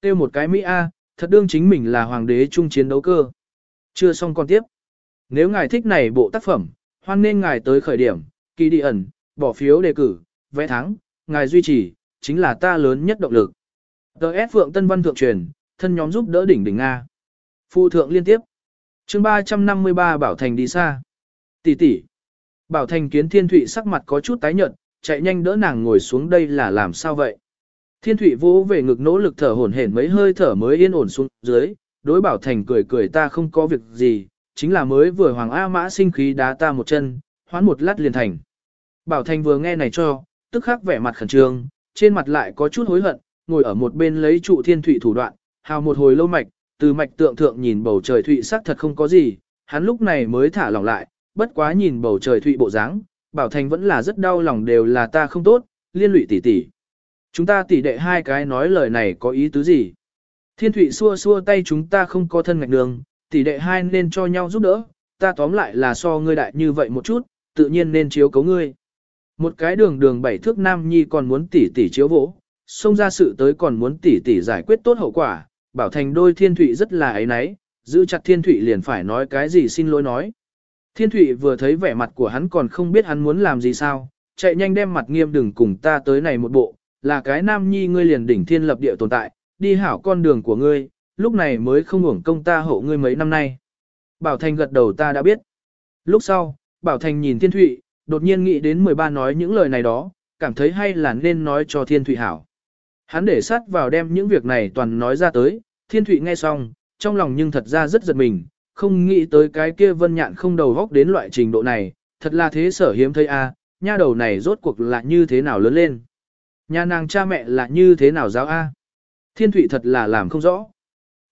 Tiêu một cái Mỹ A, thật đương chính mình là hoàng đế trung chiến đấu cơ. Chưa xong còn tiếp. Nếu ngài thích này bộ tác phẩm, hoan nên ngài tới khởi điểm, kỳ đi ẩn, bỏ phiếu đề cử, vẽ thắng, ngài duy trì, chính là ta lớn nhất động lực. Tờ S Phượng Tân Văn Thượng truyền, thân nhóm giúp đỡ đỉnh đỉnh Nga. Phụ thượng liên tiếp. chương 353 Bảo Thành đi xa. Tỷ tỷ. Bảo Thành kiến Thiên Thụy sắc mặt có chút tái nhợt, chạy nhanh đỡ nàng ngồi xuống đây là làm sao vậy? Thiên Thụy vỗ về ngực nỗ lực thở hổn hển mấy hơi thở mới yên ổn xuống dưới, đối Bảo Thành cười cười ta không có việc gì, chính là mới vừa Hoàng A Mã sinh khí đá ta một chân, hoán một lát liền thành. Bảo Thành vừa nghe này cho, tức khắc vẻ mặt khẩn trương, trên mặt lại có chút hối hận, ngồi ở một bên lấy trụ Thiên Thụy thủ đoạn, hào một hồi lâu mạch, từ mạch tượng thượng nhìn bầu trời Thụy sắc thật không có gì, hắn lúc này mới thả lỏng lại, bất quá nhìn bầu trời Thụy bộ dáng, Bảo Thành vẫn là rất đau lòng đều là ta không tốt, liên lụy tỷ tỷ. Chúng ta tỷ đệ hai cái nói lời này có ý tứ gì? Thiên Thụy xua xua tay chúng ta không có thân ngạch đường, tỷ đệ hai nên cho nhau giúp đỡ, ta tóm lại là so ngươi đại như vậy một chút, tự nhiên nên chiếu cấu ngươi. Một cái đường đường bảy thước nam nhi còn muốn tỷ tỷ chiếu vỗ, xông ra sự tới còn muốn tỷ tỷ giải quyết tốt hậu quả, bảo thành đôi thiên thụy rất là ấy nấy, giữ chặt thiên thụy liền phải nói cái gì xin lỗi nói. Thiên thụy vừa thấy vẻ mặt của hắn còn không biết hắn muốn làm gì sao, chạy nhanh đem mặt nghiêm đừng cùng ta tới này một bộ, là cái nam nhi ngươi liền đỉnh thiên lập địa tồn tại, đi hảo con đường của ngươi, lúc này mới không hưởng công ta hộ ngươi mấy năm nay. Bảo Thành gật đầu ta đã biết. Lúc sau, Bảo Thành nhìn Thiên Thụy, đột nhiên nghĩ đến 13 nói những lời này đó, cảm thấy hay là nên nói cho Thiên Thụy hảo. Hắn để sát vào đem những việc này toàn nói ra tới, Thiên Thụy nghe xong, trong lòng nhưng thật ra rất giật mình, không nghĩ tới cái kia vân nhạn không đầu góc đến loại trình độ này, thật là thế sở hiếm thấy a, nha đầu này rốt cuộc là như thế nào lớn lên. Nhà nàng cha mẹ là như thế nào giáo A. Thiên Thụy thật là làm không rõ.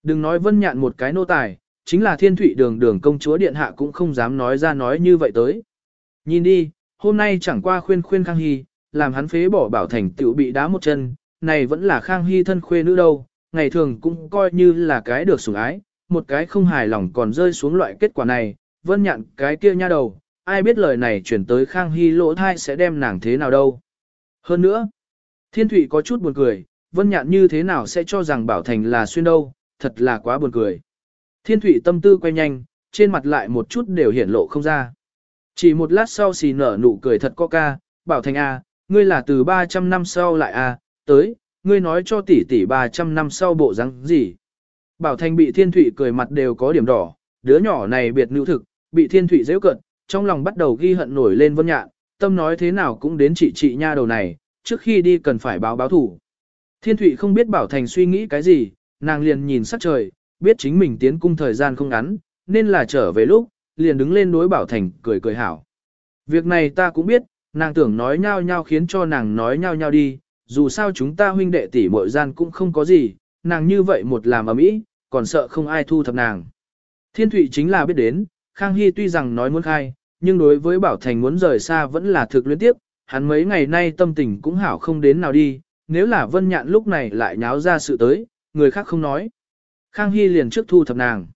Đừng nói vân nhạn một cái nô tài, chính là Thiên Thụy đường đường công chúa điện hạ cũng không dám nói ra nói như vậy tới. Nhìn đi, hôm nay chẳng qua khuyên khuyên Khang Hy, làm hắn phế bỏ bảo thành tiểu bị đá một chân, này vẫn là Khang Hy thân khuê nữ đâu, ngày thường cũng coi như là cái được sủng ái, một cái không hài lòng còn rơi xuống loại kết quả này, vân nhạn cái kia nha đầu, ai biết lời này chuyển tới Khang Hy lỗ thai sẽ đem nàng thế nào đâu. Hơn nữa, Thiên Thụy có chút buồn cười, Vân Nhạn như thế nào sẽ cho rằng Bảo Thành là xuyên đâu, thật là quá buồn cười. Thiên Thụy tâm tư quay nhanh, trên mặt lại một chút đều hiển lộ không ra. Chỉ một lát sau xì nở nụ cười thật có ca, Bảo Thành A, ngươi là từ 300 năm sau lại A, tới, ngươi nói cho tỷ tỷ 300 năm sau bộ răng gì. Bảo Thành bị Thiên Thụy cười mặt đều có điểm đỏ, đứa nhỏ này biệt nữ thực, bị Thiên Thụy dễ cận, trong lòng bắt đầu ghi hận nổi lên Vân Nhạn, tâm nói thế nào cũng đến chị chị nha đầu này, trước khi đi cần phải báo báo thủ. Thiên Thụy không biết Bảo Thành suy nghĩ cái gì, nàng liền nhìn sắc trời, biết chính mình tiến cung thời gian không ngắn, nên là trở về lúc, liền đứng lên đối Bảo Thành cười cười hảo. Việc này ta cũng biết, nàng tưởng nói nhau nhau khiến cho nàng nói nhau nhau đi, dù sao chúng ta huynh đệ tỷ muội gian cũng không có gì, nàng như vậy một làm ở mỹ, còn sợ không ai thu thập nàng. Thiên Thụy chính là biết đến, Khang Hy tuy rằng nói muốn khai, nhưng đối với Bảo Thành muốn rời xa vẫn là thực luyến tiếp, hắn mấy ngày nay tâm tình cũng hảo không đến nào đi, nếu là Vân Nhạn lúc này lại nháo ra sự tới, người khác không nói. Khang Hy liền trước thu thập nàng.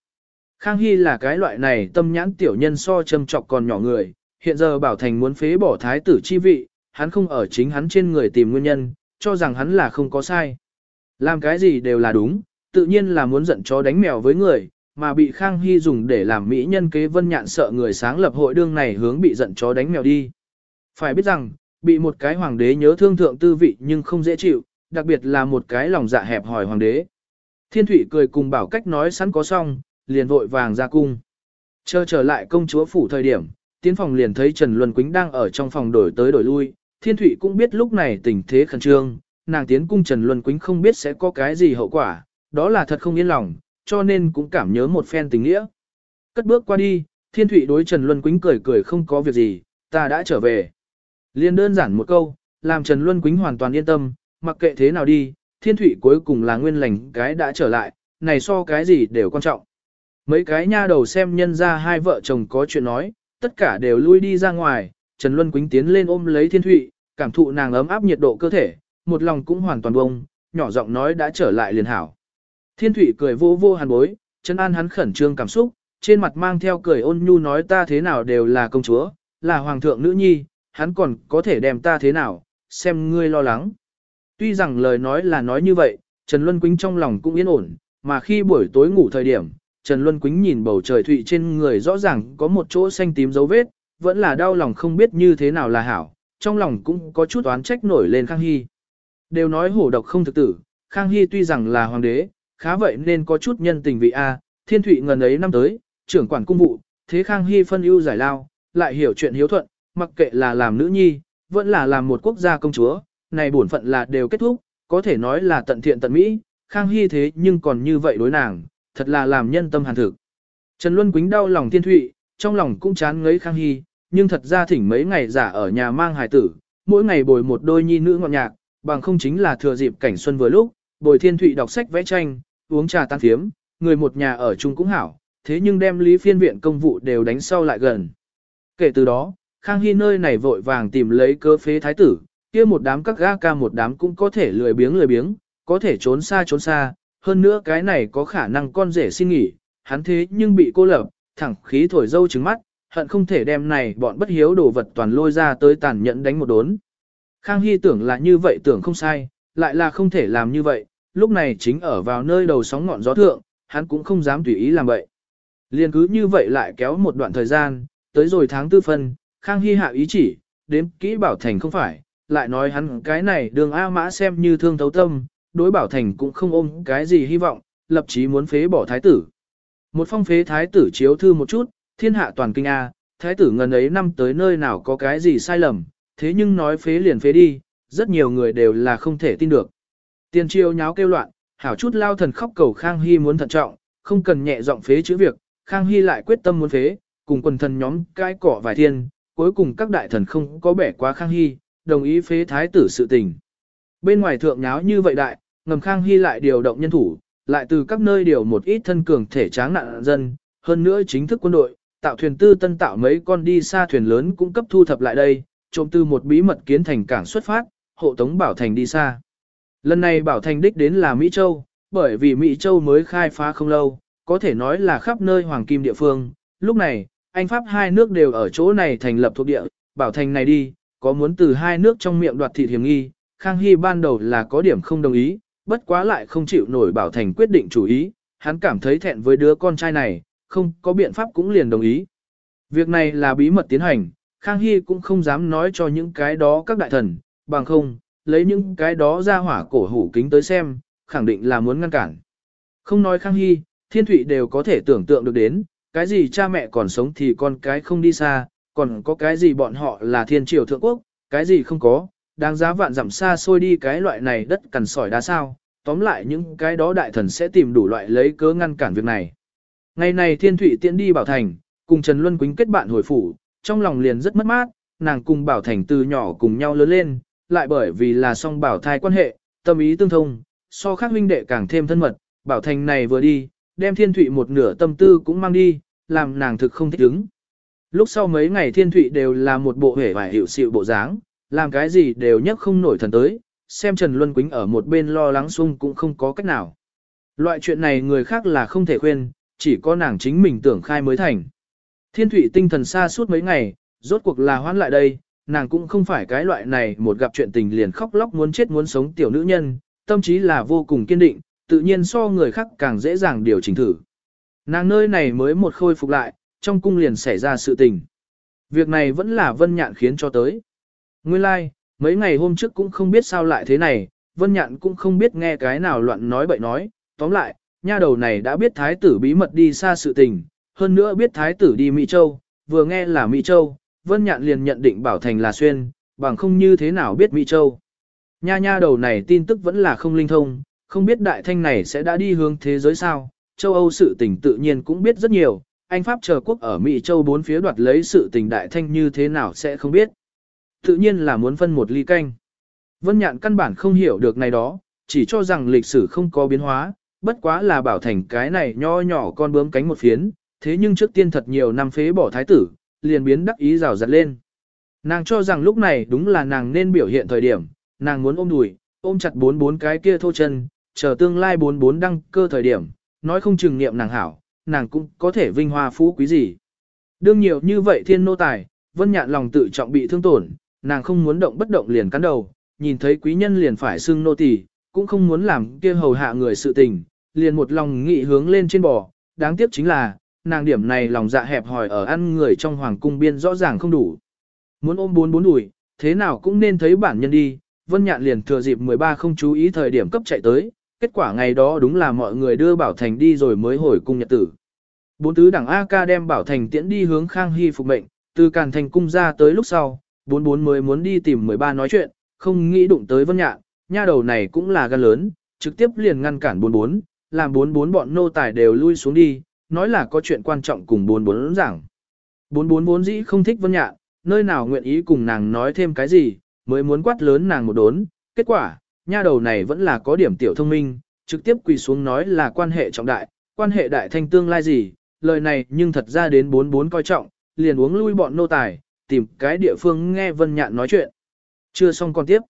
Khang Hy là cái loại này tâm nhãn tiểu nhân so châm trọc còn nhỏ người, hiện giờ Bảo Thành muốn phế bỏ thái tử chi vị, hắn không ở chính hắn trên người tìm nguyên nhân, cho rằng hắn là không có sai. Làm cái gì đều là đúng, tự nhiên là muốn giận chó đánh mèo với người, mà bị Khang Hy dùng để làm mỹ nhân kế vân nhạn sợ người sáng lập hội đương này hướng bị giận chó đánh mèo đi. Phải biết rằng, bị một cái hoàng đế nhớ thương thượng tư vị nhưng không dễ chịu, đặc biệt là một cái lòng dạ hẹp hòi hoàng đế. Thiên thủy cười cùng bảo cách nói sẵn có xong, liền vội vàng ra cung. Chờ trở lại công chúa phủ thời điểm, tiến phòng liền thấy Trần Luân Quýnh đang ở trong phòng đổi tới đổi lui, Thiên thủy cũng biết lúc này tình thế khẩn trương, nàng tiến cung Trần Luân Quýnh không biết sẽ có cái gì hậu quả, đó là thật không yên lòng, cho nên cũng cảm nhớ một phen tình nghĩa. Cất bước qua đi, Thiên Thụy đối Trần Luân Quýnh cười cười không có việc gì, ta đã trở về. Liên đơn giản một câu, làm Trần Luân Quýnh hoàn toàn yên tâm, mặc kệ thế nào đi, Thiên thủy cuối cùng là nguyên lành cái đã trở lại, này so cái gì đều quan trọng. Mấy cái nha đầu xem nhân ra hai vợ chồng có chuyện nói, tất cả đều lui đi ra ngoài, Trần Luân Quýnh tiến lên ôm lấy Thiên thủy, cảm thụ nàng ấm áp nhiệt độ cơ thể, một lòng cũng hoàn toàn bông, nhỏ giọng nói đã trở lại liền hảo. Thiên thủy cười vô vô hàn bối, chân an hắn khẩn trương cảm xúc, trên mặt mang theo cười ôn nhu nói ta thế nào đều là công chúa, là hoàng thượng nữ nhi, hắn còn có thể đem ta thế nào, xem ngươi lo lắng. Tuy rằng lời nói là nói như vậy, Trần Luân Quýnh trong lòng cũng yên ổn, mà khi buổi tối ngủ thời điểm, Trần Luân Quýnh nhìn bầu trời thụy trên người rõ ràng có một chỗ xanh tím dấu vết, vẫn là đau lòng không biết như thế nào là hảo, trong lòng cũng có chút oán trách nổi lên Khang Hy. Đều nói hổ độc không thực tử, Khang Hy tuy rằng là hoàng đế, khá vậy nên có chút nhân tình vị A, thiên thụy ngần ấy năm tới, trưởng quản cung vụ, thế Khang Hy phân ưu giải lao, lại hiểu chuyện hiếu thuận, mặc kệ là làm nữ nhi, vẫn là làm một quốc gia công chúa, này bổn phận là đều kết thúc, có thể nói là tận thiện tận mỹ, Khang Hy thế nhưng còn như vậy đối nàng, thật là làm nhân tâm hàn thực. Trần Luân Quýnh đau lòng thiên thụy, trong lòng cũng chán ngấy Khang Hy, nhưng thật ra thỉnh mấy ngày giả ở nhà mang hài tử, mỗi ngày bồi một đôi nhi nữ ngọt nhạc, bằng không chính là thừa dịp cảnh xuân vừa lúc, bồi thiên thụy đọc sách vẽ tranh, uống trà tan thiếm người một nhà ở chung cũng hảo, thế nhưng đem lý phiên viện công vụ đều đánh sau lại gần. Kể từ đó, Khang Hy nơi này vội vàng tìm lấy cơ phế thái tử, kia một đám các ga ca một đám cũng có thể lười biếng lười biếng, có thể trốn xa trốn xa, hơn nữa cái này có khả năng con rể xin nghỉ, hắn thế nhưng bị cô lập, thẳng khí thổi dâu trứng mắt, hận không thể đem này bọn bất hiếu đồ vật toàn lôi ra tới tàn nhẫn đánh một đốn. Khang Hy tưởng là như vậy tưởng không sai, lại là không thể làm như vậy, lúc này chính ở vào nơi đầu sóng ngọn gió thượng, hắn cũng không dám tùy ý làm vậy. Liên cứ như vậy lại kéo một đoạn thời gian, tới rồi tháng tư phân, Khang Hy hạ ý chỉ, đếm kỹ Bảo Thành không phải, lại nói hắn cái này đường A Mã xem như thương thấu tâm, đối Bảo Thành cũng không ôm cái gì hy vọng, lập chí muốn phế bỏ thái tử. Một phong phế thái tử chiếu thư một chút, thiên hạ toàn kinh A, thái tử ngần ấy năm tới nơi nào có cái gì sai lầm, thế nhưng nói phế liền phế đi, rất nhiều người đều là không thể tin được. Tiền triều nháo kêu loạn, hảo chút lao thần khóc cầu Khang Hy muốn thận trọng, không cần nhẹ giọng phế chữ việc, Khang Hy lại quyết tâm muốn phế, cùng quần thần nhóm cái cỏ vài thiên, cuối cùng các đại thần không có bẻ quá Khang Hy, đồng ý phế thái tử sự tình. Bên ngoài thượng nháo như vậy đại, ngầm Khang Hy lại điều động nhân thủ, lại từ các nơi điều một ít thân cường thể tráng nạn dân, hơn nữa chính thức quân đội, tạo thuyền tư tân tạo mấy con đi xa thuyền lớn cũng cấp thu thập lại đây, trộm từ một bí mật kiến thành cảng xuất phát, hộ tống Bảo Thành đi xa. Lần này Bảo Thành đích đến là Mỹ Châu, bởi vì Mỹ Châu mới khai phá không lâu, có thể nói là khắp nơi hoàng kim địa phương. Lúc này, anh Pháp hai nước đều ở chỗ này thành lập thuộc địa, Bảo Thành này đi, có muốn từ hai nước trong miệng đoạt thị hiểm nghi, Khang Hy ban đầu là có điểm không đồng ý, bất quá lại không chịu nổi Bảo Thành quyết định chủ ý, hắn cảm thấy thẹn với đứa con trai này, không có biện pháp cũng liền đồng ý. Việc này là bí mật tiến hành, Khang Hy cũng không dám nói cho những cái đó các đại thần, bằng không, lấy những cái đó ra hỏa cổ hủ kính tới xem, khẳng định là muốn ngăn cản. Không nói Khang Hy, Thiên Thụy đều có thể tưởng tượng được đến, cái gì cha mẹ còn sống thì con cái không đi xa, còn có cái gì bọn họ là thiên triều thượng quốc, cái gì không có, đáng giá vạn dặm xa xôi đi cái loại này đất cằn sỏi đá sao, tóm lại những cái đó đại thần sẽ tìm đủ loại lấy cớ ngăn cản việc này. Ngày này Thiên Thụy tiễn đi Bảo Thành, cùng Trần Luân Quýnh kết bạn hồi phủ, trong lòng liền rất mất mát, nàng cùng Bảo Thành từ nhỏ cùng nhau lớn lên, lại bởi vì là song bảo thai quan hệ, tâm ý tương thông, so khác huynh đệ càng thêm thân mật, Bảo Thành này vừa đi, đem Thiên Thụy một nửa tâm tư cũng mang đi, làm nàng thực không thích ứng. Lúc sau mấy ngày Thiên Thụy đều là một bộ hể vải hiểu sự bộ dáng, làm cái gì đều nhấc không nổi thần tới, xem Trần Luân Quýnh ở một bên lo lắng sung cũng không có cách nào. Loại chuyện này người khác là không thể khuyên, chỉ có nàng chính mình tưởng khai mới thành. Thiên Thụy tinh thần xa suốt mấy ngày, rốt cuộc là hoãn lại đây, nàng cũng không phải cái loại này một gặp chuyện tình liền khóc lóc muốn chết muốn sống tiểu nữ nhân, tâm trí là vô cùng kiên định, tự nhiên so người khác càng dễ dàng điều chỉnh thử. Nàng nơi này mới một khôi phục lại, trong cung liền xảy ra sự tình. Việc này vẫn là Vân Nhạn khiến cho tới. Nguyên lai, like, mấy ngày hôm trước cũng không biết sao lại thế này, Vân Nhạn cũng không biết nghe cái nào loạn nói bậy nói, tóm lại, nha đầu này đã biết thái tử bí mật đi xa sự tình, hơn nữa biết thái tử đi Mỹ Châu, vừa nghe là Mỹ Châu, Vân Nhạn liền nhận định Bảo Thành là xuyên, bằng không như thế nào biết Mỹ Châu. Nha nha đầu này tin tức vẫn là không linh thông, không biết đại thanh này sẽ đã đi hướng thế giới sao, châu Âu sự tình tự nhiên cũng biết rất nhiều, anh Pháp chờ quốc ở Mỹ Châu bốn phía đoạt lấy sự tình đại thanh như thế nào sẽ không biết. Tự nhiên là muốn phân một ly canh. Vân Nhạn căn bản không hiểu được này đó, chỉ cho rằng lịch sử không có biến hóa, bất quá là bảo thành cái này nho nhỏ con bướm cánh một phiến, thế nhưng trước tiên thật nhiều năm phế bỏ thái tử, liền biến đắc ý rào rặt lên. Nàng cho rằng lúc này đúng là nàng nên biểu hiện thời điểm, nàng muốn ôm đùi, ôm chặt bốn bốn cái kia thô chân, chờ tương lai bốn bốn đăng cơ thời điểm, nói không chừng niệm nàng hảo, nàng cũng có thể vinh hoa phú quý gì. Đương nhiều như vậy thiên nô tài, vân nhạn lòng tự trọng bị thương tổn, nàng không muốn động bất động liền cắn đầu, nhìn thấy quý nhân liền phải xưng nô tỳ, cũng không muốn làm kia hầu hạ người sự tình, liền một lòng nghị hướng lên trên bò, đáng tiếc chính là, nàng điểm này lòng dạ hẹp hòi ở ăn người trong hoàng cung biên rõ ràng không đủ. Muốn ôm bốn bốn đùi, thế nào cũng nên thấy bản nhân đi, Vân Nhạn liền thừa dịp 13 không chú ý thời điểm cấp chạy tới, kết quả ngày đó đúng là mọi người đưa Bảo Thành đi rồi mới hồi cung nhật tử. Bốn tứ đảng AK đem Bảo Thành tiễn đi hướng Khang Hy phục mệnh, từ Càn Thành cung ra tới lúc sau, bốn bốn mới muốn đi tìm 13 nói chuyện, không nghĩ đụng tới Vân Nhạn, nha đầu này cũng là gan lớn, trực tiếp liền ngăn cản bốn bốn, làm bốn bốn bọn nô tài đều lui xuống đi, nói là có chuyện quan trọng cùng bốn bốn giảng. Bốn bốn bốn dĩ không thích Vân Nhạn, nơi nào nguyện ý cùng nàng nói thêm cái gì, mới muốn quát lớn nàng một đốn, kết quả, nha đầu này vẫn là có điểm tiểu thông minh, trực tiếp quỳ xuống nói là quan hệ trọng đại, quan hệ đại thanh tương lai gì, lời này nhưng thật ra đến bốn bốn coi trọng, liền uống lui bọn nô tài, tìm cái địa phương nghe Vân Nhạn nói chuyện. Chưa xong còn tiếp.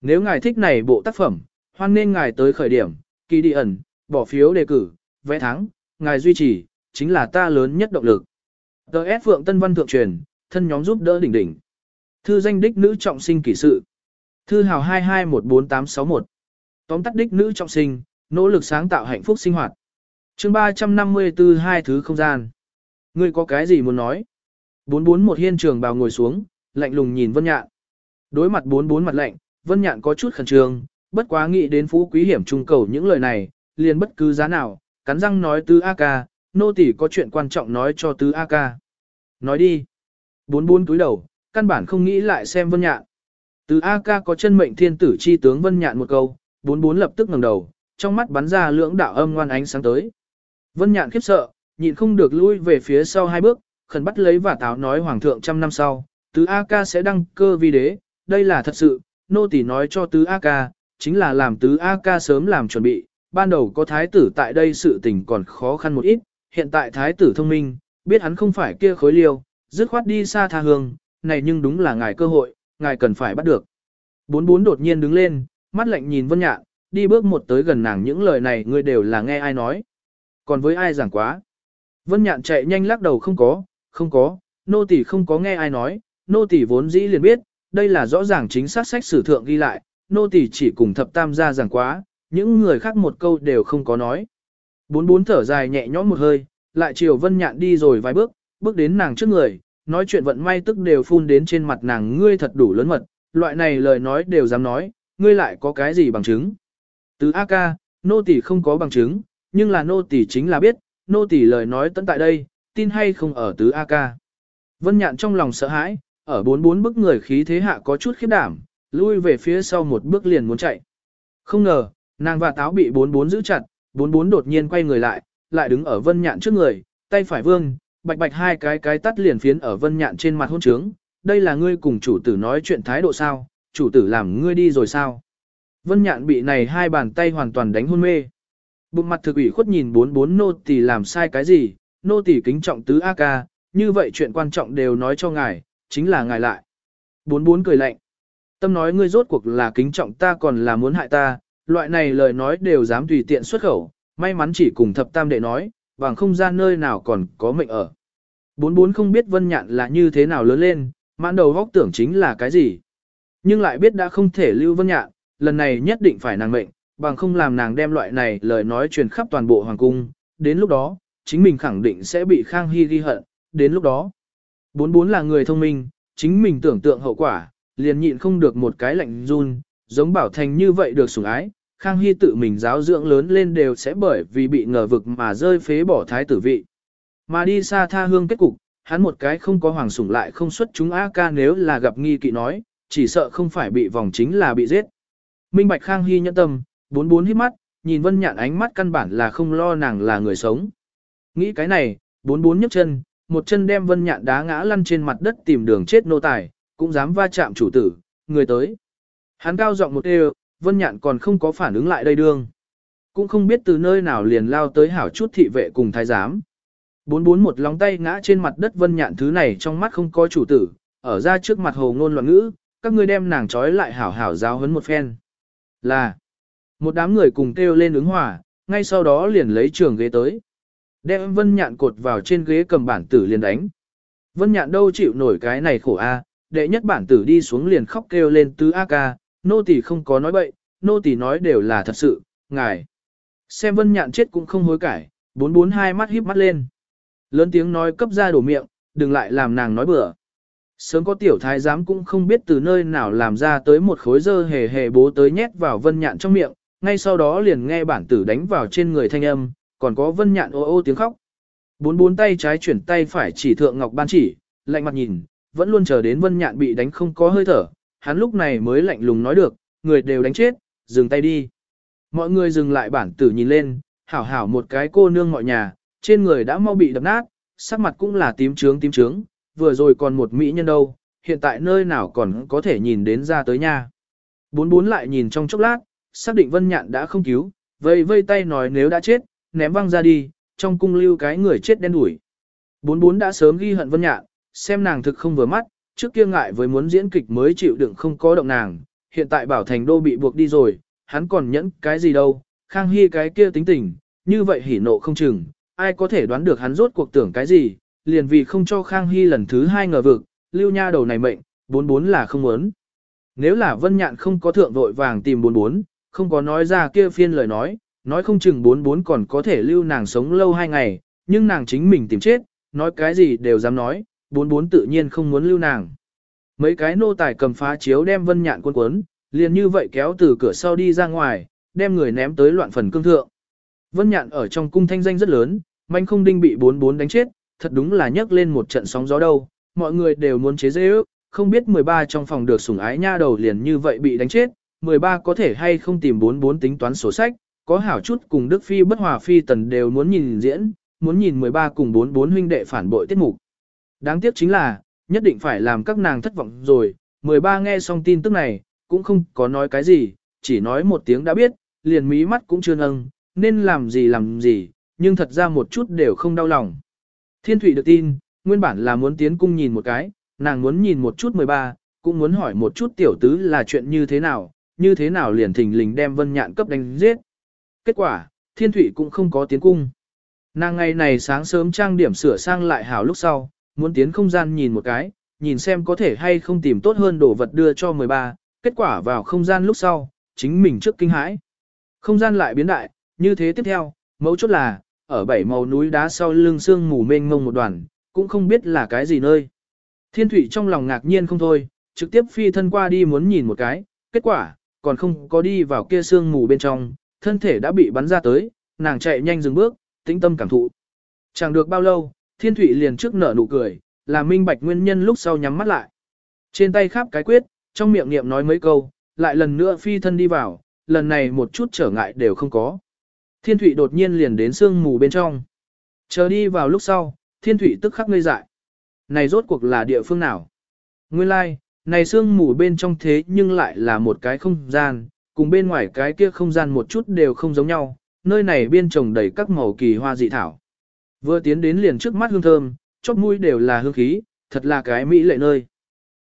Nếu ngài thích này bộ tác phẩm, hoan nên ngài tới khởi điểm, kỳ đi ẩn, bỏ phiếu đề cử, vẽ thắng, ngài duy trì, chính là ta lớn nhất động lực. Tờ S Phượng Tân Văn Thượng truyền, thân nhóm giúp đỡ đỉnh đỉnh. Thư danh đích nữ trọng sinh kỷ sự. Thư hào 22148161. Tóm tắt đích nữ trọng sinh, nỗ lực sáng tạo hạnh phúc sinh hoạt. chương 354 hai thứ không gian. Ngươi có cái gì muốn nói? Bốn bốn một hiên trường bào ngồi xuống, lạnh lùng nhìn Vân Nhạn. Đối mặt bốn bốn mặt lạnh, Vân Nhạn có chút khẩn trương, bất quá nghĩ đến phú quý hiểm trung cầu những lời này, liền bất cứ giá nào, cắn răng nói tứ A ca, nô tỷ có chuyện quan trọng nói cho tứ A ca. Nói đi. Bốn bốn túi đầu, căn bản không nghĩ lại xem Vân Nhạn. Từ A ca có chân mệnh thiên tử chi tướng Vân Nhạn một câu, bốn bốn lập tức ngẩng đầu, trong mắt bắn ra lưỡng đạo âm ngoan ánh sáng tới. Vân Nhạn khiếp sợ, nhịn không được lui về phía sau hai bước, khẩn bắt lấy và táo nói hoàng thượng trăm năm sau, tứ A ca sẽ đăng cơ vi đế, đây là thật sự, nô tỳ nói cho tứ A ca, chính là làm tứ A ca sớm làm chuẩn bị, ban đầu có thái tử tại đây sự tình còn khó khăn một ít, hiện tại thái tử thông minh, biết hắn không phải kia khối liêu, dứt khoát đi xa tha hương, này nhưng đúng là ngài cơ hội, ngài cần phải bắt được. Bốn bốn đột nhiên đứng lên, mắt lạnh nhìn Vân Nhạn, đi bước một tới gần nàng những lời này ngươi đều là nghe ai nói. Còn với ai giảng quá. Vân Nhạn chạy nhanh lắc đầu không có, không có, nô tỳ không có nghe ai nói, nô tỳ vốn dĩ liền biết, đây là rõ ràng chính xác sách sử thượng ghi lại, nô tỳ chỉ cùng thập tam gia giảng quá, những người khác một câu đều không có nói. Bốn bốn thở dài nhẹ nhõm một hơi, lại chiều Vân Nhạn đi rồi vài bước, bước đến nàng trước người, nói chuyện vận may tức đều phun đến trên mặt nàng ngươi thật đủ lớn mật, loại này lời nói đều dám nói, ngươi lại có cái gì bằng chứng. Từ A ca, nô tỷ không có bằng chứng, nhưng là nô tỷ chính là biết, nô tỷ lời nói tận tại đây, tin hay không ở tứ A ca. Vân nhạn trong lòng sợ hãi, ở bốn bốn bức người khí thế hạ có chút khiếp đảm, lui về phía sau một bước liền muốn chạy. Không ngờ, nàng và táo bị bốn bốn giữ chặt, bốn bốn đột nhiên quay người lại, lại đứng ở vân nhạn trước người, tay phải vương, bạch bạch hai cái cái tắt liền phiến ở vân nhạn trên mặt hôn trướng, đây là ngươi cùng chủ tử nói chuyện thái độ sao, chủ tử làm ngươi đi rồi sao. Vân nhạn bị này hai bàn tay hoàn toàn đánh hôn mê. Bụng mặt thực ủy khuất nhìn bốn bốn nô tỳ làm sai cái gì, nô tỳ kính trọng tứ A ca, như vậy chuyện quan trọng đều nói cho ngài, chính là ngài lại. Bốn bốn cười lạnh. Tâm nói ngươi rốt cuộc là kính trọng ta còn là muốn hại ta, loại này lời nói đều dám tùy tiện xuất khẩu, may mắn chỉ cùng thập tam đệ nói, bằng không gian nơi nào còn có mệnh ở. Bốn bốn không biết vân nhạn là như thế nào lớn lên, mãn đầu góc tưởng chính là cái gì. Nhưng lại biết đã không thể lưu vân nhạn, lần này nhất định phải nàng mệnh, bằng không làm nàng đem loại này lời nói truyền khắp toàn bộ hoàng cung, đến lúc đó, chính mình khẳng định sẽ bị Khang Hy ghi hận, đến lúc đó. Bốn bốn là người thông minh, chính mình tưởng tượng hậu quả, liền nhịn không được một cái lạnh run, giống bảo thành như vậy được sủng ái, Khang Hy tự mình giáo dưỡng lớn lên đều sẽ bởi vì bị ngờ vực mà rơi phế bỏ thái tử vị. Mà đi xa tha hương kết cục, hắn một cái không có hoàng sủng lại không xuất chúng A ca nếu là gặp nghi kỵ nói, chỉ sợ không phải bị vòng chính là bị giết. Minh Bạch Khang Hy nhẫn tâm, bốn bốn hít mắt, nhìn Vân Nhạn ánh mắt căn bản là không lo nàng là người sống. Nghĩ cái này, bốn bốn nhấc chân, một chân đem Vân Nhạn đá ngã lăn trên mặt đất tìm đường chết nô tài, cũng dám va chạm chủ tử, người tới. Hắn cao giọng một đều, Vân Nhạn còn không có phản ứng lại đây đương. Cũng không biết từ nơi nào liền lao tới hảo chút thị vệ cùng thái giám. Bốn bốn một lóng tay ngã trên mặt đất Vân Nhạn thứ này trong mắt không có chủ tử, ở ra trước mặt hồ ngôn loạn ngữ, các ngươi đem nàng trói lại hảo hảo giáo huấn một phen. Là, một đám người cùng kêu lên ứng hòa, ngay sau đó liền lấy trường ghế tới. Đem Vân Nhạn cột vào trên ghế cầm bản tử liền đánh. Vân Nhạn đâu chịu nổi cái này khổ a, đệ nhất bản tử đi xuống liền khóc kêu lên tứ a ca, nô tỳ không có nói bậy, nô tỳ nói đều là thật sự, ngài. Xem vân nhạn chết cũng không hối cải, bốn bốn hai mắt híp mắt lên. Lớn tiếng nói cấp ra đổ miệng, đừng lại làm nàng nói bừa. Sớm có tiểu thái giám cũng không biết từ nơi nào làm ra tới một khối dơ hề hề bố tới nhét vào vân nhạn trong miệng, ngay sau đó liền nghe bản tử đánh vào trên người thanh âm, còn có vân nhạn ô ô tiếng khóc. Bốn bốn tay trái chuyển tay phải chỉ thượng ngọc ban chỉ, lạnh mặt nhìn, vẫn luôn chờ đến vân nhạn bị đánh không có hơi thở, hắn lúc này mới lạnh lùng nói được, người đều đánh chết, dừng tay đi. Mọi người dừng lại bản tử nhìn lên, hảo hảo một cái cô nương mọi nhà, trên người đã mau bị đập nát, sắc mặt cũng là tím trướng tím trướng, vừa rồi còn một mỹ nhân đâu, hiện tại nơi nào còn có thể nhìn đến ra tới nha. Bốn bốn lại nhìn trong chốc lát, xác định vân nhạn đã không cứu, vây vây tay nói nếu đã chết, ném văng ra đi, trong cung lưu cái người chết đen đuổi. Bốn bốn đã sớm ghi hận vân nhạn, xem nàng thực không vừa mắt, trước kia ngại với muốn diễn kịch mới chịu đựng không có động nàng, hiện tại bảo thành đô bị buộc đi rồi, hắn còn nhẫn cái gì đâu, khang hy cái kia tính tình, như vậy hỉ nộ không chừng, ai có thể đoán được hắn rốt cuộc tưởng cái gì, liền vì không cho khang hy lần thứ hai ngờ vực, lưu nha đầu này mệnh, bốn bốn là không muốn. Nếu là vân nhạn không có thượng vội vàng tìm bốn bốn, không có nói ra kia phiên lời nói, nói không chừng bốn bốn còn có thể lưu nàng sống lâu hai ngày, nhưng nàng chính mình tìm chết, nói cái gì đều dám nói, bốn bốn tự nhiên không muốn lưu nàng. Mấy cái nô tài cầm phá chiếu đem vân nhạn cuốn cuốn, liền như vậy kéo từ cửa sau đi ra ngoài, đem người ném tới loạn phần cương thượng. Vân nhạn ở trong cung thanh danh rất lớn, manh không đinh bị bốn bốn đánh chết, thật đúng là nhấc lên một trận sóng gió đâu, mọi người đều muốn chế dễ ước, không biết 13 trong phòng được sủng ái nha đầu liền như vậy bị đánh chết, 13 có thể hay không tìm bốn bốn tính toán sổ sách, có hảo chút cùng Đức Phi bất hòa Phi tần đều muốn nhìn diễn, muốn nhìn 13 cùng bốn bốn huynh đệ phản bội tiết mục. Đáng tiếc chính là, nhất định phải làm các nàng thất vọng rồi, 13 nghe xong tin tức này, cũng không có nói cái gì, chỉ nói một tiếng đã biết, liền mí mắt cũng chưa nâng, nên làm gì làm gì, nhưng thật ra một chút đều không đau lòng. Thiên Thụy được tin, nguyên bản là muốn tiến cung nhìn một cái, nàng muốn nhìn một chút 13, cũng muốn hỏi một chút tiểu tứ là chuyện như thế nào, như thế nào liền thình lình đem vân nhạn cấp đánh giết. Kết quả, Thiên Thụy cũng không có tiến cung. Nàng ngày này sáng sớm trang điểm sửa sang lại hảo lúc sau, muốn tiến không gian nhìn một cái, nhìn xem có thể hay không tìm tốt hơn đồ vật đưa cho 13, kết quả vào không gian lúc sau, chính mình trước kinh hãi. Không gian lại biến đại, như thế tiếp theo, mấu chốt là, ở bảy màu núi đá sau lưng sương mù mênh mông một đoàn, cũng không biết là cái gì nơi. Thiên thủy trong lòng ngạc nhiên không thôi, trực tiếp phi thân qua đi muốn nhìn một cái, kết quả, còn không có đi vào kia sương mù bên trong, thân thể đã bị bắn ra tới, nàng chạy nhanh dừng bước, tĩnh tâm cảm thụ. Chẳng được bao lâu, thiên Thụy liền trước nở nụ cười, là minh bạch nguyên nhân lúc sau nhắm mắt lại. Trên tay khắp cái quyết, trong miệng niệm nói mấy câu, lại lần nữa phi thân đi vào, lần này một chút trở ngại đều không có. Thiên Thụy đột nhiên liền đến sương mù bên trong. Chờ đi vào lúc sau, thiên Thụy tức khắc ngây dại. Này rốt cuộc là địa phương nào? Nguyên lai, like, này sương mù bên trong thế nhưng lại là một cái không gian, cùng bên ngoài cái kia không gian một chút đều không giống nhau, nơi này biên trồng đầy các màu kỳ hoa dị thảo. Vừa tiến đến liền trước mắt hương thơm, chóp mũi đều là hương khí, thật là cái mỹ lệ nơi.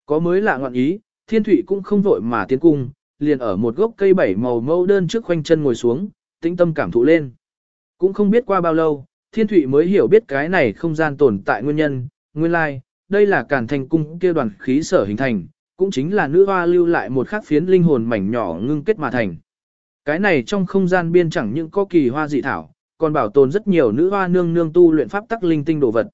Có mới lạ ngọn ý, thiên thủy cũng không vội mà tiến cung, liền ở một gốc cây bảy màu mâu đơn trước khoanh chân ngồi xuống, tĩnh tâm cảm thụ lên. Cũng không biết qua bao lâu, thiên thủy mới hiểu biết cái này không gian tồn tại nguyên nhân, nguyên lai, like, đây là cản thành cung kia đoàn khí sở hình thành, cũng chính là nữ hoa lưu lại một khắc phiến linh hồn mảnh nhỏ ngưng kết mà thành. Cái này trong không gian biên chẳng những có kỳ hoa dị thảo, còn bảo tồn rất nhiều nữ hoa nương nương tu luyện pháp tắc linh tinh đồ vật.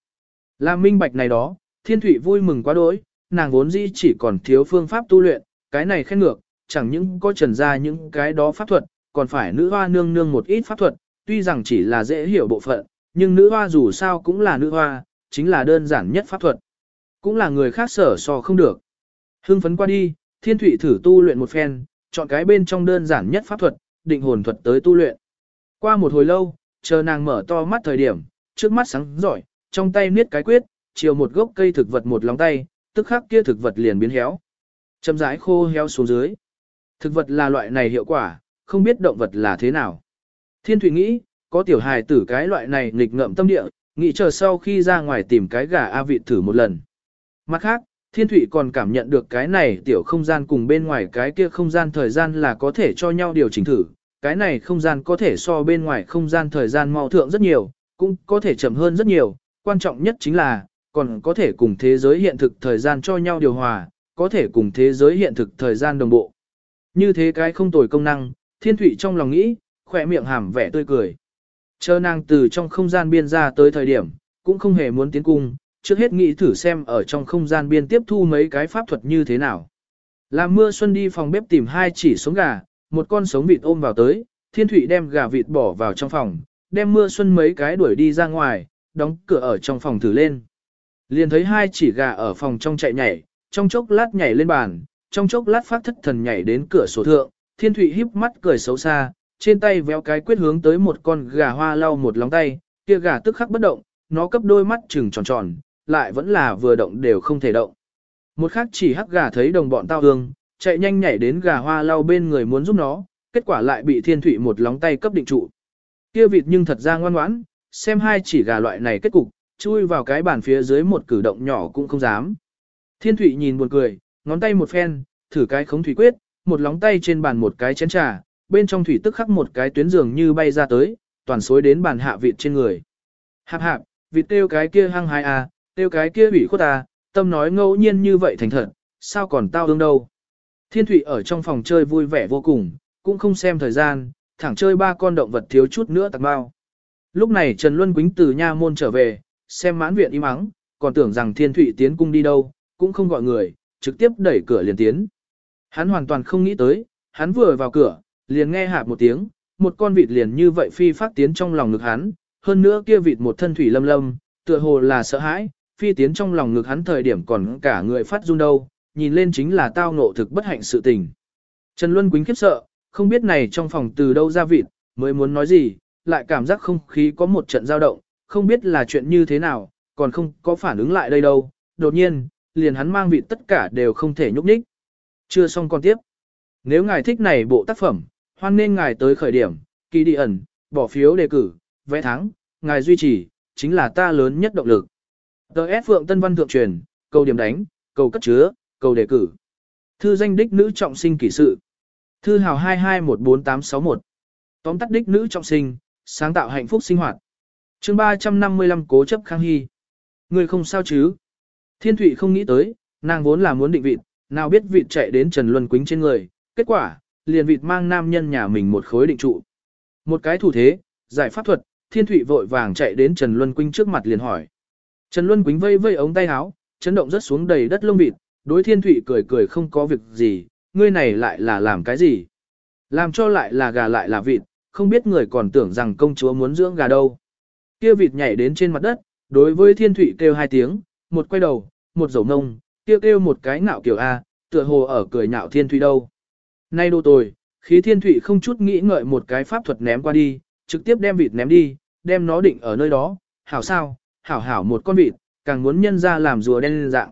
Là minh bạch này đó, thiên thủy vui mừng quá đỗi, nàng vốn dĩ chỉ còn thiếu phương pháp tu luyện, cái này khen ngược, chẳng những có trần ra những cái đó pháp thuật, còn phải nữ hoa nương nương một ít pháp thuật, tuy rằng chỉ là dễ hiểu bộ phận, nhưng nữ hoa dù sao cũng là nữ hoa, chính là đơn giản nhất pháp thuật. Cũng là người khác sở so không được. Hưng phấn qua đi, thiên thủy thử tu luyện một phen, chọn cái bên trong đơn giản nhất pháp thuật, định hồn thuật tới tu luyện. Qua một hồi lâu, chờ nàng mở to mắt thời điểm, trước mắt sáng giỏi, trong tay niết cái quyết, chiều một gốc cây thực vật một lòng tay, tức khắc kia thực vật liền biến héo. Châm rãi khô héo xuống dưới. Thực vật là loại này hiệu quả, không biết động vật là thế nào. Thiên Thụy nghĩ, có tiểu hài tử cái loại này nghịch ngợm tâm địa, nghĩ chờ sau khi ra ngoài tìm cái gà A vịt thử một lần. Mặt khác, Thiên Thụy còn cảm nhận được cái này tiểu không gian cùng bên ngoài cái kia không gian thời gian là có thể cho nhau điều chỉnh thử. Cái này không gian có thể so bên ngoài không gian thời gian mau thượng rất nhiều, cũng có thể chậm hơn rất nhiều. Quan trọng nhất chính là, còn có thể cùng thế giới hiện thực thời gian cho nhau điều hòa, có thể cùng thế giới hiện thực thời gian đồng bộ. Như thế cái không tồi công năng, thiên thủy trong lòng nghĩ, khỏe miệng hàm vẻ tươi cười. Chờ nàng từ trong không gian biên ra tới thời điểm, cũng không hề muốn tiến cung, trước hết nghĩ thử xem ở trong không gian biên tiếp thu mấy cái pháp thuật như thế nào. Làm mưa xuân đi phòng bếp tìm hai chỉ sống gà, một con sống vịt ôm vào tới, thiên thủy đem gà vịt bỏ vào trong phòng, đem mưa xuân mấy cái đuổi đi ra ngoài, đóng cửa ở trong phòng thử lên. Liền thấy hai chỉ gà ở phòng trong chạy nhảy, trong chốc lát nhảy lên bàn, trong chốc lát phát thất thần nhảy đến cửa sổ thượng, thiên thủy híp mắt cười xấu xa, trên tay véo cái quyết hướng tới một con gà hoa lau một lóng tay, kia gà tức khắc bất động, nó cấp đôi mắt trừng tròn tròn, lại vẫn là vừa động đều không thể động. Một khắc chỉ hắc gà thấy đồng bọn tao hương, chạy nhanh nhảy đến gà hoa lau bên người muốn giúp nó, kết quả lại bị thiên thủy một lóng tay cấp định trụ. Kia vịt nhưng thật ra ngoan ngoãn, xem hai chỉ gà loại này kết cục, chui vào cái bàn phía dưới một cử động nhỏ cũng không dám. Thiên thủy nhìn buồn cười, ngón tay một phen, thử cái khống thủy quyết, một lóng tay trên bàn một cái chén trà, bên trong thủy tức khắc một cái tuyến giường như bay ra tới, toàn xối đến bàn hạ vịt trên người. Hạp hạp, vịt tiêu cái kia hăng hai à, tiêu cái kia bị khuất à, tâm nói ngẫu nhiên như vậy thành thật, sao còn tao đương đâu. Thiên Thụy ở trong phòng chơi vui vẻ vô cùng, cũng không xem thời gian, thẳng chơi ba con động vật thiếu chút nữa tạc bao. Lúc này Trần Luân Quýnh từ nha môn trở về, xem mãn viện im ắng, còn tưởng rằng thiên Thụy tiến cung đi đâu, cũng không gọi người, trực tiếp đẩy cửa liền tiến. Hắn hoàn toàn không nghĩ tới, hắn vừa vào cửa, liền nghe hạp một tiếng, một con vịt liền như vậy phi phát tiến trong lòng ngực hắn, hơn nữa kia vịt một thân thủy lâm lâm, tựa hồ là sợ hãi, phi tiến trong lòng ngực hắn thời điểm còn cả người phát run đâu, nhìn lên chính là tao ngộ thực bất hạnh sự tình. Trần Luân Quýnh khiếp sợ, không biết này trong phòng từ đâu ra vịt, mới muốn nói gì, lại cảm giác không khí có một trận dao động, không biết là chuyện như thế nào, còn không có phản ứng lại đây đâu. Đột nhiên, liền hắn mang vịt tất cả đều không thể nhúc nhích. Chưa xong còn tiếp. Nếu ngài thích này bộ tác phẩm, hoan nên ngài tới khởi điểm, kỳ đi ẩn, bỏ phiếu đề cử, vẽ thắng, ngài duy trì, chính là ta lớn nhất động lực. Đợt Phượng Tân Văn Thượng truyền, cầu điểm đánh, cầu cất chứa, cầu đề cử. Thư danh đích nữ trọng sinh kỷ sự. Thư hào 22148161. Tóm tắt đích nữ trọng sinh, sáng tạo hạnh phúc sinh hoạt. chương 355 cố chấp khang hy. Người không sao chứ? Thiên Thụy không nghĩ tới, nàng vốn là muốn định vịt, nào biết vịt chạy đến Trần Luân Quýnh trên người. Kết quả, liền vịt mang nam nhân nhà mình một khối định trụ. Một cái thủ thế, giải pháp thuật, Thiên Thụy vội vàng chạy đến Trần Luân Quýnh trước mặt liền hỏi. Trần Luân Quýnh vây vây ống tay áo, chấn động rất xuống đầy đất lông vịt, đối Thiên Thụy cười cười không có việc gì, ngươi này lại là làm cái gì? Làm cho lại là gà lại là vịt, không biết người còn tưởng rằng công chúa muốn dưỡng gà đâu. Kia vịt nhảy đến trên mặt đất, đối với thiên thụy kêu hai tiếng, một quay đầu, một dầu ngông, kia kêu, kêu một cái ngạo kiểu A, tựa hồ ở cười nhạo thiên thụy đâu. Nay đồ tồi, khí thiên thụy không chút nghĩ ngợi một cái pháp thuật ném qua đi, trực tiếp đem vịt ném đi, đem nó định ở nơi đó, hảo sao, hảo hảo một con vịt, càng muốn nhân ra làm rùa đen dạng.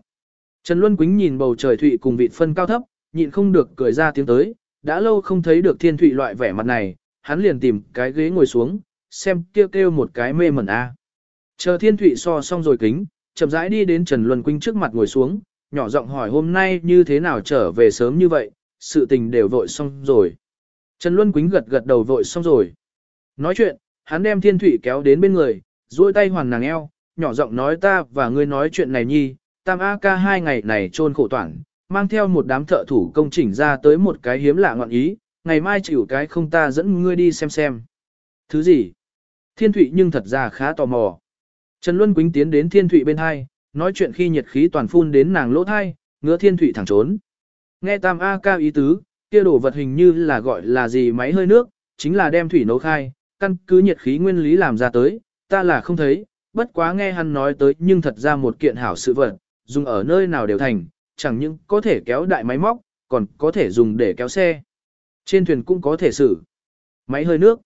Trần Luân Quýnh nhìn bầu trời Thụy cùng vịt phân cao thấp, nhịn không được cười ra tiếng tới, đã lâu không thấy được thiên Thụy loại vẻ mặt này, hắn liền tìm cái ghế ngồi xuống, xem kêu kêu một cái mê mẩn a. Chờ thiên thụy so xong rồi kính, chậm rãi đi đến Trần Luân Quýnh trước mặt ngồi xuống, nhỏ giọng hỏi hôm nay như thế nào trở về sớm như vậy, sự tình đều vội xong rồi. Trần Luân Quýnh gật gật đầu vội xong rồi. Nói chuyện, hắn đem thiên Thụy kéo đến bên người, duỗi tay hoàn nàng eo, nhỏ giọng nói ta và ngươi nói chuyện này nhi, tam A ca hai ngày này trôn khổ toản, mang theo một đám thợ thủ công chỉnh ra tới một cái hiếm lạ ngọn ý, ngày mai chịu cái không ta dẫn ngươi đi xem xem. Thứ gì? Thiên Thụy nhưng thật ra khá tò mò. Trần Luân Quýnh tiến đến Thiên Thụy bên hai, nói chuyện khi nhiệt khí toàn phun đến nàng lỗ thai, ngứa Thiên Thụy thẳng trốn. Nghe Tam A ca ý tứ, kia đổ vật hình như là gọi là gì máy hơi nước, chính là đem thủy nấu khai, căn cứ nhiệt khí nguyên lý làm ra tới, ta là không thấy, bất quá nghe hắn nói tới nhưng thật ra một kiện hảo sự vật, dùng ở nơi nào đều thành, chẳng những có thể kéo đại máy móc, còn có thể dùng để kéo xe. Trên thuyền cũng có thể xử. Máy hơi nước.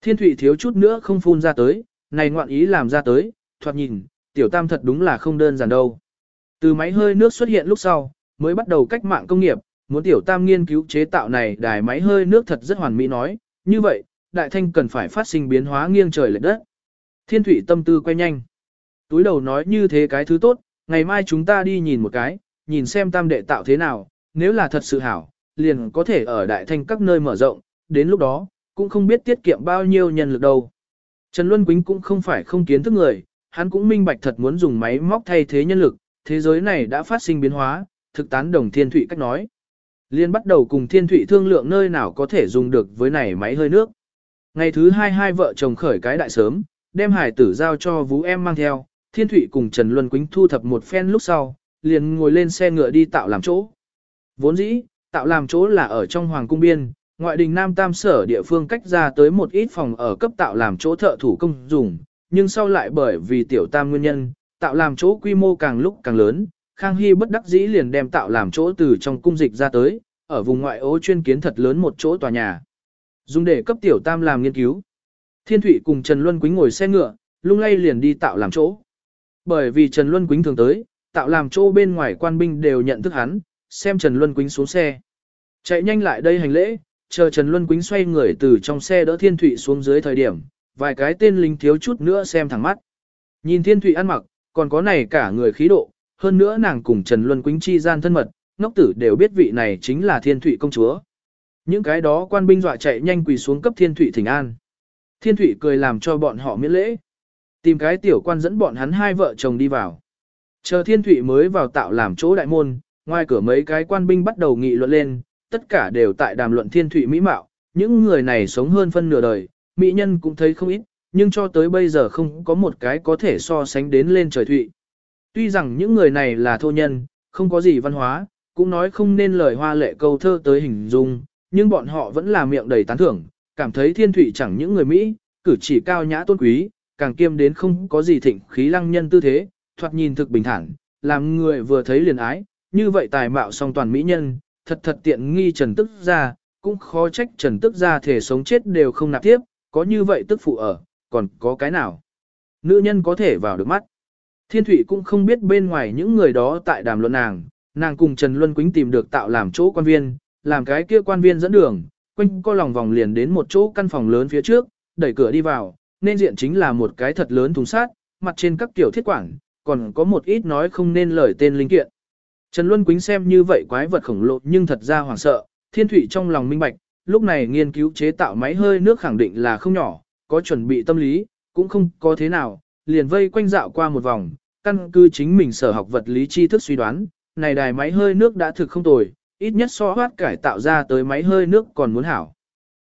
Thiên thủy thiếu chút nữa không phun ra tới, này ngoạn ý làm ra tới, thoạt nhìn, tiểu tam thật đúng là không đơn giản đâu. Từ máy hơi nước xuất hiện lúc sau, mới bắt đầu cách mạng công nghiệp, muốn tiểu tam nghiên cứu chế tạo này đài máy hơi nước thật rất hoàn mỹ nói, như vậy, đại thanh cần phải phát sinh biến hóa nghiêng trời lệch đất. Thiên thủy tâm tư quay nhanh. Túi đầu nói như thế cái thứ tốt, ngày mai chúng ta đi nhìn một cái, nhìn xem tam đệ tạo thế nào, nếu là thật sự hảo, liền có thể ở đại thanh các nơi mở rộng, đến lúc đó, cũng không biết tiết kiệm bao nhiêu nhân lực đâu. Trần Luân Quýnh cũng không phải không kiến thức người, hắn cũng minh bạch thật muốn dùng máy móc thay thế nhân lực, thế giới này đã phát sinh biến hóa, thực tán đồng thiên thủy cách nói. Liên bắt đầu cùng Thiên Thụy thương lượng nơi nào có thể dùng được với này máy hơi nước. Ngày thứ hai hai vợ chồng khởi cái đại sớm, đem hải tử giao cho Vũ em mang theo, Thiên Thụy cùng Trần Luân Quýnh thu thập một phen lúc sau, liền ngồi lên xe ngựa đi tạo làm chỗ. Vốn dĩ, tạo làm chỗ là ở trong Hoàng Cung Biên, ngoại đình Nam Tam Sở địa phương cách ra tới một ít phòng ở cấp tạo làm chỗ thợ thủ công dùng, nhưng sau lại bởi vì tiểu tam nguyên nhân, tạo làm chỗ quy mô càng lúc càng lớn, Khang Hy bất đắc dĩ liền đem tạo làm chỗ từ trong cung dịch ra tới, ở vùng ngoại ô chuyên kiến thật lớn một chỗ tòa nhà. Dùng để cấp tiểu tam làm nghiên cứu. Thiên Thụy cùng Trần Luân Quýnh ngồi xe ngựa, lung lay liền đi tạo làm chỗ. Bởi vì Trần Luân Quýnh thường tới, tạo làm chỗ bên ngoài quan binh đều nhận thức hắn, xem Trần Luân Quýnh xuống xe. Chạy nhanh lại đây hành lễ, chờ Trần Luân Quýnh xoay người từ trong xe đỡ Thiên Thụy xuống dưới thời điểm, vài cái tên lính thiếu chút nữa xem thẳng mắt. Nhìn Thiên Thụy ăn mặc, còn có này cả người khí độ, hơn nữa nàng cùng Trần Luân Quýnh chi gian thân mật, ngốc tử đều biết vị này chính là Thiên Thụy công chúa. Những cái đó quan binh dọa chạy nhanh quỳ xuống cấp Thiên Thụy thỉnh an. Thiên Thụy cười làm cho bọn họ miễn lễ. Tìm cái tiểu quan dẫn bọn hắn hai vợ chồng đi vào. Chờ Thiên Thụy mới vào tạo làm chỗ đại môn, ngoài cửa mấy cái quan binh bắt đầu nghị luận lên, tất cả đều tại đàm luận Thiên Thụy mỹ mạo, những người này sống hơn phân nửa đời, mỹ nhân cũng thấy không ít, nhưng cho tới bây giờ không có một cái có thể so sánh đến lên trời Thụy. Tuy rằng những người này là thô nhân, không có gì văn hóa, cũng nói không nên lời hoa lệ câu thơ tới hình dung, nhưng bọn họ vẫn là miệng đầy tán thưởng, cảm thấy thiên thủy chẳng những người Mỹ, cử chỉ cao nhã tôn quý, càng kiêm đến không có gì thịnh khí lăng nhân tư thế, thoạt nhìn thực bình thản, làm người vừa thấy liền ái, như vậy tài mạo song toàn mỹ nhân, thật thật tiện nghi trần tức ra, cũng khó trách trần tức ra thể sống chết đều không nạp tiếp, có như vậy tức phụ ở, còn có cái nào. Nữ nhân có thể vào được mắt. Thiên Thụy cũng không biết bên ngoài những người đó tại đàm luận nàng, nàng cùng Trần Luân Quýnh tìm được tạo làm chỗ quan viên, làm cái kia quan viên dẫn đường, quanh co lòng vòng liền đến một chỗ căn phòng lớn phía trước, đẩy cửa đi vào, nên diện chính là một cái thật lớn thùng sát, mặt trên các kiểu thiết quản, còn có một ít nói không nên lời tên linh kiện. Trần Luân Quýnh xem như vậy quái vật khổng lồ nhưng thật ra hoảng sợ, Thiên Thụy trong lòng minh bạch, lúc này nghiên cứu chế tạo máy hơi nước khẳng định là không nhỏ, có chuẩn bị tâm lý, cũng không có thế nào, liền vây quanh dạo qua một vòng, căn cứ chính mình sở học vật lý tri thức suy đoán, này đài máy hơi nước đã thực không tồi, ít nhất so hoát cải tạo ra tới máy hơi nước còn muốn hảo.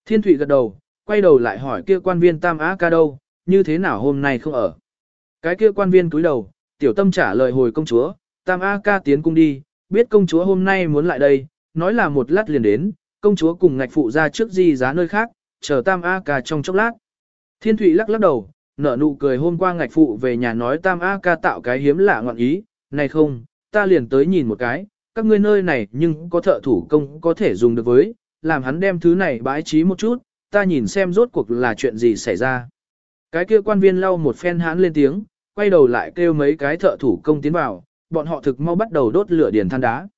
Thiên Thụy gật đầu, quay đầu lại hỏi kia quan viên Tam Á ca đâu, như thế nào hôm nay không ở. Cái kia quan viên cúi đầu, tiểu tâm trả lời hồi công chúa, Tam A ca tiến cung đi, biết công chúa hôm nay muốn lại đây, nói là một lát liền đến, công chúa cùng ngạch phụ ra trước di giá nơi khác, chờ Tam A ca trong chốc lát. Thiên Thụy lắc lắc đầu, nở nụ cười hôm qua ngạch phụ về nhà nói tam A ca tạo cái hiếm lạ ngọn ý, này không, ta liền tới nhìn một cái, các ngươi nơi này nhưng có thợ thủ công có thể dùng được với, làm hắn đem thứ này bãi trí một chút, ta nhìn xem rốt cuộc là chuyện gì xảy ra. Cái kia quan viên lau một phen hãn lên tiếng, quay đầu lại kêu mấy cái thợ thủ công tiến vào, bọn họ thực mau bắt đầu đốt lửa điền than đá.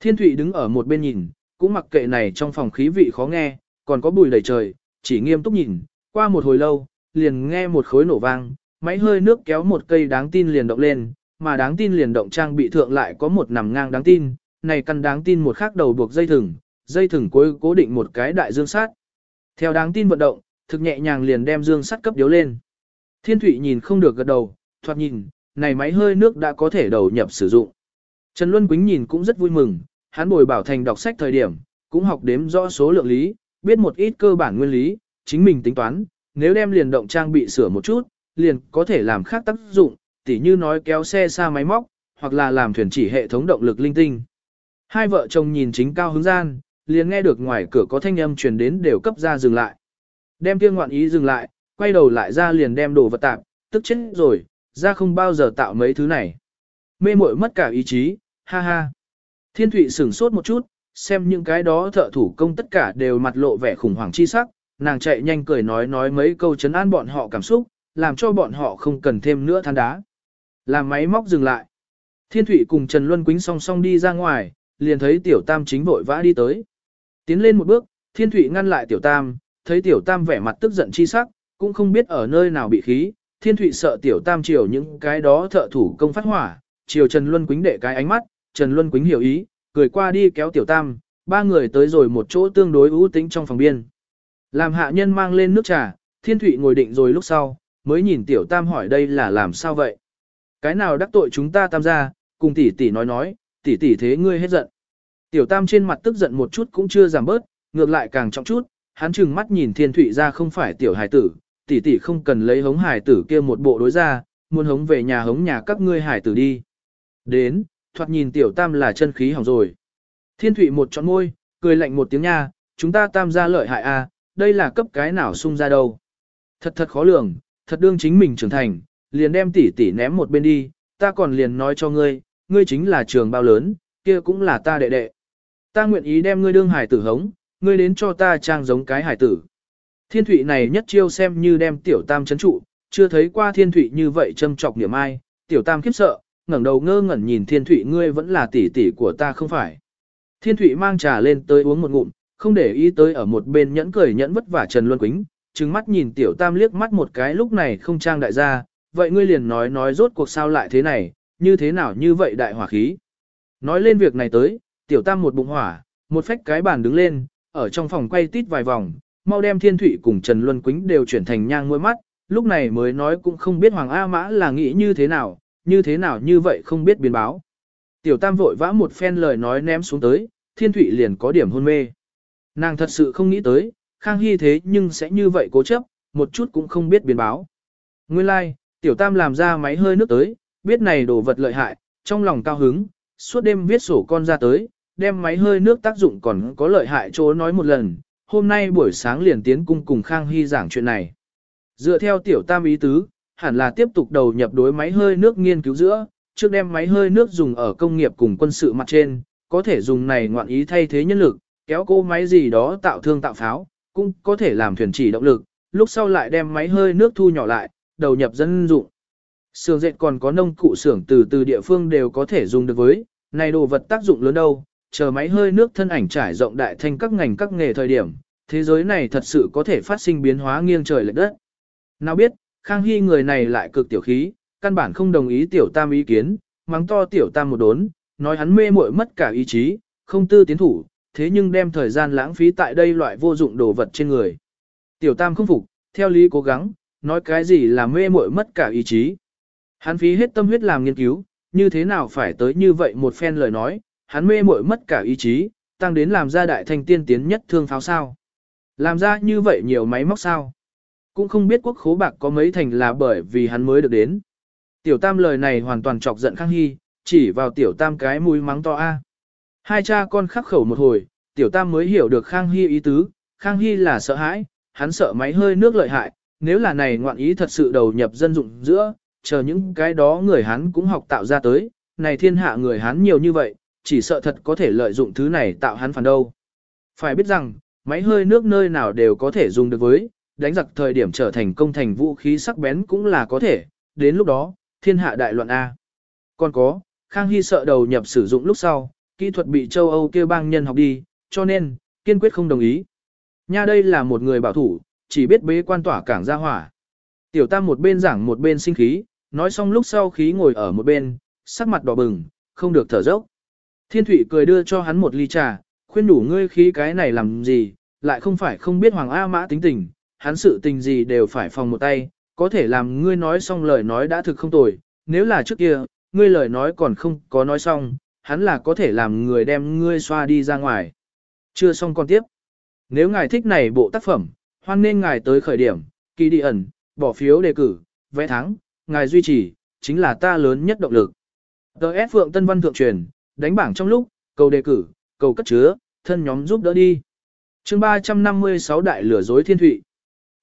Thiên Thụy đứng ở một bên nhìn, cũng mặc kệ này trong phòng khí vị khó nghe, còn có bùi đầy trời, chỉ nghiêm túc nhìn, qua một hồi lâu, liền nghe một khối nổ vang, máy hơi nước kéo một cây đáng tin liền động lên, mà đáng tin liền động trang bị thượng lại có một nằm ngang đáng tin, này căn đáng tin một khác đầu buộc dây thừng, dây thừng cuối cố định một cái đại dương sắt. Theo đáng tin vận động, thực nhẹ nhàng liền đem dương sắt cấp điếu lên. Thiên Thụy nhìn không được gật đầu, thoạt nhìn, này máy hơi nước đã có thể đầu nhập sử dụng. Trần Luân Quýnh nhìn cũng rất vui mừng, hắn bồi bảo thành đọc sách thời điểm, cũng học đếm rõ số lượng lý, biết một ít cơ bản nguyên lý, chính mình tính toán, nếu đem liền động trang bị sửa một chút, liền có thể làm khác tác dụng, tỉ như nói kéo xe xa máy móc, hoặc là làm thuyền chỉ hệ thống động lực linh tinh. Hai vợ chồng nhìn chính cao hướng gian, liền nghe được ngoài cửa có thanh âm truyền đến đều cấp ra dừng lại. Đem kia ngoạn ý dừng lại, quay đầu lại ra liền đem đồ vật tạp, tức chết rồi, ra không bao giờ tạo mấy thứ này. Mê muội mất cả ý chí, ha ha. Thiên Thụy sửng sốt một chút, xem những cái đó thợ thủ công tất cả đều mặt lộ vẻ khủng hoảng chi sắc, nàng chạy nhanh cười nói nói mấy câu chấn an bọn họ cảm xúc, làm cho bọn họ không cần thêm nữa than đá. Làm máy móc dừng lại. Thiên Thụy cùng Trần Luân Quýnh song song đi ra ngoài, liền thấy Tiểu Tam chính vội vã đi tới. Tiến lên một bước, Thiên Thụy ngăn lại Tiểu Tam, thấy Tiểu Tam vẻ mặt tức giận chi sắc, cũng không biết ở nơi nào bị khí. Thiên Thụy sợ Tiểu Tam chiều những cái đó thợ thủ công phát hỏa, chiều Trần Luân Quýnh để cái ánh mắt, Trần Luân Quýnh hiểu ý, cười qua đi kéo Tiểu Tam, ba người tới rồi một chỗ tương đối ưu tính trong phòng biên. Làm hạ nhân mang lên nước trà, thiên thụy ngồi định rồi lúc sau, mới nhìn tiểu tam hỏi đây là làm sao vậy. Cái nào đắc tội chúng ta tam gia, cùng tỷ tỷ nói nói, tỷ tỷ thế ngươi hết giận. Tiểu tam trên mặt tức giận một chút cũng chưa giảm bớt, ngược lại càng trọng chút, hắn chừng mắt nhìn thiên thụy ra không phải tiểu hài tử, tỷ tỷ không cần lấy hống hài tử kia một bộ đối ra, muốn hống về nhà hống nhà các ngươi hài tử đi. Đến, thoạt nhìn tiểu tam là chân khí hỏng rồi. Thiên thụy một trọn môi, cười lạnh một tiếng nha, chúng ta tam gia lợi hại a, à, đây là cấp cái nào sung ra đâu. Thật thật khó lường, thật đương chính mình trưởng thành, liền đem tỷ tỷ ném một bên đi, ta còn liền nói cho ngươi, ngươi chính là trường bao lớn, kia cũng là ta đệ đệ. Ta nguyện ý đem ngươi đương hải tử hống, ngươi đến cho ta trang giống cái hải tử. Thiên thụy này nhất chiêu xem như đem tiểu tam chấn trụ, chưa thấy qua thiên thụy như vậy châm trọc niệm ai, tiểu tam khiếp sợ, ngẩng đầu ngơ ngẩn nhìn thiên thụy ngươi vẫn là tỷ tỷ của ta không phải. Thiên thụy mang trà lên tới uống một ngụm, không để ý tới ở một bên nhẫn cười nhẫn vất vả Trần Luân Quýnh, trừng mắt nhìn tiểu tam liếc mắt một cái lúc này không trang đại gia, vậy ngươi liền nói nói rốt cuộc sao lại thế này, như thế nào như vậy đại hỏa khí. Nói lên việc này tới, tiểu tam một bụng hỏa, một phách cái bàn đứng lên, ở trong phòng quay tít vài vòng, mau đem thiên thủy cùng Trần Luân Quýnh đều chuyển thành nhang ngôi mắt, lúc này mới nói cũng không biết Hoàng A Mã là nghĩ như thế nào, như thế nào như vậy không biết biến báo. Tiểu tam vội vã một phen lời nói ném xuống tới, thiên thủy liền có điểm hôn mê. Nàng thật sự không nghĩ tới, Khang Hy thế nhưng sẽ như vậy cố chấp, một chút cũng không biết biến báo. Nguyên lai, like, tiểu tam làm ra máy hơi nước tới, biết này đồ vật lợi hại, trong lòng cao hứng, suốt đêm viết sổ con ra tới, đem máy hơi nước tác dụng còn có lợi hại chỗ nói một lần, hôm nay buổi sáng liền tiến cung cùng Khang Hy giảng chuyện này. Dựa theo tiểu tam ý tứ, hẳn là tiếp tục đầu nhập đối máy hơi nước nghiên cứu giữa, trước đem máy hơi nước dùng ở công nghiệp cùng quân sự mặt trên, có thể dùng này ngoạn ý thay thế nhân lực, kéo cô máy gì đó tạo thương tạo pháo, cũng có thể làm thuyền chỉ động lực, lúc sau lại đem máy hơi nước thu nhỏ lại, đầu nhập dân dụng. Sưởng dệt còn có nông cụ xưởng từ từ địa phương đều có thể dùng được với, này đồ vật tác dụng lớn đâu, chờ máy hơi nước thân ảnh trải rộng đại thanh các ngành các nghề thời điểm, thế giới này thật sự có thể phát sinh biến hóa nghiêng trời lệch đất. Nào biết, Khang Hy người này lại cực tiểu khí, căn bản không đồng ý tiểu tam ý kiến, mắng to tiểu tam một đốn, nói hắn mê muội mất cả ý chí, không tư tiến thủ, thế nhưng đem thời gian lãng phí tại đây loại vô dụng đồ vật trên người. Tiểu tam không phục, theo lý cố gắng, nói cái gì là mê muội mất cả ý chí. Hắn phí hết tâm huyết làm nghiên cứu, như thế nào phải tới như vậy một phen lời nói, hắn mê muội mất cả ý chí, tăng đến làm ra đại thanh tiên tiến nhất thương pháo sao. Làm ra như vậy nhiều máy móc sao. Cũng không biết quốc khố bạc có mấy thành là bởi vì hắn mới được đến. Tiểu tam lời này hoàn toàn chọc giận Khang Hy, chỉ vào tiểu tam cái mũi mắng to a. Hai cha con khắc khẩu một hồi, tiểu tam mới hiểu được Khang Hy ý tứ, Khang Hy là sợ hãi, hắn sợ máy hơi nước lợi hại, nếu là này ngoạn ý thật sự đầu nhập dân dụng giữa, chờ những cái đó người hắn cũng học tạo ra tới, này thiên hạ người hắn nhiều như vậy, chỉ sợ thật có thể lợi dụng thứ này tạo hắn phản đâu. Phải biết rằng, máy hơi nước nơi nào đều có thể dùng được với, đánh giặc thời điểm trở thành công thành vũ khí sắc bén cũng là có thể, đến lúc đó, thiên hạ đại loạn A. Còn có, Khang Hy sợ đầu nhập sử dụng lúc sau, kỹ thuật bị châu Âu kêu bang nhân học đi, cho nên, kiên quyết không đồng ý. Nha đây là một người bảo thủ, chỉ biết bế quan tỏa cảng ra hỏa. Tiểu tam một bên giảng một bên sinh khí, nói xong lúc sau khí ngồi ở một bên, sắc mặt đỏ bừng, không được thở dốc. Thiên Thụy cười đưa cho hắn một ly trà, khuyên đủ ngươi khí cái này làm gì, lại không phải không biết Hoàng A Mã tính tình, hắn sự tình gì đều phải phòng một tay, có thể làm ngươi nói xong lời nói đã thực không tồi, nếu là trước kia, ngươi lời nói còn không có nói xong, hắn là có thể làm người đem ngươi xoa đi ra ngoài. Chưa xong còn tiếp. Nếu ngài thích này bộ tác phẩm, hoan nên ngài tới khởi điểm, kỳ đi ẩn, bỏ phiếu đề cử, vẽ thắng, ngài duy trì, chính là ta lớn nhất động lực. Tờ S Phượng Tân Văn Thượng truyền, đánh bảng trong lúc, cầu đề cử, cầu cất chứa, thân nhóm giúp đỡ đi. chương 356 đại lửa dối thiên thụy.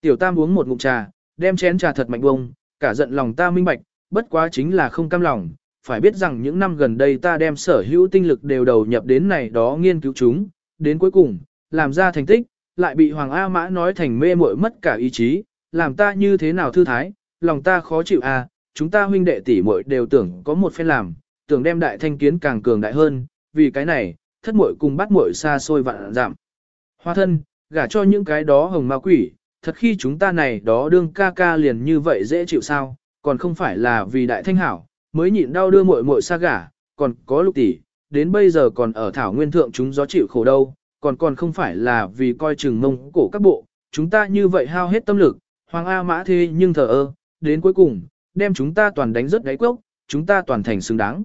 Tiểu Tam uống một ngụm trà, đem chén trà thật mạnh bông, cả giận lòng ta minh bạch, bất quá chính là không cam lòng. Phải biết rằng những năm gần đây ta đem sở hữu tinh lực đều đầu nhập đến này đó nghiên cứu chúng, đến cuối cùng, làm ra thành tích, lại bị Hoàng A Mã nói thành mê muội mất cả ý chí, làm ta như thế nào thư thái, lòng ta khó chịu à, chúng ta huynh đệ tỷ muội đều tưởng có một phen làm, tưởng đem đại thanh kiến càng cường đại hơn, vì cái này, thất muội cùng bắt muội xa xôi vạn giảm. Hoa thân, gả cho những cái đó hồng ma quỷ, thật khi chúng ta này đó đương ca ca liền như vậy dễ chịu sao, còn không phải là vì đại thanh hảo, mới nhịn đau đưa muội muội xa gả, còn có lục tỷ, đến bây giờ còn ở thảo nguyên thượng chúng gió chịu khổ đâu, còn còn không phải là vì coi chừng mông cổ các bộ, chúng ta như vậy hao hết tâm lực, hoàng A mã thế nhưng thờ ơ, đến cuối cùng, đem chúng ta toàn đánh rất đáy quốc, chúng ta toàn thành xứng đáng.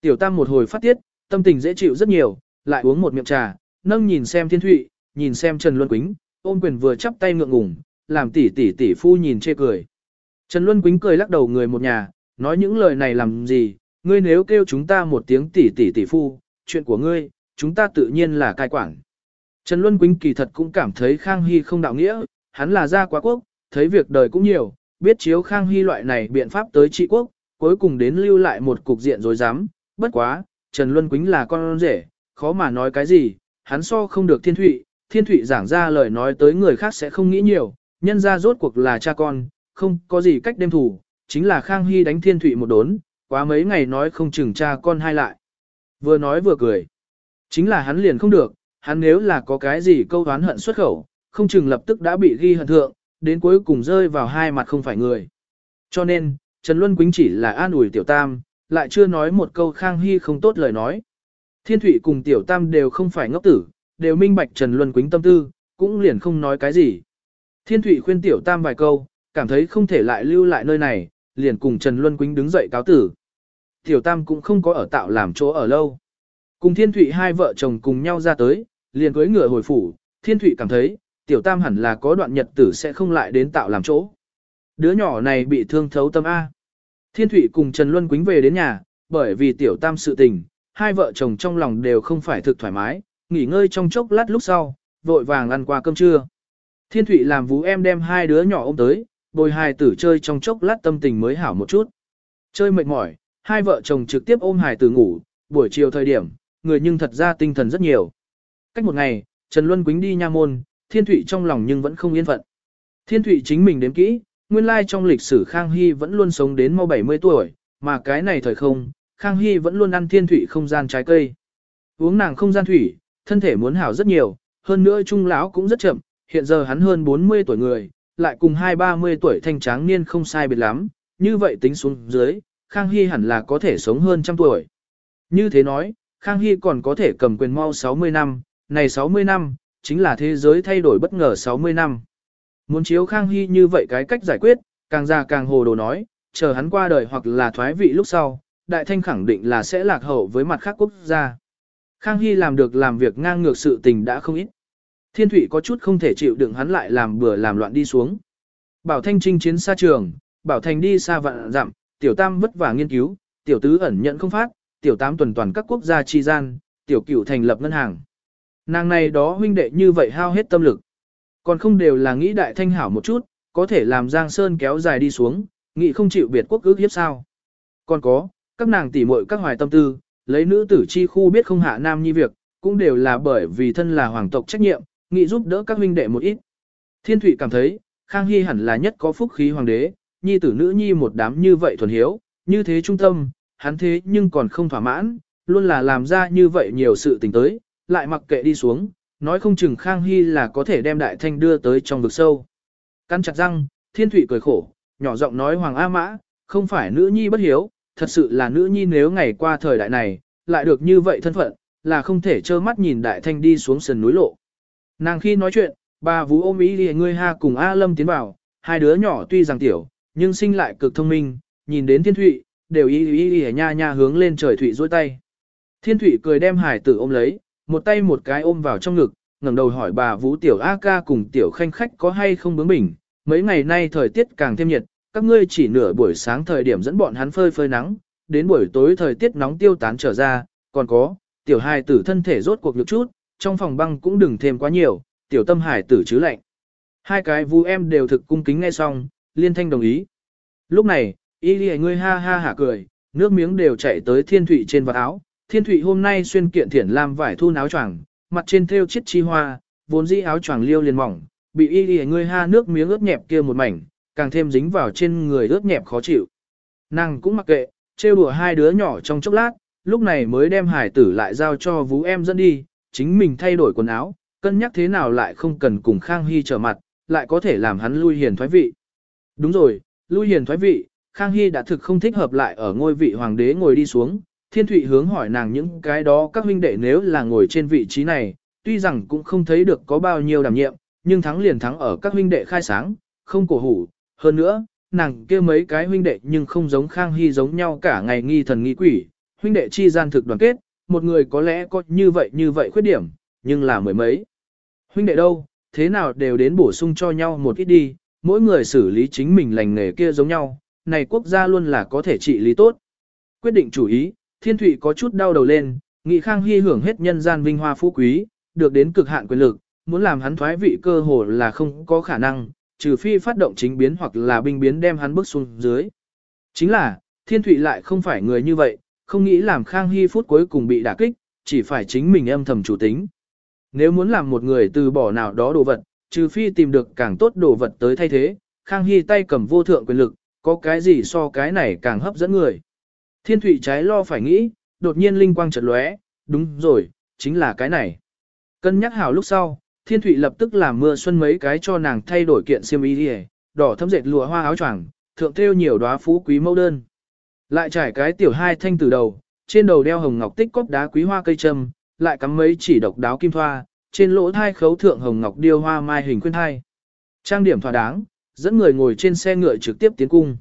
Tiểu tam một hồi phát tiết, tâm tình dễ chịu rất nhiều, lại uống một miệng trà, nâng nhìn xem Thiên Thụy, nhìn xem Trần Luân Quýnh, ôm quyền vừa chắp tay ngượng ngùng, làm tỷ tỷ tỷ phu nhìn chê cười. Trần Luân Quýnh cười lắc đầu người một nhà, nói những lời này làm gì, ngươi nếu kêu chúng ta một tiếng tỷ tỷ tỷ phu, chuyện của ngươi, chúng ta tự nhiên là cai quản. Trần Luân Quýnh kỳ thật cũng cảm thấy Khang Hy không đạo nghĩa, hắn là gia quá quốc, thấy việc đời cũng nhiều, biết chiếu Khang Hy loại này biện pháp tới trị quốc, cuối cùng đến lưu lại một cục diện rồi dám, bất quá, Trần Luân Quýnh là con rể, khó mà nói cái gì, hắn so không được thiên thụy, thiên thụy giảng ra lời nói tới người khác sẽ không nghĩ nhiều, nhân ra rốt cuộc là cha con, không có gì cách đêm thủ, chính là Khang Hy đánh thiên thụy một đốn, quá mấy ngày nói không chừng cha con hai lại. Vừa nói vừa cười. Chính là hắn liền không được, hắn nếu là có cái gì câu đoán hận xuất khẩu, không chừng lập tức đã bị ghi hận thượng, đến cuối cùng rơi vào hai mặt không phải người. Cho nên, Trần Luân Quýnh chỉ là an ủi Tiểu Tam, lại chưa nói một câu Khang Hy không tốt lời nói. Thiên Thụy cùng Tiểu Tam đều không phải ngốc tử, đều minh bạch Trần Luân Quýnh tâm tư, cũng liền không nói cái gì. Thiên Thụy khuyên Tiểu Tam vài câu, cảm thấy không thể lại lưu lại nơi này, liền cùng Trần Luân Quýnh đứng dậy cáo tử. Tiểu Tam cũng không có ở tạo làm chỗ ở lâu. Cùng Thiên Thụy hai vợ chồng cùng nhau ra tới, liền cưới ngựa hồi phủ, Thiên Thụy cảm thấy, Tiểu Tam hẳn là có đoạn nhật tử sẽ không lại đến tạo làm chỗ. Đứa nhỏ này bị thương thấu tâm A. Thiên Thụy cùng Trần Luân Quýnh về đến nhà, bởi vì Tiểu Tam sự tình, hai vợ chồng trong lòng đều không phải thực thoải mái, nghỉ ngơi trong chốc lát lúc sau, vội vàng ăn qua cơm trưa. Thiên Thụy làm vũ em đem hai đứa nhỏ ôm tới, bồi hài tử chơi trong chốc lát tâm tình mới hảo một chút. Chơi mệt mỏi, hai vợ chồng trực tiếp ôm hài tử ngủ, buổi chiều thời điểm, người nhưng thật ra tinh thần rất nhiều. Cách một ngày, Trần Luân Quýnh đi nha môn, Thiên Thụy trong lòng nhưng vẫn không yên phận. Thiên Thụy chính mình đếm kỹ, nguyên lai trong lịch sử Khang Hy vẫn luôn sống đến mau 70 tuổi, mà cái này thời không, Khang Hy vẫn luôn ăn Thiên thủy không gian trái cây. Uống nàng không gian thủy, thân thể muốn hảo rất nhiều, hơn nữa trung lão cũng rất chậm, hiện giờ hắn hơn 40 tuổi người, lại cùng hai ba mươi tuổi thanh tráng niên không sai biệt lắm, như vậy tính xuống dưới, Khang Hy hẳn là có thể sống hơn trăm tuổi. Như thế nói, Khang Hy còn có thể cầm quyền mau 60 năm, này 60 năm, chính là thế giới thay đổi bất ngờ 60 năm. Muốn chiếu Khang Hy như vậy cái cách giải quyết, càng già càng hồ đồ nói, chờ hắn qua đời hoặc là thoái vị lúc sau, Đại Thanh khẳng định là sẽ lạc hậu với mặt khác quốc gia. Khang Hy làm được làm việc ngang ngược sự tình đã không ít. Thiên Thụy có chút không thể chịu đựng hắn lại làm bừa làm loạn đi xuống. Bảo Thanh chinh chiến xa trường, Bảo Thành đi xa vạn dặm, Tiểu Tam vất vả nghiên cứu, Tiểu Tứ ẩn nhận không phát, Tiểu Tám tuần toàn các quốc gia chi gian, Tiểu Cửu thành lập ngân hàng. Nàng này đó huynh đệ như vậy hao hết tâm lực. Còn không đều là nghĩ đại thanh hảo một chút, có thể làm Giang Sơn kéo dài đi xuống, nghĩ không chịu biệt quốc ước hiếp sao. Còn có, các nàng tỉ muội các hoài tâm tư, lấy nữ tử chi khu biết không hạ nam nhi việc, cũng đều là bởi vì thân là hoàng tộc trách nhiệm, nghĩ giúp đỡ các huynh đệ một ít. Thiên Thụy cảm thấy, Khang Hy hẳn là nhất có phúc khí hoàng đế, nhi tử nữ nhi một đám như vậy thuần hiếu, như thế trung tâm, hắn thế nhưng còn không thỏa mãn, luôn là làm ra như vậy nhiều sự tình tới, lại mặc kệ đi xuống, nói không chừng Khang Hy là có thể đem đại thanh đưa tới trong vực sâu. Căn chặt răng, Thiên Thụy cười khổ, nhỏ giọng nói Hoàng A Mã, không phải nữ nhi bất hiếu, thật sự là nữ nhi nếu ngày qua thời đại này, lại được như vậy thân phận, là không thể trơ mắt nhìn đại thanh đi xuống sườn núi lộ. Nàng khi nói chuyện, bà Vũ ôm ý thì ngươi ha cùng A Lâm tiến vào, hai đứa nhỏ tuy rằng tiểu, nhưng sinh lại cực thông minh, nhìn đến thiên thụy, đều ý ý ý nha nha hướng lên trời thụy dôi tay. Thiên thụy cười đem hải tử ôm lấy, một tay một cái ôm vào trong ngực, ngẩng đầu hỏi bà Vũ tiểu A ca cùng tiểu khanh khách có hay không bướng bỉnh, mấy ngày nay thời tiết càng thêm nhiệt, các ngươi chỉ nửa buổi sáng thời điểm dẫn bọn hắn phơi phơi nắng, đến buổi tối thời tiết nóng tiêu tán trở ra, còn có, tiểu hài tử thân thể rốt cuộc nhược chút, trong phòng băng cũng đừng thêm quá nhiều, tiểu tâm hải tử chứ lạnh. Hai cái vu em đều thực cung kính nghe xong, liên thanh đồng ý. Lúc này, y lì ngươi ha ha hả cười, nước miếng đều chảy tới thiên thủy trên vạt áo. Thiên thụy hôm nay xuyên kiện thiển làm vải thu áo choàng, mặt trên thêu chiếc chi hoa, vốn dĩ áo choàng liêu liền mỏng, bị y y ngươi ha nước miếng ướt nhẹp kia một mảnh, càng thêm dính vào trên người ướt nhẹp khó chịu. Nàng cũng mặc kệ, trêu đùa hai đứa nhỏ trong chốc lát, lúc này mới đem hải tử lại giao cho vú em dẫn đi, chính mình thay đổi quần áo, cân nhắc thế nào lại không cần cùng Khang Hy trở mặt, lại có thể làm hắn lui hiền thoái vị. Đúng rồi, lui hiền thoái vị, Khang Hy đã thực không thích hợp lại ở ngôi vị hoàng đế ngồi đi xuống, thiên thụy hướng hỏi nàng những cái đó các huynh đệ nếu là ngồi trên vị trí này, tuy rằng cũng không thấy được có bao nhiêu đảm nhiệm, nhưng thắng liền thắng ở các huynh đệ khai sáng, không cổ hủ, hơn nữa, nàng kia mấy cái huynh đệ nhưng không giống Khang Hy giống nhau cả ngày nghi thần nghi quỷ, huynh đệ chi gian thực đoàn kết, một người có lẽ có như vậy như vậy khuyết điểm, nhưng là mười mấy. Huynh đệ đâu, thế nào đều đến bổ sung cho nhau một ít đi, mỗi người xử lý chính mình lành nghề kia giống nhau, này quốc gia luôn là có thể trị lý tốt. Quyết định chủ ý, thiên thụy có chút đau đầu lên, nghị khang hy hưởng hết nhân gian vinh hoa phú quý, được đến cực hạn quyền lực, muốn làm hắn thoái vị cơ hồ là không có khả năng, trừ phi phát động chính biến hoặc là binh biến đem hắn bước xuống dưới. Chính là, thiên thụy lại không phải người như vậy, không nghĩ làm khang hy phút cuối cùng bị đả kích, chỉ phải chính mình âm thầm chủ tính. Nếu muốn làm một người từ bỏ nào đó đồ vật, trừ phi tìm được càng tốt đồ vật tới thay thế, khang hy tay cầm vô thượng quyền lực, có cái gì so cái này càng hấp dẫn người. Thiên thụy trái lo phải nghĩ, đột nhiên linh quang chợt lóe, đúng rồi, chính là cái này. Cân nhắc hảo lúc sau, thiên thụy lập tức làm mưa xuân mấy cái cho nàng thay đổi kiện xiêm y đi đỏ thấm dệt lụa hoa áo choàng, thượng thêu nhiều đóa phú quý mẫu đơn. Lại trải cái tiểu hai thanh từ đầu, trên đầu đeo hồng ngọc tích cốc đá quý hoa cây trâm, lại cắm mấy chỉ độc đáo kim thoa, trên lỗ thai khấu thượng hồng ngọc điêu hoa mai hình khuyên thai. Trang điểm thỏa đáng, dẫn người ngồi trên xe ngựa trực tiếp tiến cung.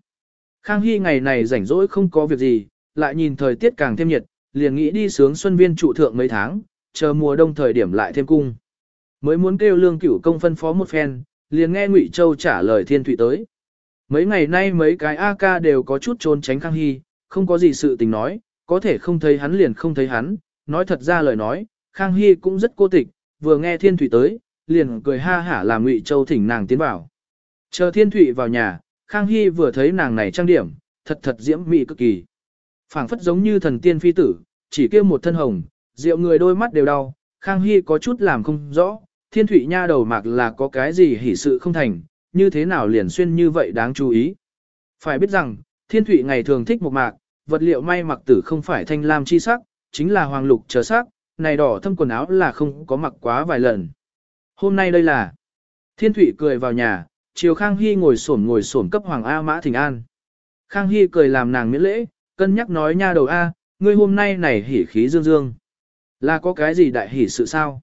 Khang Hy ngày này rảnh rỗi không có việc gì, lại nhìn thời tiết càng thêm nhiệt, liền nghĩ đi sướng xuân viên trụ thượng mấy tháng, chờ mùa đông thời điểm lại thêm cung. Mới muốn kêu lương cửu công phân phó một phen, liền nghe Ngụy Châu trả lời thiên thủy tới. Mấy ngày nay mấy cái AK đều có chút trốn tránh Khang Hy, không có gì sự tình nói, có thể không thấy hắn liền không thấy hắn, nói thật ra lời nói, Khang Hy cũng rất cô tịch, vừa nghe thiên thủy tới, liền cười ha hả làm Ngụy Châu thỉnh nàng tiến vào. Chờ thiên thủy vào nhà, Khang Hy vừa thấy nàng này trang điểm, thật thật diễm mị cực kỳ. phảng phất giống như thần tiên phi tử, chỉ kêu một thân hồng, rượu người đôi mắt đều đau, Khang Hy có chút làm không rõ, thiên thủy nha đầu mạc là có cái gì hỉ sự không thành, như thế nào liền xuyên như vậy đáng chú ý. Phải biết rằng, thiên thủy ngày thường thích một mạc, vật liệu may mặc tử không phải thanh lam chi sắc, chính là hoàng lục chờ sắc, này đỏ thâm quần áo là không có mặc quá vài lần. Hôm nay đây là, thiên thủy cười vào nhà, chiều Khang Hy ngồi xổm ngồi xổm cấp hoàng A mã thỉnh an. Khang Hy cười làm nàng miễn lễ, cân nhắc nói nha đầu A, ngươi hôm nay này hỉ khí dương dương. Là có cái gì đại hỉ sự sao?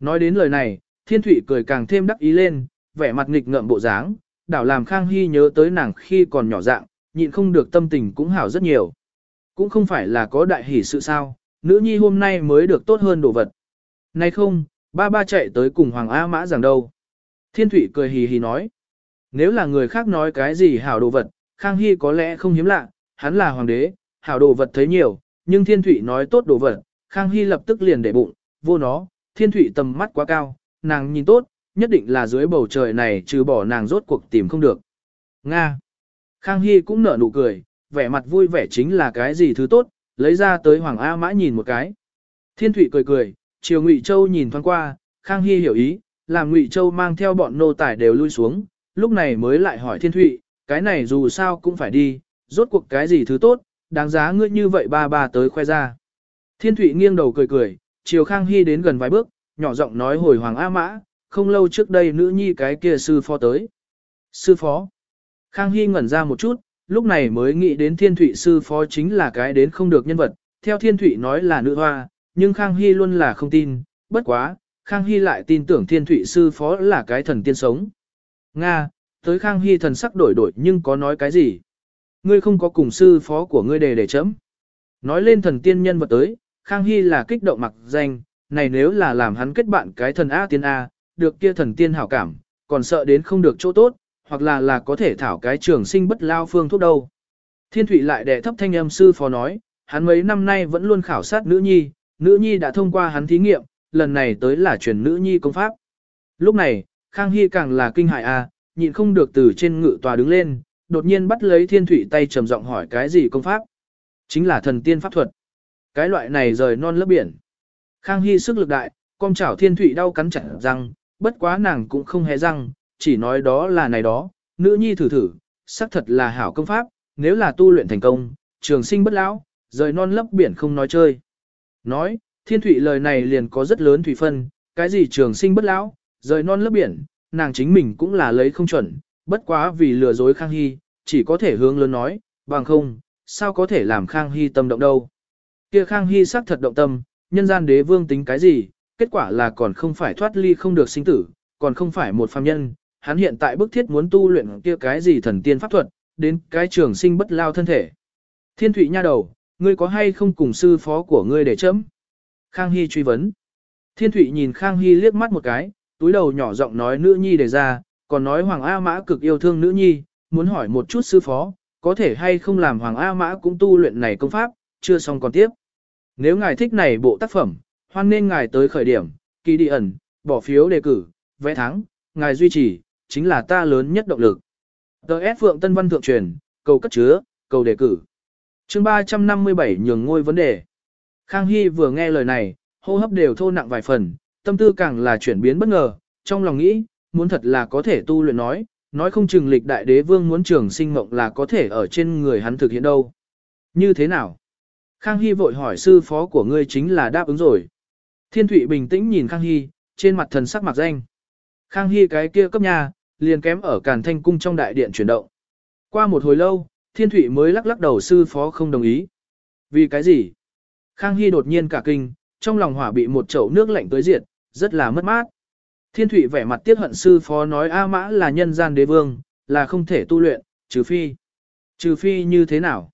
Nói đến lời này, thiên Thụy cười càng thêm đắc ý lên, vẻ mặt nghịch ngợm bộ dáng, đảo làm Khang Hy nhớ tới nàng khi còn nhỏ dạng, nhịn không được tâm tình cũng hảo rất nhiều. Cũng không phải là có đại hỉ sự sao, nữ nhi hôm nay mới được tốt hơn đồ vật. Này không, ba ba chạy tới cùng Hoàng A Mã rằng đâu. Thiên Thụy cười hì hì nói. Nếu là người khác nói cái gì hảo đồ vật, Khang Hy có lẽ không hiếm lạ, hắn là hoàng đế, hảo đồ vật thấy nhiều, nhưng Thiên Thụy nói tốt đồ vật, Khang Hy lập tức liền để bụng, vô nó, Thiên Thụy tầm mắt quá cao, nàng nhìn tốt, nhất định là dưới bầu trời này trừ bỏ nàng rốt cuộc tìm không được. Nga. Khang Hy cũng nở nụ cười, vẻ mặt vui vẻ chính là cái gì thứ tốt, lấy ra tới Hoàng A Mã nhìn một cái. Thiên Thụy cười cười, chiều Ngụy Châu nhìn thoáng qua, Khang Hy hiểu ý, làm Ngụy Châu mang theo bọn nô tài đều lui xuống, lúc này mới lại hỏi Thiên Thụy, cái này dù sao cũng phải đi, rốt cuộc cái gì thứ tốt, đáng giá ngươi như vậy ba ba tới khoe ra. Thiên Thụy nghiêng đầu cười cười, chiều Khang Hy đến gần vài bước, nhỏ giọng nói hồi Hoàng A Mã, không lâu trước đây nữ nhi cái kia sư phó tới. Sư phó. Khang Hy ngẩn ra một chút, lúc này mới nghĩ đến thiên thụy sư phó chính là cái đến không được nhân vật, theo thiên thụy nói là nữ hoa, nhưng Khang Hy luôn là không tin, bất quá, Khang Hy lại tin tưởng thiên thụy sư phó là cái thần tiên sống. Nga, tới Khang Hy thần sắc đổi đổi nhưng có nói cái gì? Ngươi không có cùng sư phó của ngươi đề để chấm. Nói lên thần tiên nhân vật tới, Khang Hy là kích động mặc danh, này nếu là làm hắn kết bạn cái thần A tiên A, được kia thần tiên hảo cảm, còn sợ đến không được chỗ tốt, hoặc là là có thể thảo cái trường sinh bất lao phương thuốc đâu. Thiên Thụy lại đệ thấp thanh âm sư phó nói, hắn mấy năm nay vẫn luôn khảo sát nữ nhi, nữ nhi đã thông qua hắn thí nghiệm, lần này tới là truyền nữ nhi công pháp. Lúc này, Khang Hy càng là kinh hại a, à, nhịn không được từ trên ngự tòa đứng lên, đột nhiên bắt lấy Thiên Thụy tay trầm giọng hỏi cái gì công pháp. Chính là thần tiên pháp thuật. Cái loại này rời non lớp biển. Khang Hy sức lực đại, con chảo Thiên Thụy đau cắn chặt răng, bất quá nàng cũng không hề răng, chỉ nói đó là này đó, nữ nhi thử thử, xác thật là hảo công pháp, nếu là tu luyện thành công, trường sinh bất lão, rời non lấp biển không nói chơi. Nói, thiên thủy lời này liền có rất lớn thủy phân, cái gì trường sinh bất lão, rời non lớp biển, nàng chính mình cũng là lấy không chuẩn, bất quá vì lừa dối Khang Hy, chỉ có thể hướng lớn nói, bằng không, sao có thể làm Khang Hy tâm động đâu. Kia Khang Hy xác thật động tâm, nhân gian đế vương tính cái gì, kết quả là còn không phải thoát ly không được sinh tử, còn không phải một phàm nhân, hắn hiện tại bức thiết muốn tu luyện kia cái gì thần tiên pháp thuật, đến cái trường sinh bất lao thân thể. Thiên thủy nha đầu, ngươi có hay không cùng sư phó của ngươi để chấm, Khang Hy truy vấn. Thiên Thụy nhìn Khang Hy liếc mắt một cái, túi đầu nhỏ giọng nói nữ nhi đề ra, còn nói Hoàng A Mã cực yêu thương nữ nhi, muốn hỏi một chút sư phó, có thể hay không làm Hoàng A Mã cũng tu luyện này công pháp, chưa xong còn tiếp. Nếu ngài thích này bộ tác phẩm, hoan nên ngài tới khởi điểm, kỳ đi ẩn, bỏ phiếu đề cử, vẽ thắng, ngài duy trì, chính là ta lớn nhất động lực. Đợt Phượng Tân Văn Thượng truyền, cầu cất chứa, cầu đề cử. chương 357 nhường ngôi vấn đề. Khang Hy vừa nghe lời này, hô hấp đều thô nặng vài phần, tâm tư càng là chuyển biến bất ngờ, trong lòng nghĩ, muốn thật là có thể tu luyện nói, nói không chừng lịch đại đế vương muốn trường sinh mộng là có thể ở trên người hắn thực hiện đâu. Như thế nào? Khang Hy vội hỏi sư phó của ngươi chính là đáp ứng rồi. Thiên Thụy bình tĩnh nhìn Khang Hy, trên mặt thần sắc mặc danh. Khang Hy cái kia cấp nhà, liền kém ở Càn Thanh cung trong đại điện chuyển động. Qua một hồi lâu, Thiên Thụy mới lắc lắc đầu sư phó không đồng ý. Vì cái gì? Khang Hy đột nhiên cả kinh, trong lòng hỏa bị một chậu nước lạnh tới diệt, rất là mất mát. Thiên Thụy vẻ mặt tiếc hận sư phó nói A Mã là nhân gian đế vương, là không thể tu luyện, trừ phi. Trừ phi như thế nào?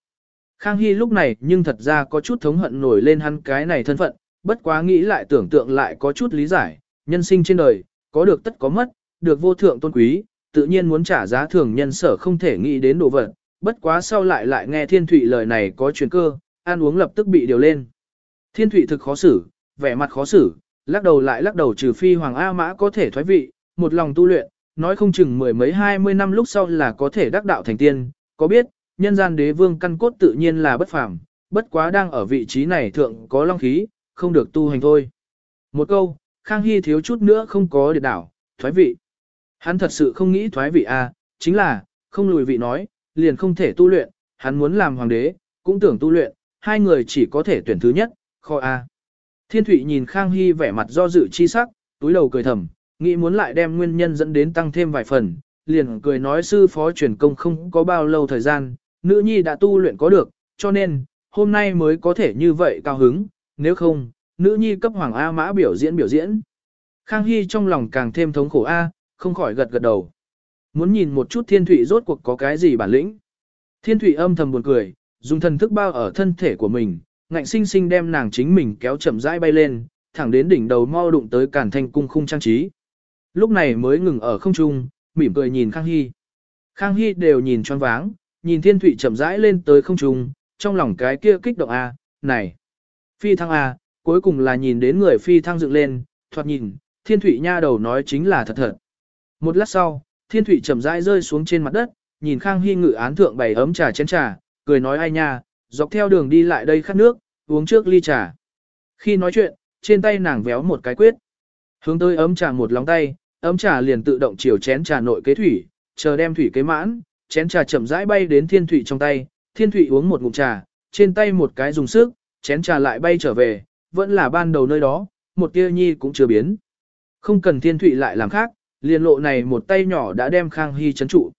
Khang Hy lúc này nhưng thật ra có chút thống hận nổi lên hắn cái này thân phận, bất quá nghĩ lại tưởng tượng lại có chút lý giải, nhân sinh trên đời, có được tất có mất, được vô thượng tôn quý, tự nhiên muốn trả giá thường nhân sở không thể nghĩ đến đồ vật, bất quá sau lại lại nghe Thiên Thụy lời này có truyền cơ, ăn uống lập tức bị điều lên. Thiên Thụy thực khó xử, vẻ mặt khó xử, lắc đầu lại lắc đầu trừ phi Hoàng A Mã có thể thoái vị, một lòng tu luyện, nói không chừng mười mấy hai mươi năm lúc sau là có thể đắc đạo thành tiên, có biết, nhân gian đế vương căn cốt tự nhiên là bất phàm, bất quá đang ở vị trí này thượng có long khí, không được tu hành thôi. Một câu, Khang Hy thiếu chút nữa không có địa đảo, thoái vị. Hắn thật sự không nghĩ thoái vị à, chính là, không lùi vị nói, liền không thể tu luyện, hắn muốn làm hoàng đế, cũng tưởng tu luyện, hai người chỉ có thể tuyển thứ nhất, kho A. Thiên Thụy nhìn Khang Hy vẻ mặt do dự chi sắc, túi đầu cười thầm, nghĩ muốn lại đem nguyên nhân dẫn đến tăng thêm vài phần, liền cười nói sư phó truyền công không có bao lâu thời gian, nữ nhi đã tu luyện có được, cho nên, hôm nay mới có thể như vậy cao hứng, nếu không, nữ nhi cấp hoàng A mã biểu diễn biểu diễn. Khang Hy trong lòng càng thêm thống khổ A, không khỏi gật gật đầu. Muốn nhìn một chút thiên thủy rốt cuộc có cái gì bản lĩnh. Thiên thủy âm thầm buồn cười, dùng thần thức bao ở thân thể của mình, ngạnh sinh sinh đem nàng chính mình kéo chậm rãi bay lên, thẳng đến đỉnh đầu mau đụng tới cản thanh cung khung trang trí. Lúc này mới ngừng ở không trung, mỉm cười nhìn Khang Hy. Khang Hy đều nhìn choáng váng, nhìn thiên Thụy chậm rãi lên tới không trung, trong lòng cái kia kích động a, này, phi thăng a, cuối cùng là nhìn đến người phi thăng dựng lên, thoạt nhìn, thiên Thụy nha đầu nói chính là thật thật. Một lát sau, thiên Thụy chậm rãi rơi xuống trên mặt đất, nhìn Khang Hy ngự án thượng bày ấm trà chén trà, cười nói ai nha, dọc theo đường đi lại đây khát nước, uống trước ly trà. Khi nói chuyện, trên tay nàng véo một cái quyết. Hướng tới ấm trà một lòng tay, ấm trà liền tự động chiều chén trà nội kế thủy, chờ đem thủy kế mãn, chén trà chậm rãi bay đến thiên thủy trong tay, thiên thủy uống một ngụm trà, trên tay một cái dùng sức, chén trà lại bay trở về, vẫn là ban đầu nơi đó, một tia nhi cũng chưa biến. Không cần thiên thủy lại làm khác, liền lộ này một tay nhỏ đã đem Khang Hy chấn trụ.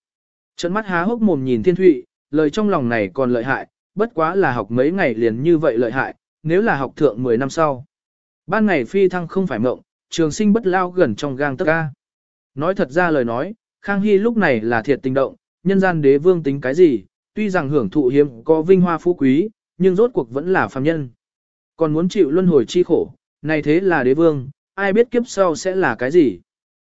Trận mắt há hốc mồm nhìn thiên thủy, lời trong lòng này còn lợi hại, bất quá là học mấy ngày liền như vậy lợi hại, nếu là học thượng 10 năm sau. Ban ngày phi thăng không phải mộng, trường sinh bất lao gần trong gang tất ca. Nói thật ra lời nói, Khang Hy lúc này là thiệt tình động, nhân gian đế vương tính cái gì, tuy rằng hưởng thụ hiếm có vinh hoa phú quý, nhưng rốt cuộc vẫn là phàm nhân. Còn muốn chịu luân hồi chi khổ, này thế là đế vương, ai biết kiếp sau sẽ là cái gì.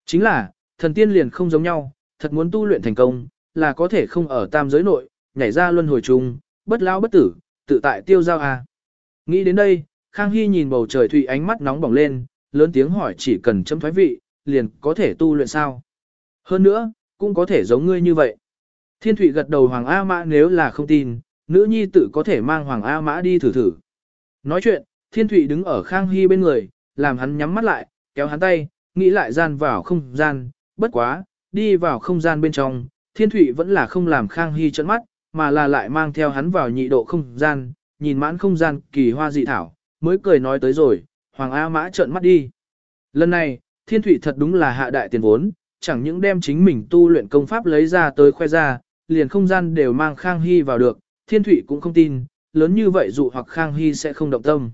Chính là, thần tiên liền không giống nhau, thật muốn tu luyện thành công, là có thể không ở tam giới nội, nhảy ra luân hồi chung, bất lao bất tử, tự tại tiêu giao à. Nghĩ đến đây, Khang Hy nhìn bầu trời thủy ánh mắt nóng bỏng lên, lớn tiếng hỏi chỉ cần chấm thoái vị, liền có thể tu luyện sao. Hơn nữa, cũng có thể giống ngươi như vậy. Thiên thủy gật đầu Hoàng A Mã nếu là không tin, nữ nhi tự có thể mang Hoàng A Mã đi thử thử. Nói chuyện, Thiên thủy đứng ở Khang Hy bên người, làm hắn nhắm mắt lại, kéo hắn tay, nghĩ lại gian vào không gian, bất quá, đi vào không gian bên trong, Thiên thủy vẫn là không làm Khang Hy chấn mắt, mà là lại mang theo hắn vào nhị độ không gian, nhìn mãn không gian kỳ hoa dị thảo, mới cười nói tới rồi, Hoàng A Mã trợn mắt đi. Lần này, Thiên Thụy thật đúng là hạ đại tiền vốn, chẳng những đem chính mình tu luyện công pháp lấy ra tới khoe ra, liền không gian đều mang Khang Hy vào được, Thiên Thụy cũng không tin, lớn như vậy dụ hoặc Khang Hy sẽ không động tâm.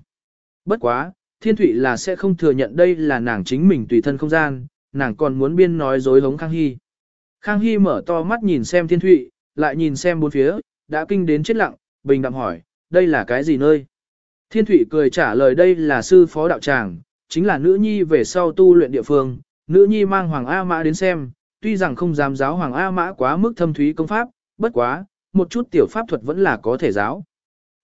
Bất quá, Thiên Thụy là sẽ không thừa nhận đây là nàng chính mình tùy thân không gian, nàng còn muốn biên nói dối hống Khang Hy. Khang Hy mở to mắt nhìn xem Thiên Thụy, lại nhìn xem bốn phía, đã kinh đến chết lặng, bình đạm hỏi, đây là cái gì nơi? Thiên Thụy cười trả lời đây là sư phó đạo tràng, chính là nữ nhi về sau tu luyện địa phương, nữ nhi mang Hoàng A Mã đến xem, tuy rằng không dám giáo Hoàng A Mã quá mức thâm thúy công pháp, bất quá, một chút tiểu pháp thuật vẫn là có thể giáo.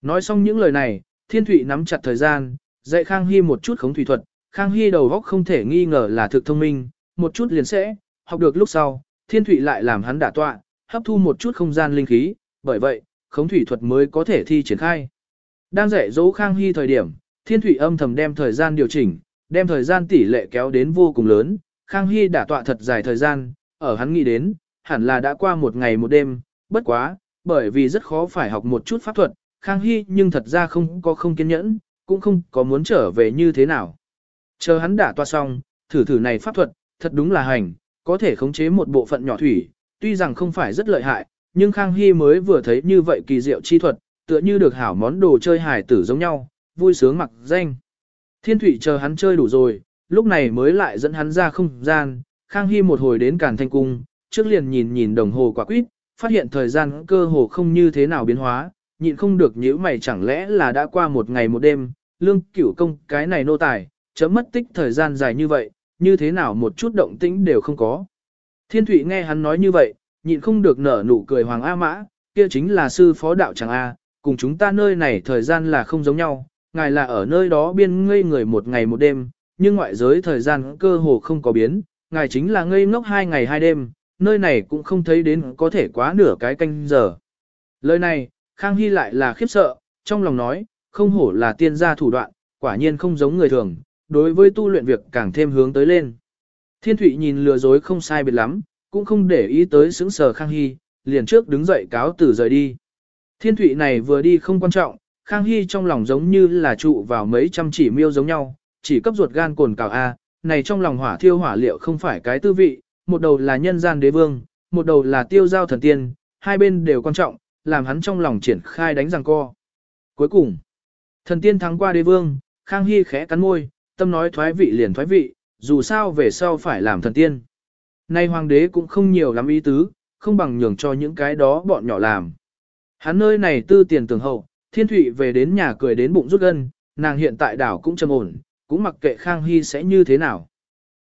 Nói xong những lời này, Thiên Thụy nắm chặt thời gian, dạy Khang Hy một chút khống thủy thuật, Khang Hy đầu góc không thể nghi ngờ là thực thông minh, một chút liền sẽ, học được lúc sau, Thiên Thụy lại làm hắn đả tọa, hấp thu một chút không gian linh khí, bởi vậy, khống thủy thuật mới có thể thi triển khai. Đang dạy dỗ Khang Hy thời điểm, Thiên thủy âm thầm đem thời gian điều chỉnh, đem thời gian tỷ lệ kéo đến vô cùng lớn, Khang Hy đã tọa thật dài thời gian, ở hắn nghĩ đến, hẳn là đã qua một ngày một đêm, bất quá, bởi vì rất khó phải học một chút pháp thuật, Khang Hy nhưng thật ra không có không kiên nhẫn, cũng không có muốn trở về như thế nào. Chờ hắn đã tọa xong, thử thử này pháp thuật, thật đúng là hành, có thể khống chế một bộ phận nhỏ thủy, tuy rằng không phải rất lợi hại, nhưng Khang Hy mới vừa thấy như vậy kỳ diệu chi thuật, tựa như được hảo món đồ chơi hài tử giống nhau, vui sướng mặc danh. Thiên Thụy chờ hắn chơi đủ rồi, lúc này mới lại dẫn hắn ra không gian, Khang Hy một hồi đến Càn Thanh Cung, trước liền nhìn nhìn đồng hồ quả quýt, phát hiện thời gian cơ hồ không như thế nào biến hóa, nhịn không được nhíu mày chẳng lẽ là đã qua một ngày một đêm, lương cửu công cái này nô tài, chấm mất tích thời gian dài như vậy, như thế nào một chút động tĩnh đều không có. Thiên Thụy nghe hắn nói như vậy, nhịn không được nở nụ cười Hoàng A Mã, kia chính là sư phó đạo chẳng A, cùng chúng ta nơi này thời gian là không giống nhau, ngài là ở nơi đó biên ngây người một ngày một đêm, nhưng ngoại giới thời gian cơ hồ không có biến, ngài chính là ngây ngốc hai ngày hai đêm, nơi này cũng không thấy đến có thể quá nửa cái canh giờ. Lời này, Khang Hy lại là khiếp sợ, trong lòng nói, không hổ là tiên gia thủ đoạn, quả nhiên không giống người thường, đối với tu luyện việc càng thêm hướng tới lên. Thiên Thụy nhìn lừa dối không sai biệt lắm, cũng không để ý tới sững sờ Khang Hy, liền trước đứng dậy cáo tử rời đi. Thiên Thụy này vừa đi không quan trọng, Khang Hy trong lòng giống như là trụ vào mấy trăm chỉ miêu giống nhau, chỉ cấp ruột gan cồn cào A, này trong lòng hỏa thiêu hỏa liệu không phải cái tư vị, một đầu là nhân gian đế vương, một đầu là tiêu giao thần tiên, hai bên đều quan trọng, làm hắn trong lòng triển khai đánh răng co. Cuối cùng, thần tiên thắng qua đế vương, Khang Hy khẽ cắn môi, tâm nói thoái vị liền thoái vị, dù sao về sau phải làm thần tiên. Nay hoàng đế cũng không nhiều lắm ý tứ, không bằng nhường cho những cái đó bọn nhỏ làm. Hắn nơi này tư tiền tường hậu, thiên thụy về đến nhà cười đến bụng rút gân, nàng hiện tại đảo cũng trầm ổn, cũng mặc kệ Khang Hy sẽ như thế nào.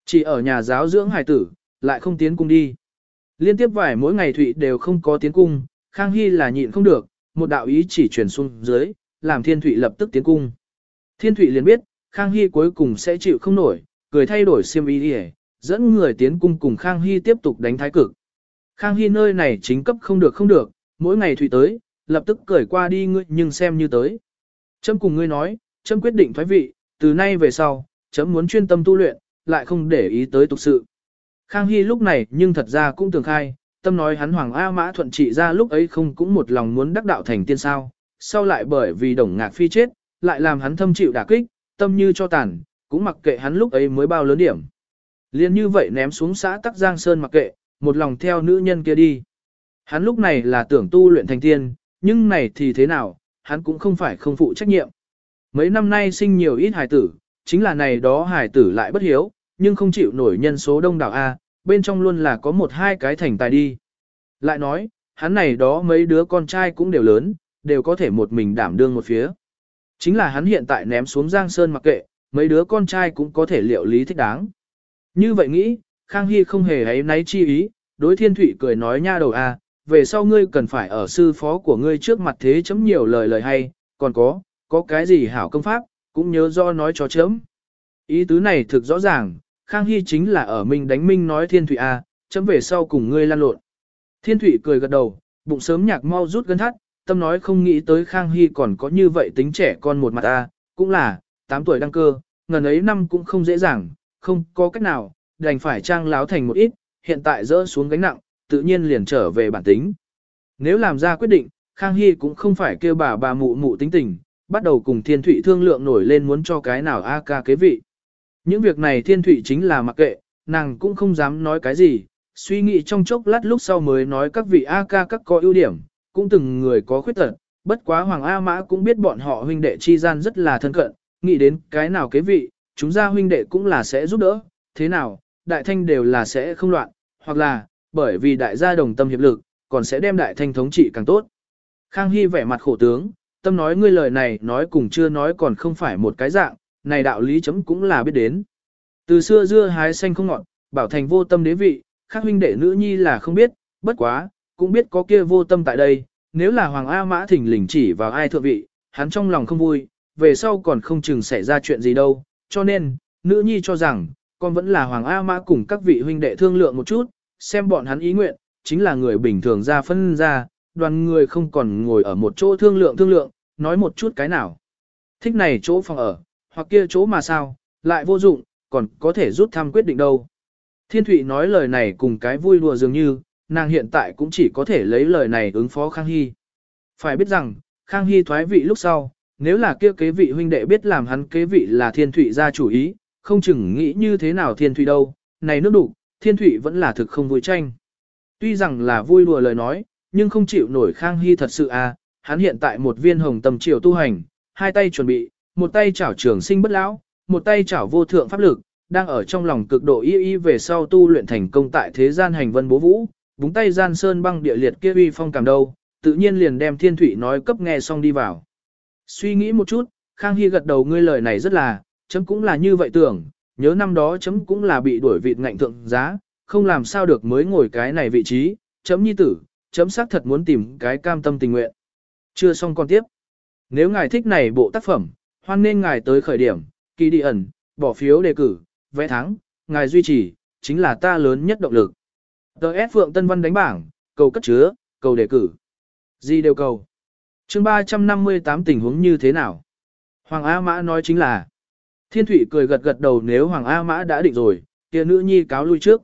Chỉ ở nhà giáo dưỡng hài tử, lại không tiến cung đi. Liên tiếp vài mỗi ngày Thụy đều không có tiến cung, Khang Hy là nhịn không được, một đạo ý chỉ truyền xuống dưới, làm Thiên Thụy lập tức tiến cung. Thiên Thụy liền biết, Khang Hy cuối cùng sẽ chịu không nổi, cười thay đổi xiêm ý đi dẫn người tiến cung cùng Khang Hy tiếp tục đánh thái cực. Khang Hy nơi này chính cấp không được không được, mỗi ngày thủy tới, lập tức cười qua đi ngươi nhưng xem như tới. Trâm cùng ngươi nói, Trâm quyết định thoái vị, từ nay về sau, Trâm muốn chuyên tâm tu luyện, lại không để ý tới tục sự. Khang Hy lúc này nhưng thật ra cũng tường khai, tâm nói hắn Hoàng A Mã thuận trị ra lúc ấy không cũng một lòng muốn đắc đạo thành tiên sao, sau lại bởi vì đồng ngạc phi chết, lại làm hắn thâm chịu đả kích, tâm như cho tàn, cũng mặc kệ hắn lúc ấy mới bao lớn điểm. Liên như vậy ném xuống xã Tắc Giang Sơn mặc kệ, một lòng theo nữ nhân kia đi. Hắn lúc này là tưởng tu luyện thành tiên, nhưng này thì thế nào, hắn cũng không phải không phụ trách nhiệm. Mấy năm nay sinh nhiều ít hài tử, chính là này đó hài tử lại bất hiếu, nhưng không chịu nổi nhân số đông đảo A, bên trong luôn là có một hai cái thành tài đi. Lại nói, hắn này đó mấy đứa con trai cũng đều lớn, đều có thể một mình đảm đương một phía. Chính là hắn hiện tại ném xuống Giang Sơn mặc kệ, mấy đứa con trai cũng có thể liệu lý thích đáng. Như vậy nghĩ, Khang Hy không hề ấy náy chi ý, đối thiên thủy cười nói nha đầu a, về sau ngươi cần phải ở sư phó của ngươi trước mặt thế chấm nhiều lời lời hay, còn có, có cái gì hảo công pháp, cũng nhớ do nói cho chấm. Ý tứ này thực rõ ràng, Khang Hy chính là ở mình đánh minh nói Thiên thủy A, à, chấm về sau cùng ngươi lan lộn. Thiên thủy cười gật đầu, bụng sớm nhạc mau rút gân thắt, tâm nói không nghĩ tới Khang Hy còn có như vậy tính trẻ con một mặt A, cũng là, 8 tuổi đăng cơ, ngần ấy năm cũng không dễ dàng, không có cách nào, đành phải trang láo thành một ít, hiện tại dỡ xuống gánh nặng, tự nhiên liền trở về bản tính. Nếu làm ra quyết định, Khang Hy cũng không phải kêu bà bà mụ mụ tính tình, bắt đầu cùng Thiên Thụy thương lượng nổi lên muốn cho cái nào A ca kế vị. Những việc này Thiên Thụy chính là mặc kệ, nàng cũng không dám nói cái gì, suy nghĩ trong chốc lát lúc sau mới nói các vị A ca các có ưu điểm, cũng từng người có khuyết tật, bất quá Hoàng A Mã cũng biết bọn họ huynh đệ chi gian rất là thân cận, nghĩ đến cái nào kế vị, chúng gia huynh đệ cũng là sẽ giúp đỡ, thế nào, đại thanh đều là sẽ không loạn, hoặc là, bởi vì đại gia đồng tâm hiệp lực, còn sẽ đem đại thanh thống trị càng tốt. Khang Hy vẻ mặt khổ tướng, tâm nói ngươi lời này nói cùng chưa nói còn không phải một cái dạng, này đạo lý chấm cũng là biết đến. Từ xưa dưa hái xanh không ngọt, bảo thành vô tâm đế vị, khác huynh đệ nữ nhi là không biết, bất quá, cũng biết có kia vô tâm tại đây, nếu là Hoàng A Mã thỉnh lình chỉ vào ai thượng vị, hắn trong lòng không vui, về sau còn không chừng xảy ra chuyện gì đâu, cho nên, nữ nhi cho rằng, con vẫn là Hoàng A Mã cùng các vị huynh đệ thương lượng một chút, xem bọn hắn ý nguyện, chính là người bình thường ra phân ra, đoàn người không còn ngồi ở một chỗ thương lượng thương lượng, nói một chút cái nào. Thích này chỗ phòng ở, hoặc kia chỗ mà sao, lại vô dụng, còn có thể rút thăm quyết định đâu. Thiên Thụy nói lời này cùng cái vui đùa dường như, nàng hiện tại cũng chỉ có thể lấy lời này ứng phó Khang Hy. Phải biết rằng, Khang Hy thoái vị lúc sau, nếu là kia kế vị huynh đệ biết làm hắn kế vị là Thiên thủy ra chủ ý, không chừng nghĩ như thế nào Thiên thủy đâu, này nước đủ, Thiên thủy vẫn là thực không vui tranh. Tuy rằng là vui đùa lời nói, nhưng không chịu nổi Khang Hy thật sự à, hắn hiện tại một viên hồng tầm triều tu hành, hai tay chuẩn bị, một tay chảo trường sinh bất lão, một tay chảo vô thượng pháp lực, đang ở trong lòng cực độ y y về sau tu luyện thành công tại thế gian hành vân bố vũ, búng tay gian sơn băng địa liệt kia uy phong cảm đâu, tự nhiên liền đem thiên thủy nói cấp nghe xong đi vào. Suy nghĩ một chút, Khang Hy gật đầu ngươi lời này rất là, chấm cũng là như vậy tưởng, nhớ năm đó chấm cũng là bị đuổi vịt ngạnh thượng giá, không làm sao được mới ngồi cái này vị trí, chấm nhi tử, chấm xác thật muốn tìm cái cam tâm tình nguyện. Chưa xong còn tiếp. Nếu ngài thích này bộ tác phẩm, hoan nên ngài tới khởi điểm, kỳ đi ẩn, bỏ phiếu đề cử, vẽ thắng, ngài duy trì, chính là ta lớn nhất động lực. Tờ S Phượng Tân Văn đánh bảng, cầu cất chứa, cầu đề cử. Gì đều cầu chương 358 tình huống như thế nào? Hoàng A Mã nói chính là. Thiên Thụy cười gật gật đầu nếu Hoàng A Mã đã định rồi, kia nữ nhi cáo lui trước.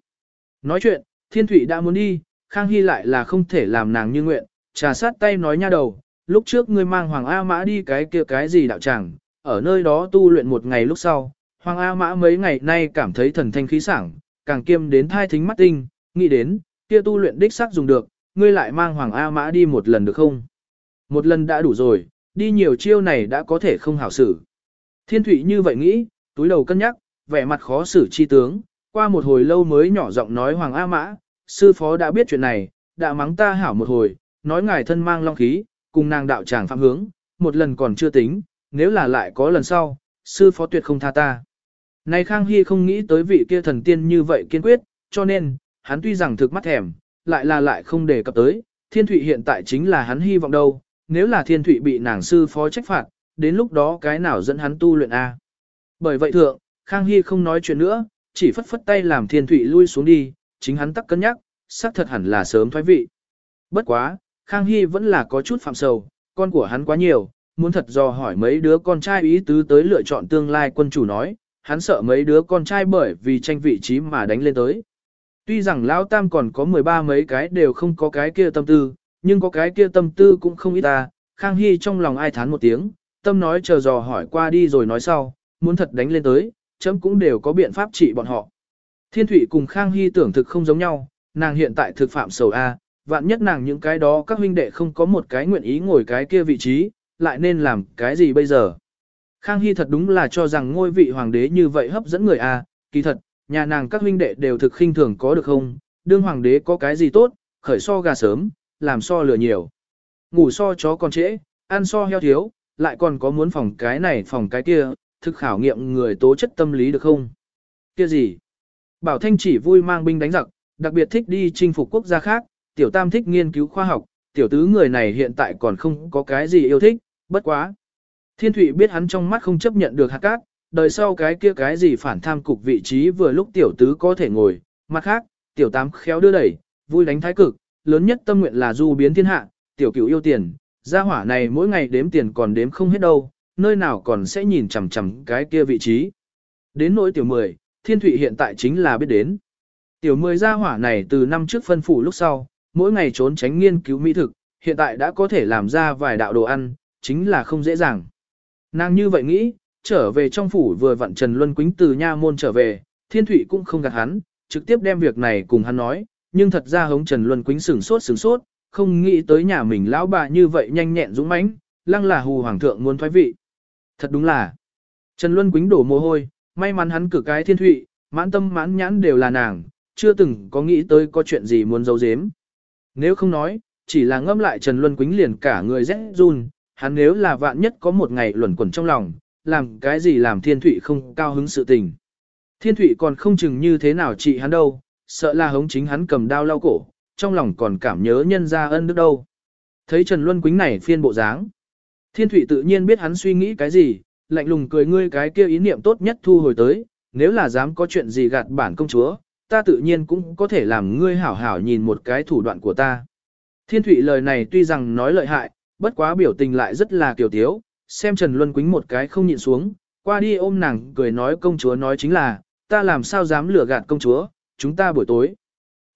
Nói chuyện, Thiên Thụy đã muốn đi, Khang Hy lại là không thể làm nàng như nguyện, trà sát tay nói nha đầu, lúc trước ngươi mang Hoàng A Mã đi cái kia cái gì đạo tràng, ở nơi đó tu luyện một ngày lúc sau, Hoàng A Mã mấy ngày nay cảm thấy thần thanh khí sảng, càng kiêm đến thai thính mắt tinh, nghĩ đến, kia tu luyện đích xác dùng được, ngươi lại mang Hoàng A Mã đi một lần được không? Một lần đã đủ rồi, đi nhiều chiêu này đã có thể không hảo xử. Thiên Thụy như vậy nghĩ, túi đầu cân nhắc, vẻ mặt khó xử chi tướng, qua một hồi lâu mới nhỏ giọng nói Hoàng A Mã, sư phó đã biết chuyện này, đã mắng ta hảo một hồi, nói ngài thân mang long khí, cùng nàng đạo tràng phạm hướng, một lần còn chưa tính, nếu là lại có lần sau, sư phó tuyệt không tha ta. Này Khang Hy không nghĩ tới vị kia thần tiên như vậy kiên quyết, cho nên, hắn tuy rằng thực mắt thèm, lại là lại không đề cập tới, thiên thụy hiện tại chính là hắn hy vọng đâu, nếu là thiên thụy bị nàng sư phó trách phạt, đến lúc đó cái nào dẫn hắn tu luyện A. Bởi vậy thượng, Khang Hy không nói chuyện nữa, chỉ phất phất tay làm thiên thụy lui xuống đi, chính hắn tắc cân nhắc, xác thật hẳn là sớm thoái vị. Bất quá, Khang Hy vẫn là có chút phạm sầu, con của hắn quá nhiều, muốn thật dò hỏi mấy đứa con trai ý tứ tới lựa chọn tương lai quân chủ nói, hắn sợ mấy đứa con trai bởi vì tranh vị trí mà đánh lên tới. Tuy rằng Lão Tam còn có 13 mấy cái đều không có cái kia tâm tư, nhưng có cái kia tâm tư cũng không ít ta, Khang Hy trong lòng ai thán một tiếng, tâm nói chờ dò hỏi qua đi rồi nói sau, muốn thật đánh lên tới, chấm cũng đều có biện pháp trị bọn họ. Thiên Thụy cùng Khang Hy tưởng thực không giống nhau, nàng hiện tại thực phạm sầu A, vạn nhất nàng những cái đó các huynh đệ không có một cái nguyện ý ngồi cái kia vị trí, lại nên làm cái gì bây giờ? Khang Hy thật đúng là cho rằng ngôi vị hoàng đế như vậy hấp dẫn người A, kỳ thật, nhà nàng các huynh đệ đều thực khinh thường có được không, đương hoàng đế có cái gì tốt, khởi so gà sớm, làm so lửa nhiều. Ngủ so chó còn trễ, ăn so heo thiếu, lại còn có muốn phòng cái này phòng cái kia, thực khảo nghiệm người tố chất tâm lý được không? Kia gì? Bảo Thanh chỉ vui mang binh đánh giặc, đặc biệt thích đi chinh phục quốc gia khác, tiểu tam thích nghiên cứu khoa học, tiểu tứ người này hiện tại còn không có cái gì yêu thích, bất quá. Thiên Thụy biết hắn trong mắt không chấp nhận được hạt cát, đời sau cái kia cái gì phản tham cục vị trí vừa lúc tiểu tứ có thể ngồi, mặt khác, tiểu tám khéo đưa đẩy, vui đánh thái cực, lớn nhất tâm nguyện là du biến thiên hạ, tiểu cửu yêu tiền, gia hỏa này mỗi ngày đếm tiền còn đếm không hết đâu, nơi nào còn sẽ nhìn chằm chằm cái kia vị trí. Đến nỗi tiểu mười, thiên thủy hiện tại chính là biết đến. Tiểu mười gia hỏa này từ năm trước phân phủ lúc sau, mỗi ngày trốn tránh nghiên cứu mỹ thực, hiện tại đã có thể làm ra vài đạo đồ ăn, chính là không dễ dàng. Nàng như vậy nghĩ, trở về trong phủ vừa vặn Trần Luân Quýnh từ nha môn trở về, Thiên Thụy cũng không gạt hắn, trực tiếp đem việc này cùng hắn nói, nhưng thật ra hống Trần Luân Quýnh sửng sốt sửng sốt, không nghĩ tới nhà mình lão bà như vậy nhanh nhẹn dũng mãnh, lăng là hù hoàng thượng muốn thoái vị. Thật đúng là, Trần Luân Quýnh đổ mồ hôi, may mắn hắn cử cái Thiên Thụy, mãn tâm mãn nhãn đều là nàng, chưa từng có nghĩ tới có chuyện gì muốn giấu giếm. Nếu không nói, chỉ là ngâm lại Trần Luân Quýnh liền cả người rẽ run, hắn nếu là vạn nhất có một ngày luẩn quẩn trong lòng, làm cái gì làm thiên thụy không cao hứng sự tình. Thiên thụy còn không chừng như thế nào trị hắn đâu, sợ là hống chính hắn cầm đao lau cổ, trong lòng còn cảm nhớ nhân ra ân đức đâu. Thấy Trần Luân Quýnh này phiên bộ dáng. Thiên thụy tự nhiên biết hắn suy nghĩ cái gì, lạnh lùng cười ngươi cái kia ý niệm tốt nhất thu hồi tới, nếu là dám có chuyện gì gạt bản công chúa, ta tự nhiên cũng có thể làm ngươi hảo hảo nhìn một cái thủ đoạn của ta. Thiên thụy lời này tuy rằng nói lợi hại, bất quá biểu tình lại rất là kiều tiếu, xem Trần Luân Quýnh một cái không nhịn xuống, qua đi ôm nàng cười nói công chúa nói chính là, ta làm sao dám lừa gạt công chúa, chúng ta buổi tối.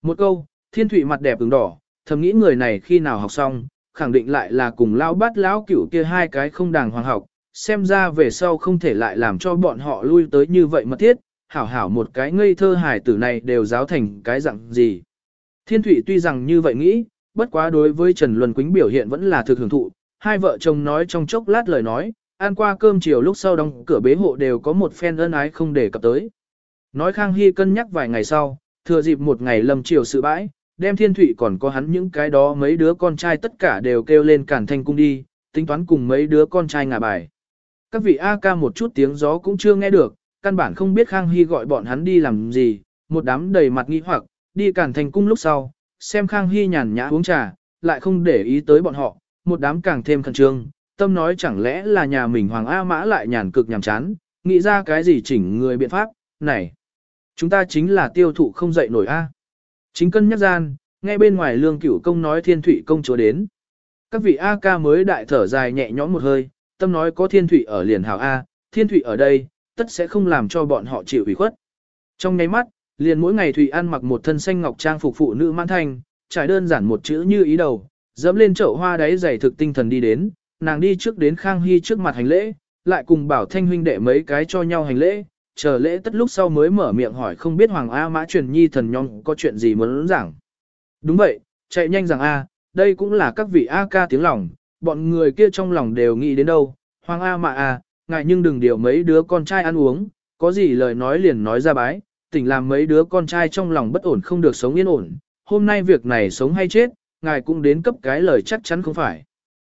Một câu, thiên thụy mặt đẹp ứng đỏ, thầm nghĩ người này khi nào học xong, khẳng định lại là cùng lao bát lão cửu kia hai cái không đàng hoàng học, xem ra về sau không thể lại làm cho bọn họ lui tới như vậy mà thiết, hảo hảo một cái ngây thơ hài tử này đều giáo thành cái dạng gì. Thiên thụy tuy rằng như vậy nghĩ, bất quá đối với Trần Luân Quýnh biểu hiện vẫn là thực hưởng thụ, hai vợ chồng nói trong chốc lát lời nói, ăn qua cơm chiều lúc sau đóng cửa bế hộ đều có một phen ân ái không để cập tới. Nói Khang Hy cân nhắc vài ngày sau, thừa dịp một ngày lâm chiều sự bãi, đem thiên thủy còn có hắn những cái đó mấy đứa con trai tất cả đều kêu lên cản thanh cung đi, tính toán cùng mấy đứa con trai ngả bài. Các vị A ca một chút tiếng gió cũng chưa nghe được, căn bản không biết Khang Hy gọi bọn hắn đi làm gì, một đám đầy mặt nghi hoặc, đi cản thanh cung lúc sau, xem Khang Hy nhàn nhã uống trà, lại không để ý tới bọn họ, một đám càng thêm khẩn trương, tâm nói chẳng lẽ là nhà mình Hoàng A Mã lại nhàn cực nhàm chán, nghĩ ra cái gì chỉnh người biện pháp, này, chúng ta chính là tiêu thụ không dậy nổi A. Chính cân nhắc gian, nghe bên ngoài lương cửu công nói thiên thủy công chúa đến. Các vị A ca mới đại thở dài nhẹ nhõm một hơi, tâm nói có thiên thủy ở liền hảo A, thiên thủy ở đây, tất sẽ không làm cho bọn họ chịu ủy khuất. Trong nháy mắt, liền mỗi ngày Thủy ăn mặc một thân xanh ngọc trang phục phụ nữ mãn thanh, trải đơn giản một chữ như ý đầu, dẫm lên chậu hoa đáy giày thực tinh thần đi đến, nàng đi trước đến Khang Hy trước mặt hành lễ, lại cùng bảo thanh huynh đệ mấy cái cho nhau hành lễ, chờ lễ tất lúc sau mới mở miệng hỏi không biết Hoàng A Mã truyền nhi thần nhóm có chuyện gì muốn giảng. Đúng vậy, chạy nhanh rằng A, đây cũng là các vị A ca tiếng lòng, bọn người kia trong lòng đều nghĩ đến đâu, Hoàng A Mã A, ngại nhưng đừng điều mấy đứa con trai ăn uống, có gì lời nói liền nói ra bái, tỉnh làm mấy đứa con trai trong lòng bất ổn không được sống yên ổn, hôm nay việc này sống hay chết, ngài cũng đến cấp cái lời chắc chắn không phải.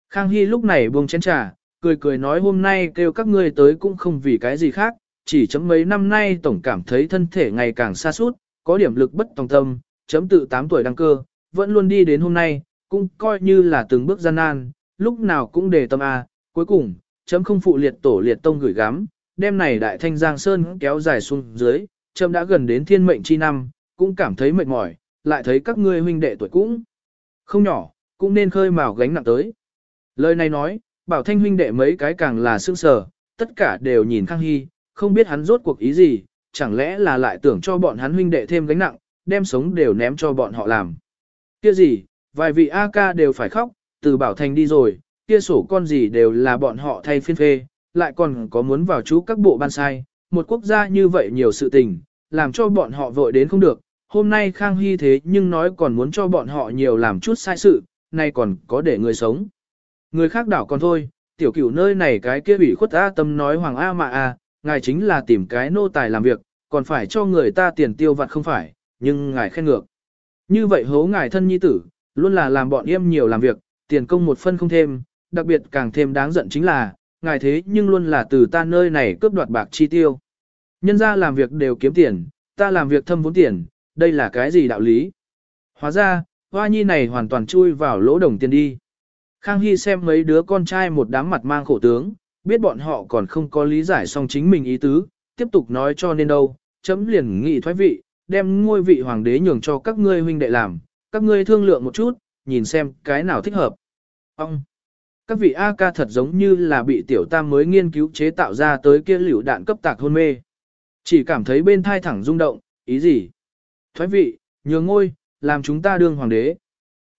Khang Hy lúc này buông chén trà, cười cười nói hôm nay kêu các ngươi tới cũng không vì cái gì khác, chỉ chấm mấy năm nay tổng cảm thấy thân thể ngày càng xa suốt, có điểm lực bất tòng tâm, chấm tự 8 tuổi đăng cơ, vẫn luôn đi đến hôm nay, cũng coi như là từng bước gian nan, lúc nào cũng đề tâm A, cuối cùng, chấm không phụ liệt tổ liệt tông gửi gắm, đêm này đại thanh giang sơn kéo dài xuống dưới, chấm đã gần đến thiên mệnh chi năm, cũng cảm thấy mệt mỏi, lại thấy các ngươi huynh đệ tuổi cũng không nhỏ, cũng nên khơi mào gánh nặng tới. Lời này nói, bảo thanh huynh đệ mấy cái càng là sương sờ, tất cả đều nhìn Khang Hy, không biết hắn rốt cuộc ý gì, chẳng lẽ là lại tưởng cho bọn hắn huynh đệ thêm gánh nặng, đem sống đều ném cho bọn họ làm. Kia gì, vài vị A ca đều phải khóc, từ bảo thành đi rồi, kia sổ con gì đều là bọn họ thay phiên phê, lại còn có muốn vào chú các bộ ban sai, một quốc gia như vậy nhiều sự tình, làm cho bọn họ vội đến không được, hôm nay Khang Hy thế nhưng nói còn muốn cho bọn họ nhiều làm chút sai sự, nay còn có để người sống. Người khác đảo còn thôi, tiểu cửu nơi này cái kia bị khuất A tâm nói Hoàng A mà A, ngài chính là tìm cái nô tài làm việc, còn phải cho người ta tiền tiêu vặt không phải, nhưng ngài khen ngược. Như vậy hố ngài thân nhi tử, luôn là làm bọn em nhiều làm việc, tiền công một phân không thêm, đặc biệt càng thêm đáng giận chính là, ngài thế nhưng luôn là từ ta nơi này cướp đoạt bạc chi tiêu. Nhân ra làm việc đều kiếm tiền, ta làm việc thâm vốn tiền, đây là cái gì đạo lý? Hóa ra, hoa nhi này hoàn toàn chui vào lỗ đồng tiền đi. Khang Hy xem mấy đứa con trai một đám mặt mang khổ tướng, biết bọn họ còn không có lý giải xong chính mình ý tứ, tiếp tục nói cho nên đâu, chấm liền nghị thoái vị, đem ngôi vị hoàng đế nhường cho các ngươi huynh đệ làm, các ngươi thương lượng một chút, nhìn xem cái nào thích hợp. Ông, các vị A ca thật giống như là bị tiểu tam mới nghiên cứu chế tạo ra tới kia liều đạn cấp tạc hôn mê. Chỉ cảm thấy bên thai thẳng rung động, ý gì? Thoái vị, nhường ngôi, làm chúng ta đương hoàng đế.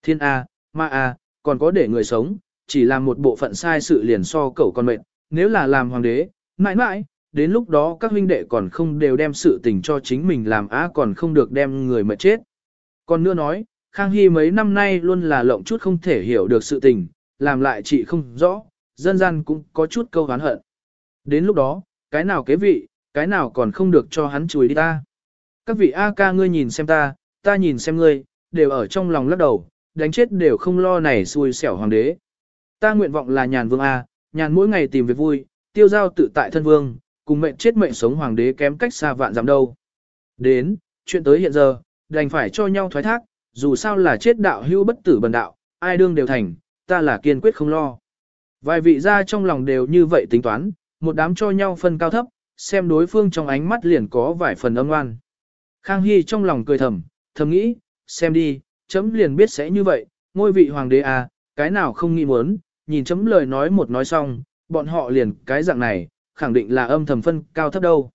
Thiên A, ma A, còn có để người sống, chỉ làm một bộ phận sai sự liền so cẩu con mệnh, nếu là làm hoàng đế, mãi mãi, đến lúc đó các huynh đệ còn không đều đem sự tình cho chính mình làm á còn không được đem người mệt chết. Còn nữa nói, Khang Hy mấy năm nay luôn là lộng chút không thể hiểu được sự tình, làm lại chị không rõ, dân gian cũng có chút câu hán hận. Đến lúc đó, cái nào kế vị, cái nào còn không được cho hắn chùi đi ta. Các vị A ca ngươi nhìn xem ta, ta nhìn xem ngươi, đều ở trong lòng lắc đầu, đánh chết đều không lo này xui xẻo hoàng đế. Ta nguyện vọng là nhàn vương A, nhàn mỗi ngày tìm việc vui, tiêu giao tự tại thân vương, cùng mệnh chết mệnh sống hoàng đế kém cách xa vạn dặm đâu. Đến, chuyện tới hiện giờ, đành phải cho nhau thoái thác, dù sao là chết đạo hưu bất tử bần đạo, ai đương đều thành, ta là kiên quyết không lo. Vài vị gia trong lòng đều như vậy tính toán, một đám cho nhau phân cao thấp, xem đối phương trong ánh mắt liền có vài phần âm ngoan. Khang Hy trong lòng cười thầm, thầm nghĩ, xem đi, chấm liền biết sẽ như vậy, ngôi vị hoàng đế à, cái nào không nghĩ muốn, nhìn chấm lời nói một nói xong, bọn họ liền cái dạng này, khẳng định là âm thầm phân cao thấp đâu.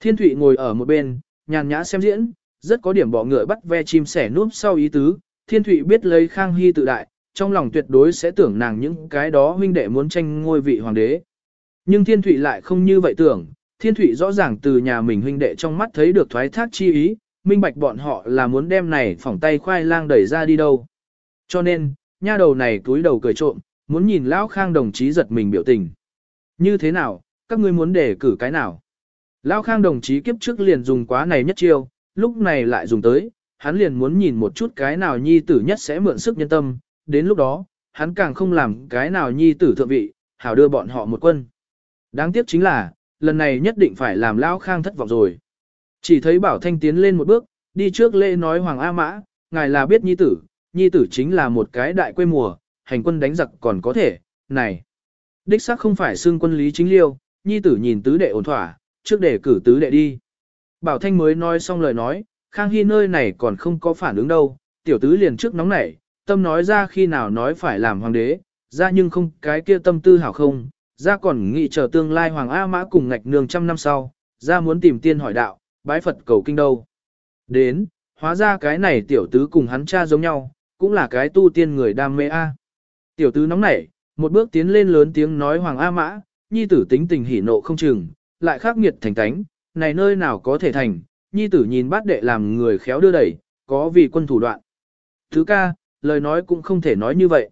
Thiên Thụy ngồi ở một bên, nhàn nhã xem diễn, rất có điểm bỏ ngựa bắt ve chim sẻ núp sau ý tứ, Thiên Thụy biết lấy Khang Hy tự đại, trong lòng tuyệt đối sẽ tưởng nàng những cái đó huynh đệ muốn tranh ngôi vị hoàng đế. Nhưng Thiên Thụy lại không như vậy tưởng, Thiên Thụy rõ ràng từ nhà mình huynh đệ trong mắt thấy được thoái thác chi ý, minh bạch bọn họ là muốn đem này phỏng tay khoai lang đẩy ra đi đâu. Cho nên, nha đầu này túi đầu cười trộm, muốn nhìn Lão Khang đồng chí giật mình biểu tình. Như thế nào, các ngươi muốn đề cử cái nào? Lão Khang đồng chí kiếp trước liền dùng quá này nhất chiêu, lúc này lại dùng tới, hắn liền muốn nhìn một chút cái nào nhi tử nhất sẽ mượn sức nhân tâm, đến lúc đó, hắn càng không làm cái nào nhi tử thượng vị, hảo đưa bọn họ một quân. Đáng tiếc chính là, lần này nhất định phải làm Lão Khang thất vọng rồi. Chỉ thấy Bảo Thanh tiến lên một bước, đi trước lễ nói Hoàng A Mã, ngài là biết nhi tử, nhi tử chính là một cái đại quê mùa, hành quân đánh giặc còn có thể, này. Đích xác không phải xương quân lý chính liêu, nhi tử nhìn tứ đệ ổn thỏa, trước để cử tứ đệ đi. Bảo Thanh mới nói xong lời nói, Khang Hy nơi này còn không có phản ứng đâu, tiểu tứ liền trước nóng nảy, tâm nói ra khi nào nói phải làm hoàng đế, ra nhưng không cái kia tâm tư hảo không, ra còn nghĩ chờ tương lai hoàng A Mã cùng ngạch nương trăm năm sau, ra muốn tìm tiên hỏi đạo, bái Phật cầu kinh đâu. Đến, hóa ra cái này tiểu tứ cùng hắn cha giống nhau, cũng là cái tu tiên người đam mê A. Tiểu tứ nóng nảy, một bước tiến lên lớn tiếng nói Hoàng A Mã, nhi tử tính tình hỉ nộ không chừng, lại khắc nghiệt thành tánh, này nơi nào có thể thành, nhi tử nhìn bát đệ làm người khéo đưa đẩy, có vì quân thủ đoạn. Thứ ca, lời nói cũng không thể nói như vậy.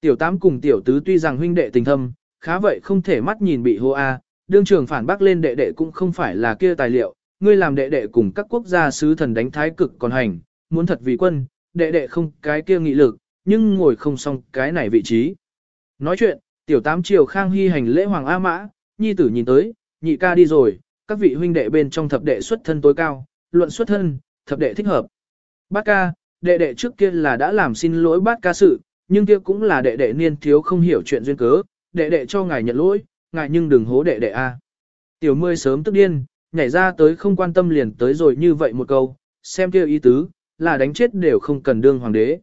Tiểu tám cùng tiểu tứ tuy rằng huynh đệ tình thâm, khá vậy không thể mắt nhìn bị hô A, đương trường phản bác lên đệ đệ cũng không phải là kia tài liệu, ngươi làm đệ đệ cùng các quốc gia sứ thần đánh thái cực còn hành, muốn thật vì quân, đệ đệ không cái kia nghị lực, nhưng ngồi không xong cái này vị trí. Nói chuyện, tiểu tám triều khang hy hành lễ hoàng A mã, nhi tử nhìn tới, nhị ca đi rồi, các vị huynh đệ bên trong thập đệ xuất thân tối cao, luận xuất thân, thập đệ thích hợp. Bát ca, đệ đệ trước kia là đã làm xin lỗi bát ca sự, nhưng kia cũng là đệ đệ niên thiếu không hiểu chuyện duyên cớ, đệ đệ cho ngài nhận lỗi, ngài nhưng đừng hố đệ đệ A. Tiểu mươi sớm tức điên, nhảy ra tới không quan tâm liền tới rồi như vậy một câu, xem kia ý tứ, là đánh chết đều không cần đương hoàng đế.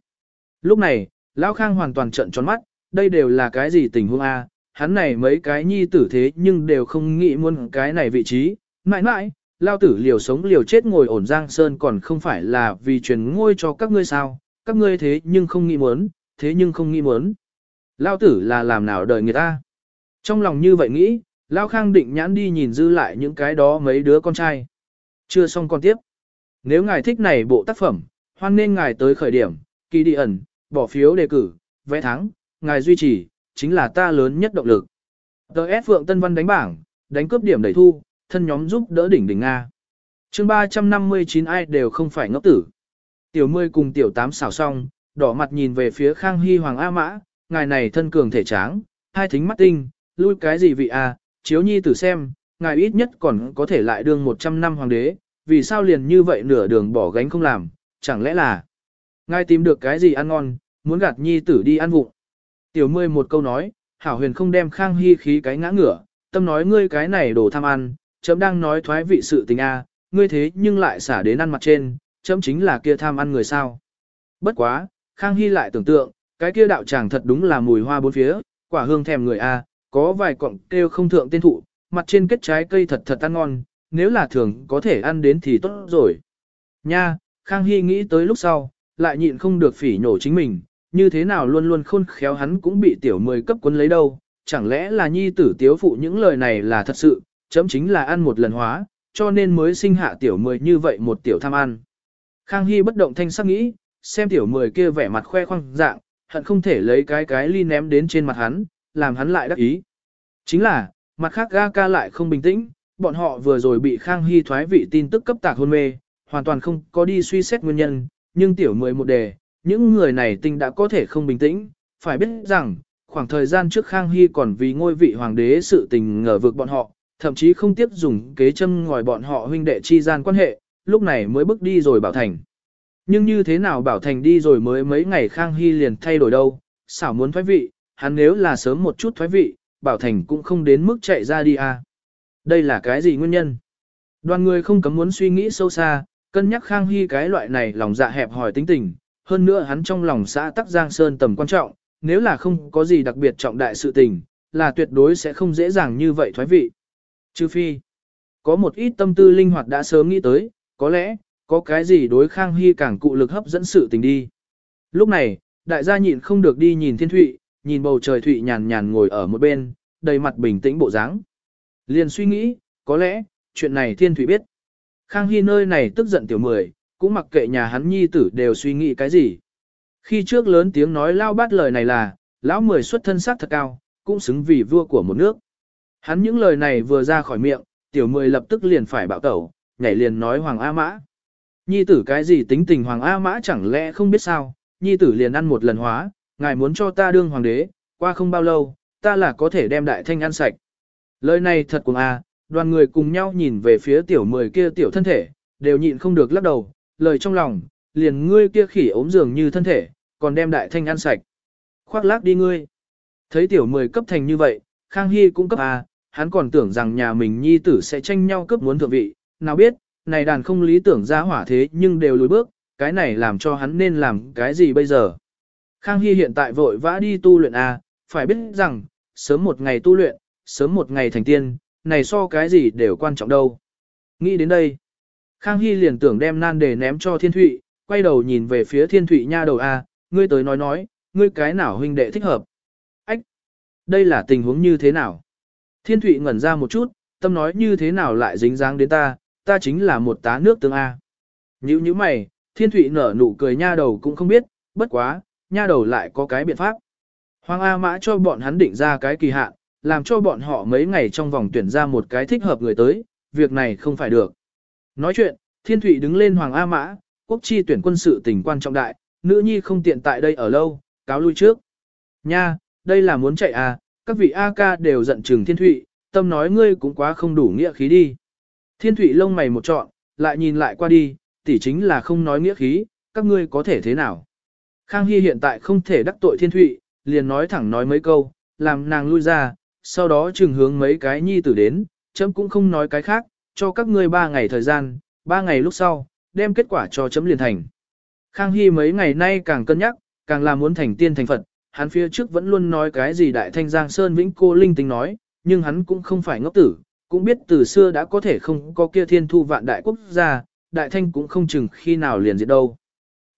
Lúc này, Lão Khang hoàn toàn trận tròn mắt, đây đều là cái gì tình huống a? hắn này mấy cái nhi tử thế nhưng đều không nghĩ muốn cái này vị trí, mãi mãi, lao tử liều sống liều chết ngồi ổn giang sơn còn không phải là vì truyền ngôi cho các ngươi sao, các ngươi thế nhưng không nghĩ muốn, thế nhưng không nghĩ muốn. Lao tử là làm nào đời người ta. Trong lòng như vậy nghĩ, Lao Khang định nhãn đi nhìn dư lại những cái đó mấy đứa con trai. Chưa xong con tiếp. Nếu ngài thích này bộ tác phẩm, hoan nên ngài tới khởi điểm, kỳ đi ẩn, bỏ phiếu đề cử, vẽ thắng, ngài duy trì, chính là ta lớn nhất động lực. Tờ S Phượng Tân Văn đánh bảng, đánh cướp điểm đẩy thu, thân nhóm giúp đỡ đỉnh đỉnh Nga. chương 359 ai đều không phải ngốc tử. Tiểu mươi cùng tiểu tám xào xong, đỏ mặt nhìn về phía Khang Hy Hoàng A Mã, ngài này thân cường thể tráng, hai thính mắt tinh, lui cái gì vị A, chiếu nhi tử xem, ngài ít nhất còn có thể lại đương 100 năm hoàng đế, vì sao liền như vậy nửa đường bỏ gánh không làm, chẳng lẽ là ngài tìm được cái gì ăn ngon, muốn gạt nhi tử đi ăn vụng. Tiểu mươi một câu nói, hảo huyền không đem khang hy khí cái ngã ngửa, tâm nói ngươi cái này đồ tham ăn, chấm đang nói thoái vị sự tình a, ngươi thế nhưng lại xả đến ăn mặt trên, chấm chính là kia tham ăn người sao. Bất quá, khang hy lại tưởng tượng, cái kia đạo tràng thật đúng là mùi hoa bốn phía, quả hương thèm người a, có vài cọng kêu không thượng tên thụ, mặt trên kết trái cây thật thật ăn ngon, nếu là thường có thể ăn đến thì tốt rồi. Nha, Khang Hy nghĩ tới lúc sau, lại nhịn không được phỉ nhổ chính mình, như thế nào luôn luôn khôn khéo hắn cũng bị tiểu mười cấp quân lấy đâu, chẳng lẽ là nhi tử tiếu phụ những lời này là thật sự, chấm chính là ăn một lần hóa, cho nên mới sinh hạ tiểu mười như vậy một tiểu tham ăn. Khang Hy bất động thanh sắc nghĩ, xem tiểu mười kia vẻ mặt khoe khoang dạng, hận không thể lấy cái cái ly ném đến trên mặt hắn, làm hắn lại đắc ý. Chính là, mặt khác ga ca lại không bình tĩnh, bọn họ vừa rồi bị Khang Hy thoái vị tin tức cấp tạc hôn mê, hoàn toàn không có đi suy xét nguyên nhân, nhưng tiểu mười một đề, những người này tinh đã có thể không bình tĩnh, phải biết rằng, khoảng thời gian trước Khang Hy còn vì ngôi vị hoàng đế sự tình ngờ vực bọn họ, thậm chí không tiếp dùng kế châm ngòi bọn họ huynh đệ chi gian quan hệ, lúc này mới bước đi rồi Bảo Thành. Nhưng như thế nào Bảo Thành đi rồi mới mấy ngày Khang Hy liền thay đổi đâu, xảo muốn thoái vị, hắn nếu là sớm một chút thoái vị, Bảo Thành cũng không đến mức chạy ra đi à. Đây là cái gì nguyên nhân? Đoàn người không cấm muốn suy nghĩ sâu xa, cân nhắc Khang Hy cái loại này lòng dạ hẹp hỏi tính tình, hơn nữa hắn trong lòng xã Tắc Giang Sơn tầm quan trọng, nếu là không có gì đặc biệt trọng đại sự tình, là tuyệt đối sẽ không dễ dàng như vậy thoái vị. Trừ phi, có một ít tâm tư linh hoạt đã sớm nghĩ tới, có lẽ, có cái gì đối Khang Hy càng cụ lực hấp dẫn sự tình đi. Lúc này, đại gia nhịn không được đi nhìn thiên thụy, nhìn bầu trời thụy nhàn nhàn ngồi ở một bên, đầy mặt bình tĩnh bộ dáng. Liền suy nghĩ, có lẽ, chuyện này thiên thụy biết. Khang Hy nơi này tức giận tiểu mười, cũng mặc kệ nhà hắn nhi tử đều suy nghĩ cái gì. Khi trước lớn tiếng nói lao bát lời này là, lão mười xuất thân sắc thật cao, cũng xứng vì vua của một nước. Hắn những lời này vừa ra khỏi miệng, tiểu mười lập tức liền phải bạo tẩu, nhảy liền nói Hoàng A Mã. Nhi tử cái gì tính tình Hoàng A Mã chẳng lẽ không biết sao, nhi tử liền ăn một lần hóa, ngài muốn cho ta đương hoàng đế, qua không bao lâu, ta là có thể đem đại thanh ăn sạch. Lời này thật cùng A, à, đoàn người cùng nhau nhìn về phía tiểu mười kia tiểu thân thể, đều nhịn không được lắc đầu, lời trong lòng, liền ngươi kia khỉ ốm dường như thân thể, còn đem đại thanh ăn sạch. Khoác lác đi ngươi. Thấy tiểu mười cấp thành như vậy, Khang Hy cũng cấp A, hắn còn tưởng rằng nhà mình nhi tử sẽ tranh nhau cấp muốn thượng vị, nào biết, này đàn không lý tưởng ra hỏa thế nhưng đều lùi bước, cái này làm cho hắn nên làm cái gì bây giờ. Khang Hy hiện tại vội vã đi tu luyện A, phải biết rằng, sớm một ngày tu luyện, sớm một ngày thành tiên, này so cái gì đều quan trọng đâu. Nghĩ đến đây, Khang Hy liền tưởng đem nan đề ném cho Thiên Thụy, quay đầu nhìn về phía Thiên Thụy nha đầu A, ngươi tới nói nói, ngươi cái nào huynh đệ thích hợp. Ách! Đây là tình huống như thế nào? Thiên Thụy ngẩn ra một chút, tâm nói như thế nào lại dính dáng đến ta, ta chính là một tá nước tương A. Như như mày, Thiên Thụy nở nụ cười nha đầu cũng không biết, bất quá, nha đầu lại có cái biện pháp. Hoàng A Mã cho bọn hắn định ra cái kỳ hạn, làm cho bọn họ mấy ngày trong vòng tuyển ra một cái thích hợp người tới, việc này không phải được. Nói chuyện, Thiên Thụy đứng lên Hoàng A Mã, quốc chi tuyển quân sự tình quan trọng đại, nữ nhi không tiện tại đây ở lâu, cáo lui trước. Nha, đây là muốn chạy à, các vị A ca đều giận chừng Thiên Thụy, tâm nói ngươi cũng quá không đủ nghĩa khí đi. Thiên Thụy lông mày một trọn, lại nhìn lại qua đi, tỷ chính là không nói nghĩa khí, các ngươi có thể thế nào. Khang Hy hiện tại không thể đắc tội Thiên Thụy, liền nói thẳng nói mấy câu, làm nàng lui ra, sau đó trừng hướng mấy cái nhi tử đến, chấm cũng không nói cái khác, cho các ngươi ba ngày thời gian, ba ngày lúc sau, đem kết quả cho chấm liền thành. Khang Hy mấy ngày nay càng cân nhắc, càng là muốn thành tiên thành Phật, hắn phía trước vẫn luôn nói cái gì đại thanh giang sơn vĩnh cô linh tính nói, nhưng hắn cũng không phải ngốc tử, cũng biết từ xưa đã có thể không có kia thiên thu vạn đại quốc gia, đại thanh cũng không chừng khi nào liền diệt đâu.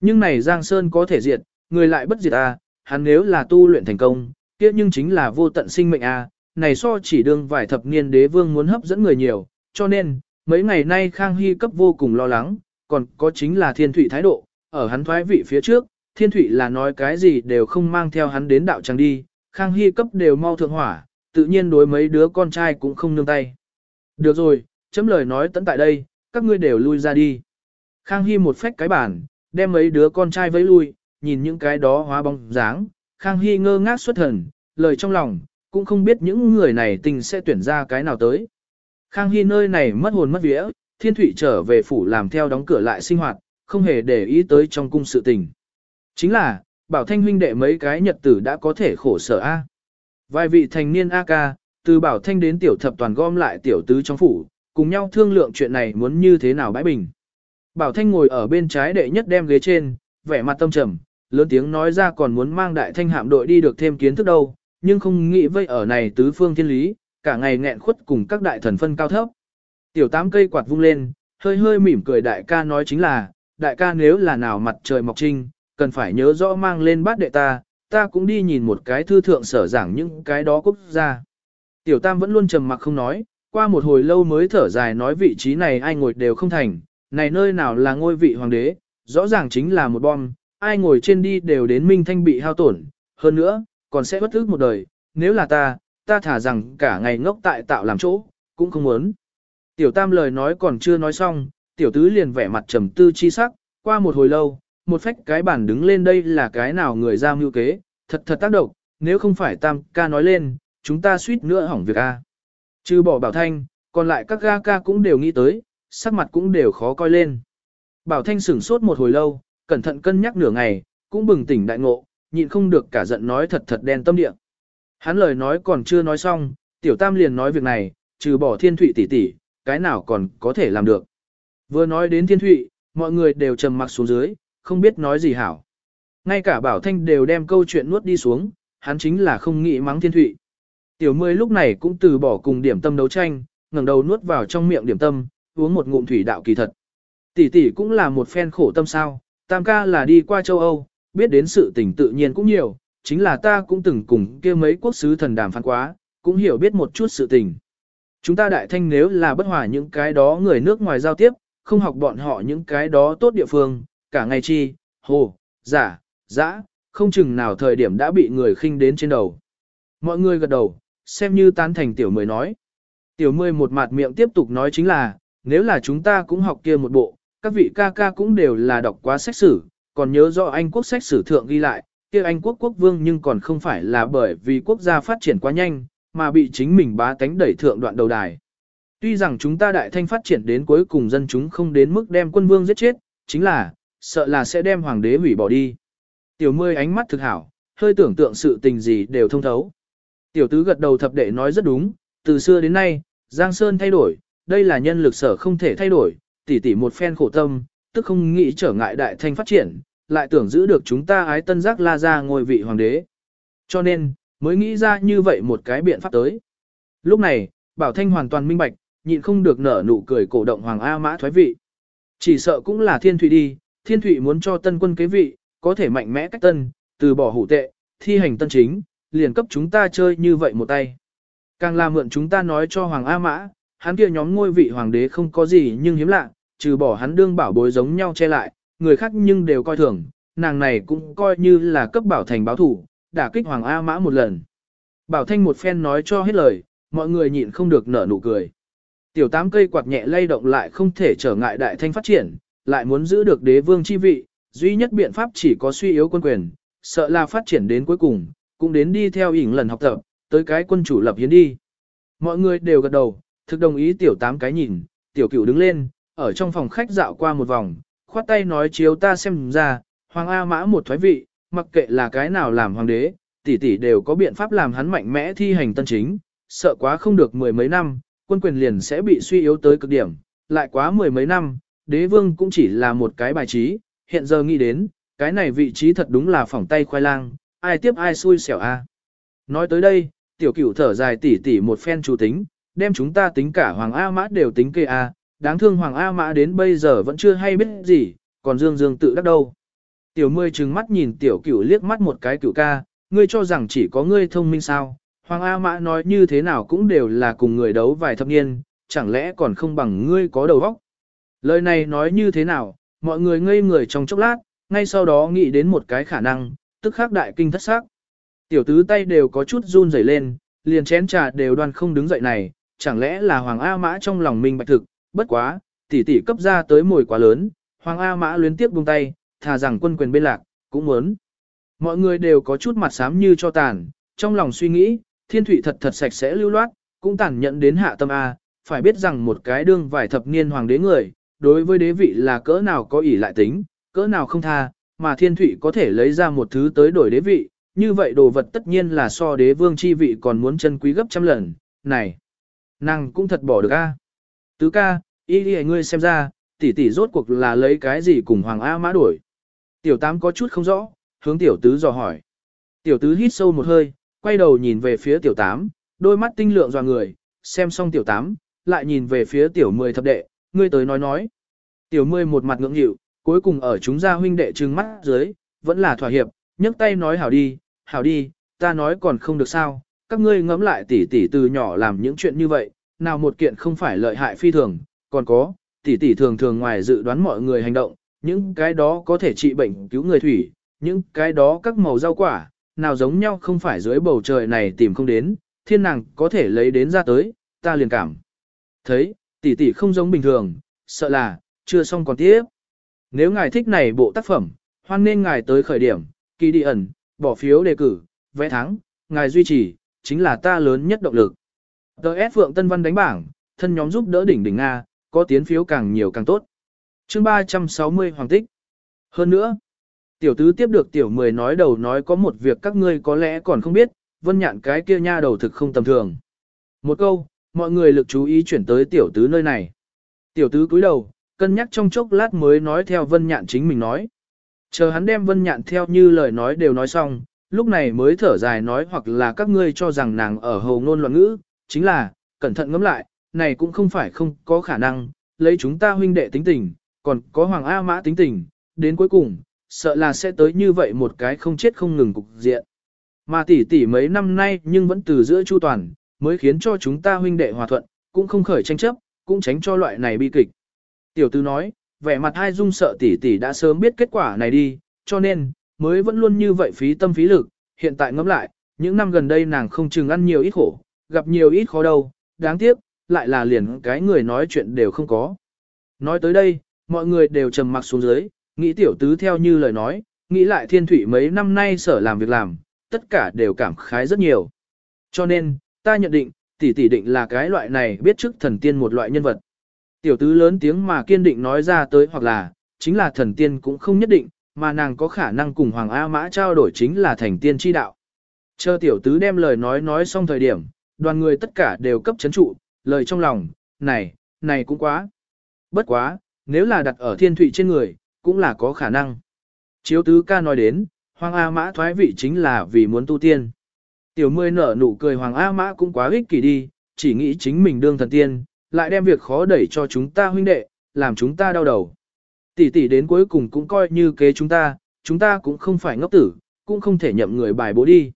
Nhưng này giang sơn có thể diệt, người lại bất diệt à, hắn nếu là tu luyện thành công, kia nhưng chính là vô tận sinh mệnh à, này so chỉ đương vài thập niên đế vương muốn hấp dẫn người nhiều, cho nên, mấy ngày nay Khang Hy cấp vô cùng lo lắng, còn có chính là thiên thủy thái độ, ở hắn thoái vị phía trước, thiên thủy là nói cái gì đều không mang theo hắn đến đạo tràng đi, Khang Hy cấp đều mau thượng hỏa, tự nhiên đối mấy đứa con trai cũng không nương tay. Được rồi, chấm lời nói tận tại đây, các ngươi đều lui ra đi. Khang Hy một phách cái bản, đem mấy đứa con trai vẫy lui, nhìn những cái đó hóa bóng dáng, Khang Hy ngơ ngác xuất thần, lời trong lòng, cũng không biết những người này tình sẽ tuyển ra cái nào tới. Khang Hy nơi này mất hồn mất vía, Thiên Thụy trở về phủ làm theo đóng cửa lại sinh hoạt, không hề để ý tới trong cung sự tình. Chính là, Bảo Thanh huynh đệ mấy cái nhật tử đã có thể khổ sở A. Vài vị thành niên A ca, từ Bảo Thanh đến tiểu thập toàn gom lại tiểu tứ trong phủ, cùng nhau thương lượng chuyện này muốn như thế nào bãi bình. Bảo Thanh ngồi ở bên trái đệ nhất đem ghế trên, vẻ mặt tâm trầm, lớn tiếng nói ra còn muốn mang đại thanh hạm đội đi được thêm kiến thức đâu, nhưng không nghĩ vây ở này tứ phương thiên lý, cả ngày nghẹn khuất cùng các đại thần phân cao thấp. Tiểu tám cây quạt vung lên, hơi hơi mỉm cười đại ca nói chính là, đại ca nếu là nào mặt trời mọc trinh, cần phải nhớ rõ mang lên bát đệ ta, ta cũng đi nhìn một cái thư thượng sở giảng những cái đó quốc gia. Tiểu tam vẫn luôn trầm mặc không nói, qua một hồi lâu mới thở dài nói vị trí này ai ngồi đều không thành, này nơi nào là ngôi vị hoàng đế, rõ ràng chính là một bom, ai ngồi trên đi đều đến minh thanh bị hao tổn, hơn nữa, còn sẽ bất ức một đời, nếu là ta, ta thả rằng cả ngày ngốc tại tạo làm chỗ, cũng không muốn. Tiểu tam lời nói còn chưa nói xong, tiểu tứ liền vẻ mặt trầm tư chi sắc, qua một hồi lâu, một phách cái bản đứng lên đây là cái nào người ra mưu kế, thật thật tác động, nếu không phải tam ca nói lên, chúng ta suýt nữa hỏng việc a. Trừ bỏ bảo thanh, còn lại các ga ca cũng đều nghĩ tới, sắc mặt cũng đều khó coi lên. Bảo thanh sửng sốt một hồi lâu, cẩn thận cân nhắc nửa ngày, cũng bừng tỉnh đại ngộ, nhịn không được cả giận nói thật thật đen tâm địa. Hắn lời nói còn chưa nói xong, tiểu tam liền nói việc này, trừ bỏ thiên thụy tỷ tỷ, cái nào còn có thể làm được. Vừa nói đến thiên thụy, mọi người đều trầm mặc xuống dưới, không biết nói gì hảo. Ngay cả bảo thanh đều đem câu chuyện nuốt đi xuống, hắn chính là không nghĩ mắng thiên thụy. Tiểu mươi lúc này cũng từ bỏ cùng điểm tâm đấu tranh, ngẩng đầu nuốt vào trong miệng điểm tâm, uống một ngụm thủy đạo kỳ thật. Tỷ tỷ cũng là một phen khổ tâm sao, tam ca là đi qua châu Âu, biết đến sự tình tự nhiên cũng nhiều, chính là ta cũng từng cùng kia mấy quốc sứ thần đàm phán quá, cũng hiểu biết một chút sự tình. Chúng ta đại thanh nếu là bất hòa những cái đó người nước ngoài giao tiếp, không học bọn họ những cái đó tốt địa phương, cả ngày chi, hồ, giả, dã, không chừng nào thời điểm đã bị người khinh đến trên đầu. Mọi người gật đầu, xem như tán thành tiểu mười nói. Tiểu mười một mặt miệng tiếp tục nói chính là, nếu là chúng ta cũng học kia một bộ, các vị ca ca cũng đều là đọc quá sách sử, còn nhớ rõ Anh quốc sách sử thượng ghi lại, kia Anh quốc quốc vương nhưng còn không phải là bởi vì quốc gia phát triển quá nhanh, mà bị chính mình bá tánh đẩy thượng đoạn đầu đài. Tuy rằng chúng ta đại thanh phát triển đến cuối cùng dân chúng không đến mức đem quân vương giết chết, chính là, sợ là sẽ đem hoàng đế hủy bỏ đi. Tiểu mươi ánh mắt thực hảo, hơi tưởng tượng sự tình gì đều thông thấu. Tiểu tứ gật đầu thập đệ nói rất đúng, từ xưa đến nay, Giang Sơn thay đổi, đây là nhân lực sở không thể thay đổi, tỷ tỷ một phen khổ tâm, tức không nghĩ trở ngại đại thanh phát triển, lại tưởng giữ được chúng ta ái tân giác la ra ngôi vị hoàng đế. Cho nên, mới nghĩ ra như vậy một cái biện pháp tới. Lúc này, Bảo Thanh hoàn toàn minh bạch, nhịn không được nở nụ cười cổ động Hoàng A Mã thoái vị. Chỉ sợ cũng là Thiên Thụy đi, Thiên Thụy muốn cho tân quân kế vị, có thể mạnh mẽ cách tân, từ bỏ hủ tệ, thi hành tân chính, liền cấp chúng ta chơi như vậy một tay. Càng là mượn chúng ta nói cho Hoàng A Mã, hắn kia nhóm ngôi vị hoàng đế không có gì nhưng hiếm lạ, trừ bỏ hắn đương bảo bối giống nhau che lại, người khác nhưng đều coi thường, nàng này cũng coi như là cấp bảo thành báo thủ, đả kích Hoàng A Mã một lần. Bảo Thanh một phen nói cho hết lời, mọi người nhịn không được nở nụ cười. Tiểu tám cây quạt nhẹ lay động lại không thể trở ngại đại thanh phát triển, lại muốn giữ được đế vương chi vị, duy nhất biện pháp chỉ có suy yếu quân quyền, sợ là phát triển đến cuối cùng, cũng đến đi theo ỉn lần học tập, tới cái quân chủ lập hiến đi. Mọi người đều gật đầu, thực đồng ý tiểu tám cái nhìn, tiểu cửu đứng lên, ở trong phòng khách dạo qua một vòng, khoát tay nói chiếu ta xem ra, hoàng A mã một thoái vị, mặc kệ là cái nào làm hoàng đế, tỷ tỷ đều có biện pháp làm hắn mạnh mẽ thi hành tân chính, sợ quá không được mười mấy năm, quân quyền liền sẽ bị suy yếu tới cực điểm, lại quá mười mấy năm, đế vương cũng chỉ là một cái bài trí, hiện giờ nghĩ đến, cái này vị trí thật đúng là phỏng tay khoai lang, ai tiếp ai xui xẻo a. Nói tới đây, tiểu cửu thở dài tỉ tỉ một phen chủ tính, đem chúng ta tính cả Hoàng A Mã đều tính kê a, đáng thương Hoàng A Mã đến bây giờ vẫn chưa hay biết gì, còn Dương Dương tự đắc đâu. Tiểu mươi trừng mắt nhìn tiểu cửu liếc mắt một cái cửu ca, ngươi cho rằng chỉ có ngươi thông minh sao, Hoàng A Mã nói như thế nào cũng đều là cùng người đấu vài thập niên, chẳng lẽ còn không bằng ngươi có đầu óc. Lời này nói như thế nào, mọi người ngây người trong chốc lát, ngay sau đó nghĩ đến một cái khả năng, tức khắc đại kinh thất sắc. Tiểu tứ tay đều có chút run rẩy lên, liền chén trà đều đoan không đứng dậy này, chẳng lẽ là Hoàng A Mã trong lòng mình bạch thực, bất quá, tỷ tỷ cấp ra tới mồi quá lớn, Hoàng A Mã luyến tiếp buông tay, thà rằng quân quyền bên lạc, cũng muốn. Mọi người đều có chút mặt xám như cho tàn, trong lòng suy nghĩ, thiên thủy thật thật sạch sẽ lưu loát, cũng tàn nhận đến hạ tâm A, phải biết rằng một cái đương vài thập niên hoàng đế người, đối với đế vị là cỡ nào có ỷ lại tính, cỡ nào không tha, mà thiên thủy có thể lấy ra một thứ tới đổi đế vị, như vậy đồ vật tất nhiên là so đế vương chi vị còn muốn chân quý gấp trăm lần, này, nàng cũng thật bỏ được a. Tứ ca, y đi ngươi xem ra, tỷ tỷ rốt cuộc là lấy cái gì cùng hoàng A mã đổi. Tiểu tám có chút không rõ, hướng tiểu tứ dò hỏi. Tiểu tứ hít sâu một hơi, quay đầu nhìn về phía tiểu tám, đôi mắt tinh lượng dò người, xem xong tiểu tám, lại nhìn về phía tiểu mười thập đệ, ngươi tới nói nói. Tiểu mười một mặt ngưỡng hiệu, cuối cùng ở chúng gia huynh đệ trừng mắt dưới, vẫn là thỏa hiệp, nhấc tay nói hảo đi, hảo đi, ta nói còn không được sao, các ngươi ngẫm lại tỷ tỷ từ nhỏ làm những chuyện như vậy, nào một kiện không phải lợi hại phi thường, còn có, tỷ tỷ thường thường ngoài dự đoán mọi người hành động, những cái đó có thể trị bệnh cứu người thủy, những cái đó các màu rau quả, nào giống nhau không phải dưới bầu trời này tìm không đến, thiên nàng có thể lấy đến ra tới, ta liền cảm. Thấy, tỷ tỷ không giống bình thường, sợ là, chưa xong còn tiếp. Nếu ngài thích này bộ tác phẩm, hoan nên ngài tới khởi điểm, kỳ đi ẩn, bỏ phiếu đề cử, vẽ thắng, ngài duy trì, chính là ta lớn nhất động lực. Tờ S Phượng Tân Văn đánh bảng, thân nhóm giúp đỡ đỉnh đỉnh Nga, có tiến phiếu càng nhiều càng tốt. chương 360 Hoàng Tích. Hơn nữa, tiểu tứ tiếp được tiểu mười nói đầu nói có một việc các ngươi có lẽ còn không biết, vân nhạn cái kia nha đầu thực không tầm thường. Một câu, mọi người lực chú ý chuyển tới tiểu tứ nơi này. Tiểu tứ cúi đầu, cân nhắc trong chốc lát mới nói theo vân nhạn chính mình nói. Chờ hắn đem vân nhạn theo như lời nói đều nói xong, lúc này mới thở dài nói hoặc là các ngươi cho rằng nàng ở hầu ngôn loạn ngữ, chính là, cẩn thận ngẫm lại, này cũng không phải không có khả năng, lấy chúng ta huynh đệ tính tình, còn có Hoàng A Mã tính tình, đến cuối cùng, sợ là sẽ tới như vậy một cái không chết không ngừng cục diện. Mà tỷ tỷ mấy năm nay nhưng vẫn từ giữa chu toàn, mới khiến cho chúng ta huynh đệ hòa thuận, cũng không khởi tranh chấp, cũng tránh cho loại này bi kịch. Tiểu tư nói, vẻ mặt hai dung sợ tỷ tỷ đã sớm biết kết quả này đi, cho nên, mới vẫn luôn như vậy phí tâm phí lực, hiện tại ngẫm lại, những năm gần đây nàng không chừng ăn nhiều ít khổ, gặp nhiều ít khó đâu, đáng tiếc, lại là liền cái người nói chuyện đều không có. Nói tới đây, mọi người đều trầm mặc xuống dưới, nghĩ tiểu tứ theo như lời nói, nghĩ lại thiên thủy mấy năm nay sở làm việc làm, tất cả đều cảm khái rất nhiều. Cho nên, ta nhận định, tỷ tỷ định là cái loại này biết trước thần tiên một loại nhân vật. Tiểu tứ lớn tiếng mà kiên định nói ra tới hoặc là, chính là thần tiên cũng không nhất định, mà nàng có khả năng cùng Hoàng A Mã trao đổi chính là thành tiên chi đạo. Chờ tiểu tứ đem lời nói nói xong thời điểm, đoàn người tất cả đều cấp chấn trụ, lời trong lòng, này, này cũng quá. Bất quá, nếu là đặt ở thiên thụy trên người, cũng là có khả năng. Chiếu tứ ca nói đến, Hoàng A Mã thoái vị chính là vì muốn tu tiên. Tiểu mươi nở nụ cười Hoàng A Mã cũng quá ích kỷ đi, chỉ nghĩ chính mình đương thần tiên, lại đem việc khó đẩy cho chúng ta huynh đệ, làm chúng ta đau đầu. Tỷ tỷ đến cuối cùng cũng coi như kế chúng ta, chúng ta cũng không phải ngốc tử, cũng không thể nhậm người bài bố đi.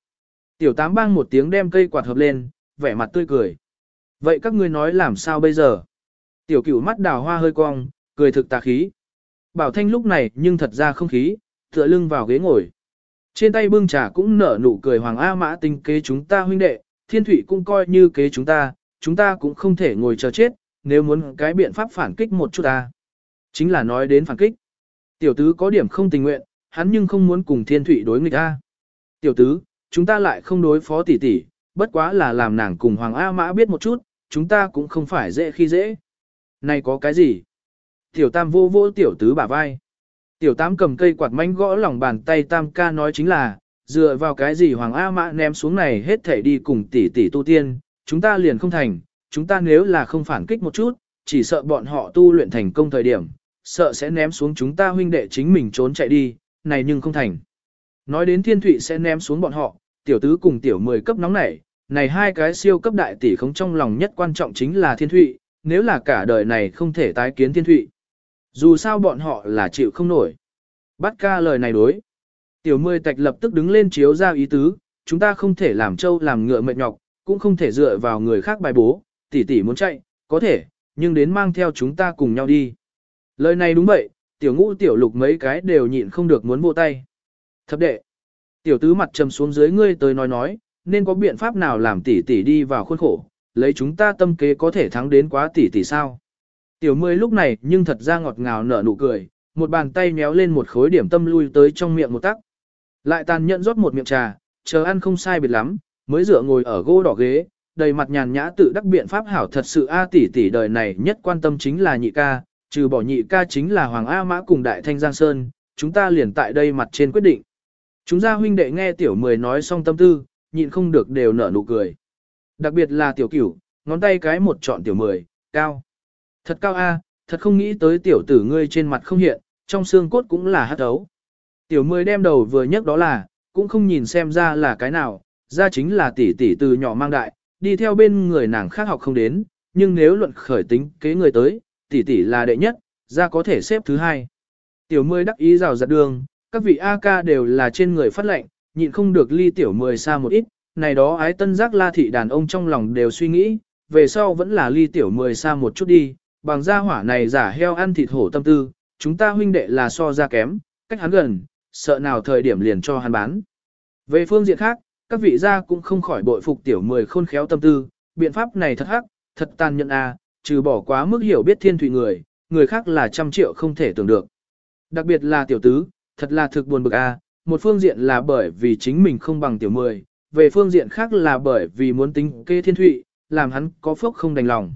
Tiểu tám bang một tiếng đem cây quạt hợp lên, vẻ mặt tươi cười. Vậy các ngươi nói làm sao bây giờ? Tiểu cửu mắt đào hoa hơi cong, cười thực tà khí. Bảo Thanh lúc này nhưng thật ra không khí, tựa lưng vào ghế ngồi. Trên tay bưng trà cũng nở nụ cười Hoàng A Mã tinh kế chúng ta huynh đệ, thiên thủy cũng coi như kế chúng ta, chúng ta cũng không thể ngồi chờ chết, nếu muốn cái biện pháp phản kích một chút ta. Chính là nói đến phản kích. Tiểu tứ có điểm không tình nguyện, hắn nhưng không muốn cùng thiên thủy đối nghịch ta. Tiểu tứ, chúng ta lại không đối phó tỷ tỷ, bất quá là làm nàng cùng Hoàng A Mã biết một chút, chúng ta cũng không phải dễ khi dễ. Này có cái gì? Tiểu tam vô vô tiểu tứ bả vai. Tiểu tam cầm cây quạt manh gõ lòng bàn tay tam ca nói chính là, dựa vào cái gì Hoàng A Mã ném xuống này hết thể đi cùng tỷ tỷ tu tiên, chúng ta liền không thành, chúng ta nếu là không phản kích một chút, chỉ sợ bọn họ tu luyện thành công thời điểm, sợ sẽ ném xuống chúng ta huynh đệ chính mình trốn chạy đi, này nhưng không thành. Nói đến thiên thụy sẽ ném xuống bọn họ, tiểu tứ cùng tiểu mười cấp nóng nảy, này hai cái siêu cấp đại tỷ không trong lòng nhất quan trọng chính là thiên thụy, nếu là cả đời này không thể tái kiến thiên thụy. Dù sao bọn họ là chịu không nổi. Bắt ca lời này đối. Tiểu mười tạch lập tức đứng lên chiếu ra ý tứ, chúng ta không thể làm trâu làm ngựa mệt nhọc, cũng không thể dựa vào người khác bài bố, tỷ tỷ muốn chạy, có thể, nhưng đến mang theo chúng ta cùng nhau đi. Lời này đúng vậy, tiểu ngũ tiểu lục mấy cái đều nhịn không được muốn vô tay. Thập đệ, tiểu tứ mặt trầm xuống dưới ngươi tới nói nói, nên có biện pháp nào làm tỷ tỷ đi vào khuôn khổ, lấy chúng ta tâm kế có thể thắng đến quá tỷ tỷ sao. Tiểu mươi lúc này nhưng thật ra ngọt ngào nở nụ cười, một bàn tay méo lên một khối điểm tâm lui tới trong miệng một tắc. Lại tàn nhẫn rót một miệng trà, chờ ăn không sai biệt lắm, mới dựa ngồi ở gỗ đỏ ghế, đầy mặt nhàn nhã tự đắc biện pháp hảo thật sự A à, tỷ tỷ đời này nhất quan tâm chính là nhị ca, trừ bỏ nhị ca chính là Hoàng A Mã cùng Đại Thanh Giang Sơn, chúng ta liền tại đây mặt trên quyết định. Chúng gia huynh đệ nghe tiểu mười nói xong tâm tư, nhịn không được đều nở nụ cười. Đặc biệt là tiểu cửu, ngón tay cái một chọn tiểu mười, cao. Thật cao A, thật không nghĩ tới tiểu tử ngươi trên mặt không hiện, trong xương cốt cũng là hát ấu. Tiểu mười đem đầu vừa nhấc đó là, cũng không nhìn xem ra là cái nào, ra chính là tỷ tỷ từ nhỏ mang đại, đi theo bên người nàng khác học không đến, nhưng nếu luận khởi tính kế người tới, tỷ tỷ là đệ nhất, ra có thể xếp thứ hai. Tiểu mười đắc ý rào giặt đường, các vị A ca đều là trên người phát lệnh, nhịn không được ly tiểu mười xa một ít, này đó ái tân giác la thị đàn ông trong lòng đều suy nghĩ, về sau vẫn là ly tiểu mười xa một chút đi, bằng gia hỏa này giả heo ăn thịt hổ tâm tư, chúng ta huynh đệ là so ra kém, cách hắn gần, sợ nào thời điểm liền cho hắn bán. Về phương diện khác, các vị gia cũng không khỏi bội phục tiểu mười khôn khéo tâm tư, biện pháp này thật hắc, thật tàn nhẫn a, à, trừ bỏ quá mức hiểu biết thiên thủy người, người khác là trăm triệu không thể tưởng được. Đặc biệt là tiểu tứ, thật là thực buồn bực a, à, một phương diện là bởi vì chính mình không bằng tiểu mười, về phương diện khác là bởi vì muốn tính kê thiên thụy, làm hắn có phúc không đành lòng.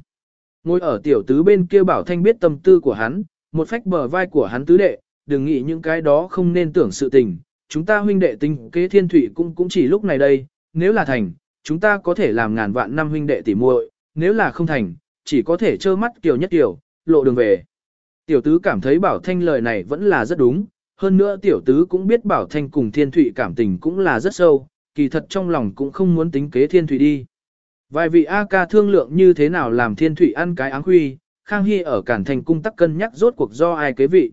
Ngồi ở tiểu tứ bên kia bảo thanh biết tâm tư của hắn, một phách bờ vai của hắn tứ đệ, đừng nghĩ những cái đó không nên tưởng sự tình, chúng ta huynh đệ tính kế thiên thụy cũng cũng chỉ lúc này đây, nếu là thành, chúng ta có thể làm ngàn vạn năm huynh đệ tỉ muội, nếu là không thành, chỉ có thể trơ mắt kiểu nhất kiểu, lộ đường về. Tiểu tứ cảm thấy bảo thanh lời này vẫn là rất đúng, hơn nữa tiểu tứ cũng biết bảo thanh cùng thiên thụy cảm tình cũng là rất sâu, kỳ thật trong lòng cũng không muốn tính kế thiên thụy đi. Vài vị A ca thương lượng như thế nào làm thiên thụy ăn cái áng huy, Khang Hy ở Cản Thành cung tắc cân nhắc rốt cuộc do ai kế vị.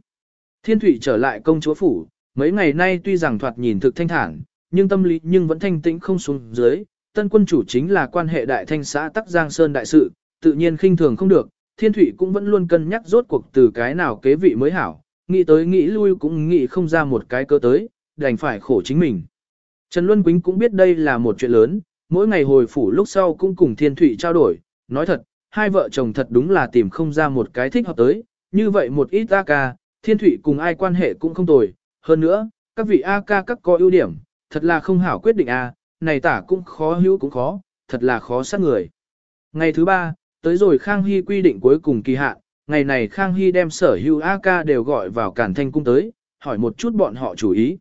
Thiên thụy trở lại công chúa phủ, mấy ngày nay tuy rằng thoạt nhìn thực thanh thản, nhưng tâm lý nhưng vẫn thanh tĩnh không xuống dưới. Tân quân chủ chính là quan hệ đại thanh xã Tắc Giang Sơn đại sự, tự nhiên khinh thường không được, thiên thụy cũng vẫn luôn cân nhắc rốt cuộc từ cái nào kế vị mới hảo, nghĩ tới nghĩ lui cũng nghĩ không ra một cái cơ tới, đành phải khổ chính mình. Trần Luân Quýnh cũng biết đây là một chuyện lớn, mỗi ngày hồi phủ lúc sau cũng cùng thiên Thụy trao đổi, nói thật, hai vợ chồng thật đúng là tìm không ra một cái thích hợp tới, như vậy một ít A ca, thiên Thụy cùng ai quan hệ cũng không tồi, hơn nữa, các vị A ca các có ưu điểm, thật là không hảo quyết định A, này tả cũng khó hữu cũng khó, thật là khó sát người. Ngày thứ ba, tới rồi Khang Hy quy định cuối cùng kỳ hạn, ngày này Khang Hy đem sở hữu A ca đều gọi vào cản thanh cung tới, hỏi một chút bọn họ chủ ý.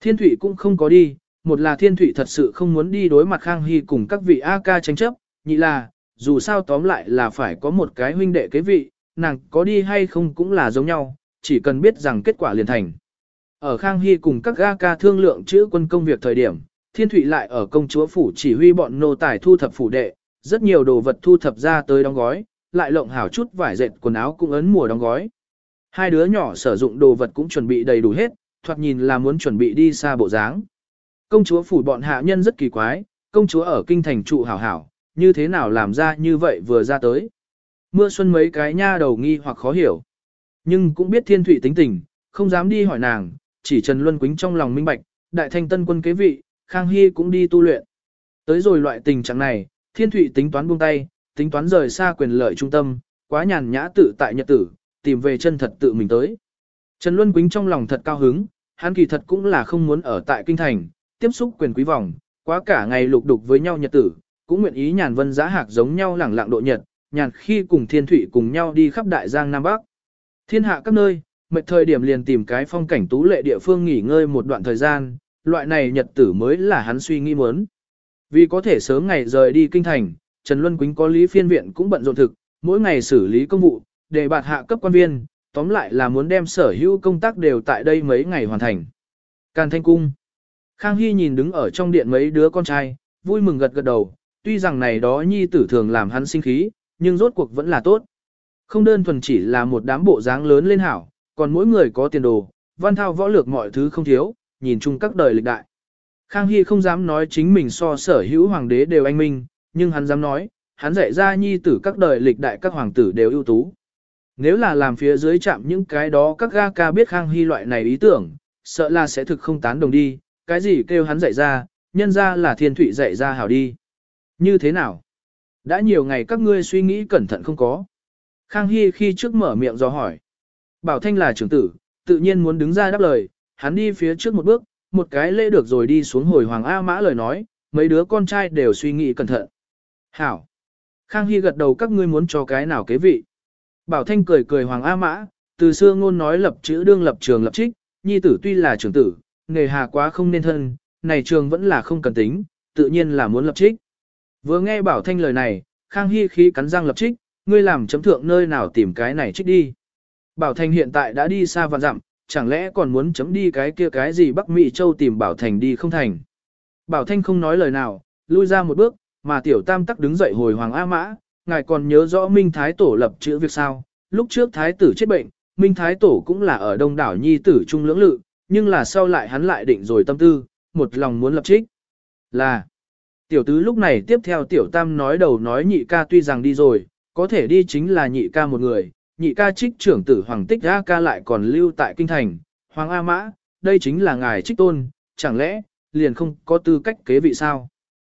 Thiên thụy cũng không có đi, một là thiên thụy thật sự không muốn đi đối mặt Khang Hy cùng các vị A ca tranh chấp, nhị là, dù sao tóm lại là phải có một cái huynh đệ kế vị, nàng có đi hay không cũng là giống nhau, chỉ cần biết rằng kết quả liền thành. Ở Khang Hy cùng các A ca thương lượng chữ quân công việc thời điểm, thiên thụy lại ở công chúa phủ chỉ huy bọn nô tài thu thập phủ đệ, rất nhiều đồ vật thu thập ra tới đóng gói, lại lộng hảo chút vải dệt quần áo cũng ấn mùa đóng gói. Hai đứa nhỏ sử dụng đồ vật cũng chuẩn bị đầy đủ hết, thoạt nhìn là muốn chuẩn bị đi xa bộ dáng. Công chúa phủ bọn hạ nhân rất kỳ quái, công chúa ở kinh thành trụ hảo hảo, như thế nào làm ra như vậy vừa ra tới. Mưa xuân mấy cái nha đầu nghi hoặc khó hiểu. Nhưng cũng biết thiên thủy tính tình, không dám đi hỏi nàng, chỉ Trần Luân Quýnh trong lòng minh bạch, đại thanh tân quân kế vị, Khang Hy cũng đi tu luyện. Tới rồi loại tình trạng này, thiên thủy tính toán buông tay, tính toán rời xa quyền lợi trung tâm, quá nhàn nhã tự tại nhật tử, tìm về chân thật tự mình tới. Trần Luân Quýnh trong lòng thật cao hứng, hắn kỳ thật cũng là không muốn ở tại kinh thành, tiếp xúc quyền quý vòng, quá cả ngày lục đục với nhau nhật tử, cũng nguyện ý nhàn vân giá hạc giống nhau lẳng lặng độ nhật, nhàn khi cùng thiên thủy cùng nhau đi khắp đại giang Nam Bắc. Thiên hạ các nơi, mệt thời điểm liền tìm cái phong cảnh tú lệ địa phương nghỉ ngơi một đoạn thời gian, loại này nhật tử mới là hắn suy nghĩ muốn. Vì có thể sớm ngày rời đi kinh thành, Trần Luân Quýnh có lý phiên viện cũng bận rộn thực, mỗi ngày xử lý công vụ, để bạt hạ cấp quan viên, tóm lại là muốn đem sở hữu công tác đều tại đây mấy ngày hoàn thành. Càn Thanh Cung Khang Hy nhìn đứng ở trong điện mấy đứa con trai, vui mừng gật gật đầu, tuy rằng này đó nhi tử thường làm hắn sinh khí, nhưng rốt cuộc vẫn là tốt. Không đơn thuần chỉ là một đám bộ dáng lớn lên hảo, còn mỗi người có tiền đồ, văn thao võ lược mọi thứ không thiếu, nhìn chung các đời lịch đại. Khang Hy không dám nói chính mình so sở hữu hoàng đế đều anh minh, nhưng hắn dám nói, hắn dạy ra nhi tử các đời lịch đại các hoàng tử đều ưu tú. Nếu là làm phía dưới chạm những cái đó các ga ca biết Khang Hy loại này ý tưởng, sợ là sẽ thực không tán đồng đi, cái gì kêu hắn dạy ra, nhân ra là thiên thủy dạy ra hảo đi. Như thế nào? Đã nhiều ngày các ngươi suy nghĩ cẩn thận không có. Khang Hy khi trước mở miệng do hỏi. Bảo Thanh là trưởng tử, tự nhiên muốn đứng ra đáp lời, hắn đi phía trước một bước, một cái lễ được rồi đi xuống hồi Hoàng A Mã lời nói, mấy đứa con trai đều suy nghĩ cẩn thận. Hảo! Khang Hy gật đầu các ngươi muốn cho cái nào kế vị. Bảo Thanh cười cười Hoàng A Mã, từ xưa ngôn nói lập chữ đương lập trường lập trích, nhi tử tuy là trưởng tử, nghề hà quá không nên thân, này trường vẫn là không cần tính, tự nhiên là muốn lập trích. Vừa nghe Bảo Thanh lời này, Khang Hy khí cắn răng lập trích, ngươi làm chấm thượng nơi nào tìm cái này trích đi. Bảo Thanh hiện tại đã đi xa vạn dặm, chẳng lẽ còn muốn chấm đi cái kia cái gì Bắc Mỹ Châu tìm Bảo Thành đi không thành. Bảo Thanh không nói lời nào, lui ra một bước, mà Tiểu Tam tắc đứng dậy hồi Hoàng A Mã, ngài còn nhớ rõ Minh Thái Tổ lập chữ việc sao, lúc trước Thái tử chết bệnh, Minh Thái Tổ cũng là ở đông đảo nhi tử trung lưỡng lự, nhưng là sau lại hắn lại định rồi tâm tư, một lòng muốn lập trích. Là, tiểu tứ lúc này tiếp theo tiểu tam nói đầu nói nhị ca tuy rằng đi rồi, có thể đi chính là nhị ca một người, nhị ca trích trưởng tử hoàng tích A ca lại còn lưu tại kinh thành, hoàng A mã, đây chính là ngài trích tôn, chẳng lẽ, liền không có tư cách kế vị sao?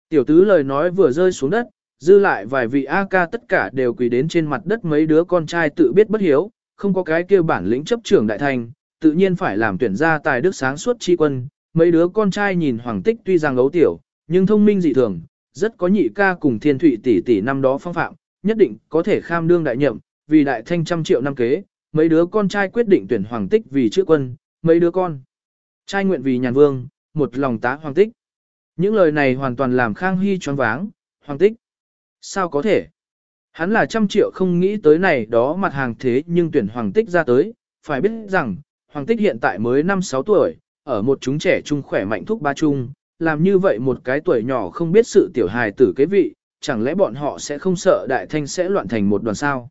Tiểu tứ lời nói vừa rơi xuống đất, dư lại vài vị A ca tất cả đều quỳ đến trên mặt đất mấy đứa con trai tự biết bất hiếu, không có cái kêu bản lĩnh chấp trưởng đại thành, tự nhiên phải làm tuyển ra tài đức sáng suốt chi quân. Mấy đứa con trai nhìn hoàng tích tuy rằng ấu tiểu, Nhưng thông minh dị thường, rất có nhị ca cùng thiên thụy tỷ tỷ năm đó phong phạm, nhất định có thể kham đương đại nhậm, vì đại thanh trăm triệu năm kế, mấy đứa con trai quyết định tuyển hoàng tích vì chữ quân, mấy đứa con. Trai nguyện vì nhàn vương, một lòng tá hoàng tích. Những lời này hoàn toàn làm Khang Hy choáng váng, hoàng tích. Sao có thể? Hắn là trăm triệu không nghĩ tới này đó mặt hàng thế nhưng tuyển hoàng tích ra tới, phải biết rằng, hoàng tích hiện tại mới 5-6 tuổi, ở một chúng trẻ trung khỏe mạnh thúc ba chung làm như vậy một cái tuổi nhỏ không biết sự tiểu hài tử kế vị, chẳng lẽ bọn họ sẽ không sợ đại thanh sẽ loạn thành một đoàn sao?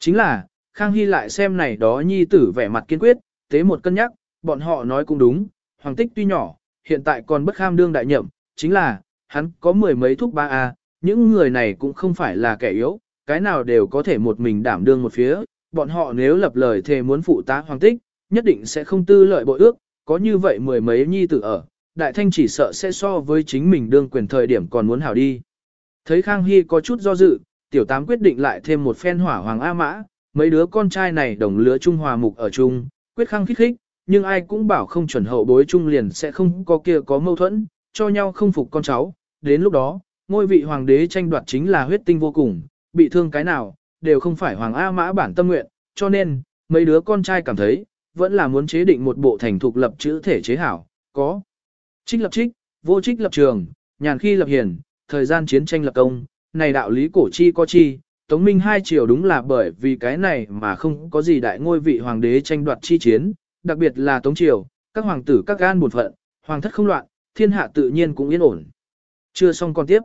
Chính là, Khang Hy lại xem này đó nhi tử vẻ mặt kiên quyết, tế một cân nhắc, bọn họ nói cũng đúng, hoàng tích tuy nhỏ, hiện tại còn bất kham đương đại nhậm, chính là, hắn có mười mấy thúc ba a, những người này cũng không phải là kẻ yếu, cái nào đều có thể một mình đảm đương một phía, bọn họ nếu lập lời thề muốn phụ tá hoàng tích, nhất định sẽ không tư lợi bội ước, có như vậy mười mấy nhi tử ở, đại thanh chỉ sợ sẽ so với chính mình đương quyền thời điểm còn muốn hảo đi. Thấy Khang Hy có chút do dự, tiểu tám quyết định lại thêm một phen hỏa hoàng A mã, mấy đứa con trai này đồng lứa trung hòa mục ở chung, quyết khăng khích khích, nhưng ai cũng bảo không chuẩn hậu bối trung liền sẽ không có kia có mâu thuẫn, cho nhau không phục con cháu, đến lúc đó, ngôi vị hoàng đế tranh đoạt chính là huyết tinh vô cùng, bị thương cái nào, đều không phải hoàng A mã bản tâm nguyện, cho nên, mấy đứa con trai cảm thấy, vẫn là muốn chế định một bộ thành thục lập chữ thể chế hảo, có. Trích lập trích, vô trích lập trường, nhàn khi lập hiền, thời gian chiến tranh lập công, này đạo lý cổ chi có chi, Tống Minh hai triều đúng là bởi vì cái này mà không có gì đại ngôi vị hoàng đế tranh đoạt chi chiến, đặc biệt là Tống triều, các hoàng tử các gan buồn phận, hoàng thất không loạn, thiên hạ tự nhiên cũng yên ổn. Chưa xong con tiếp.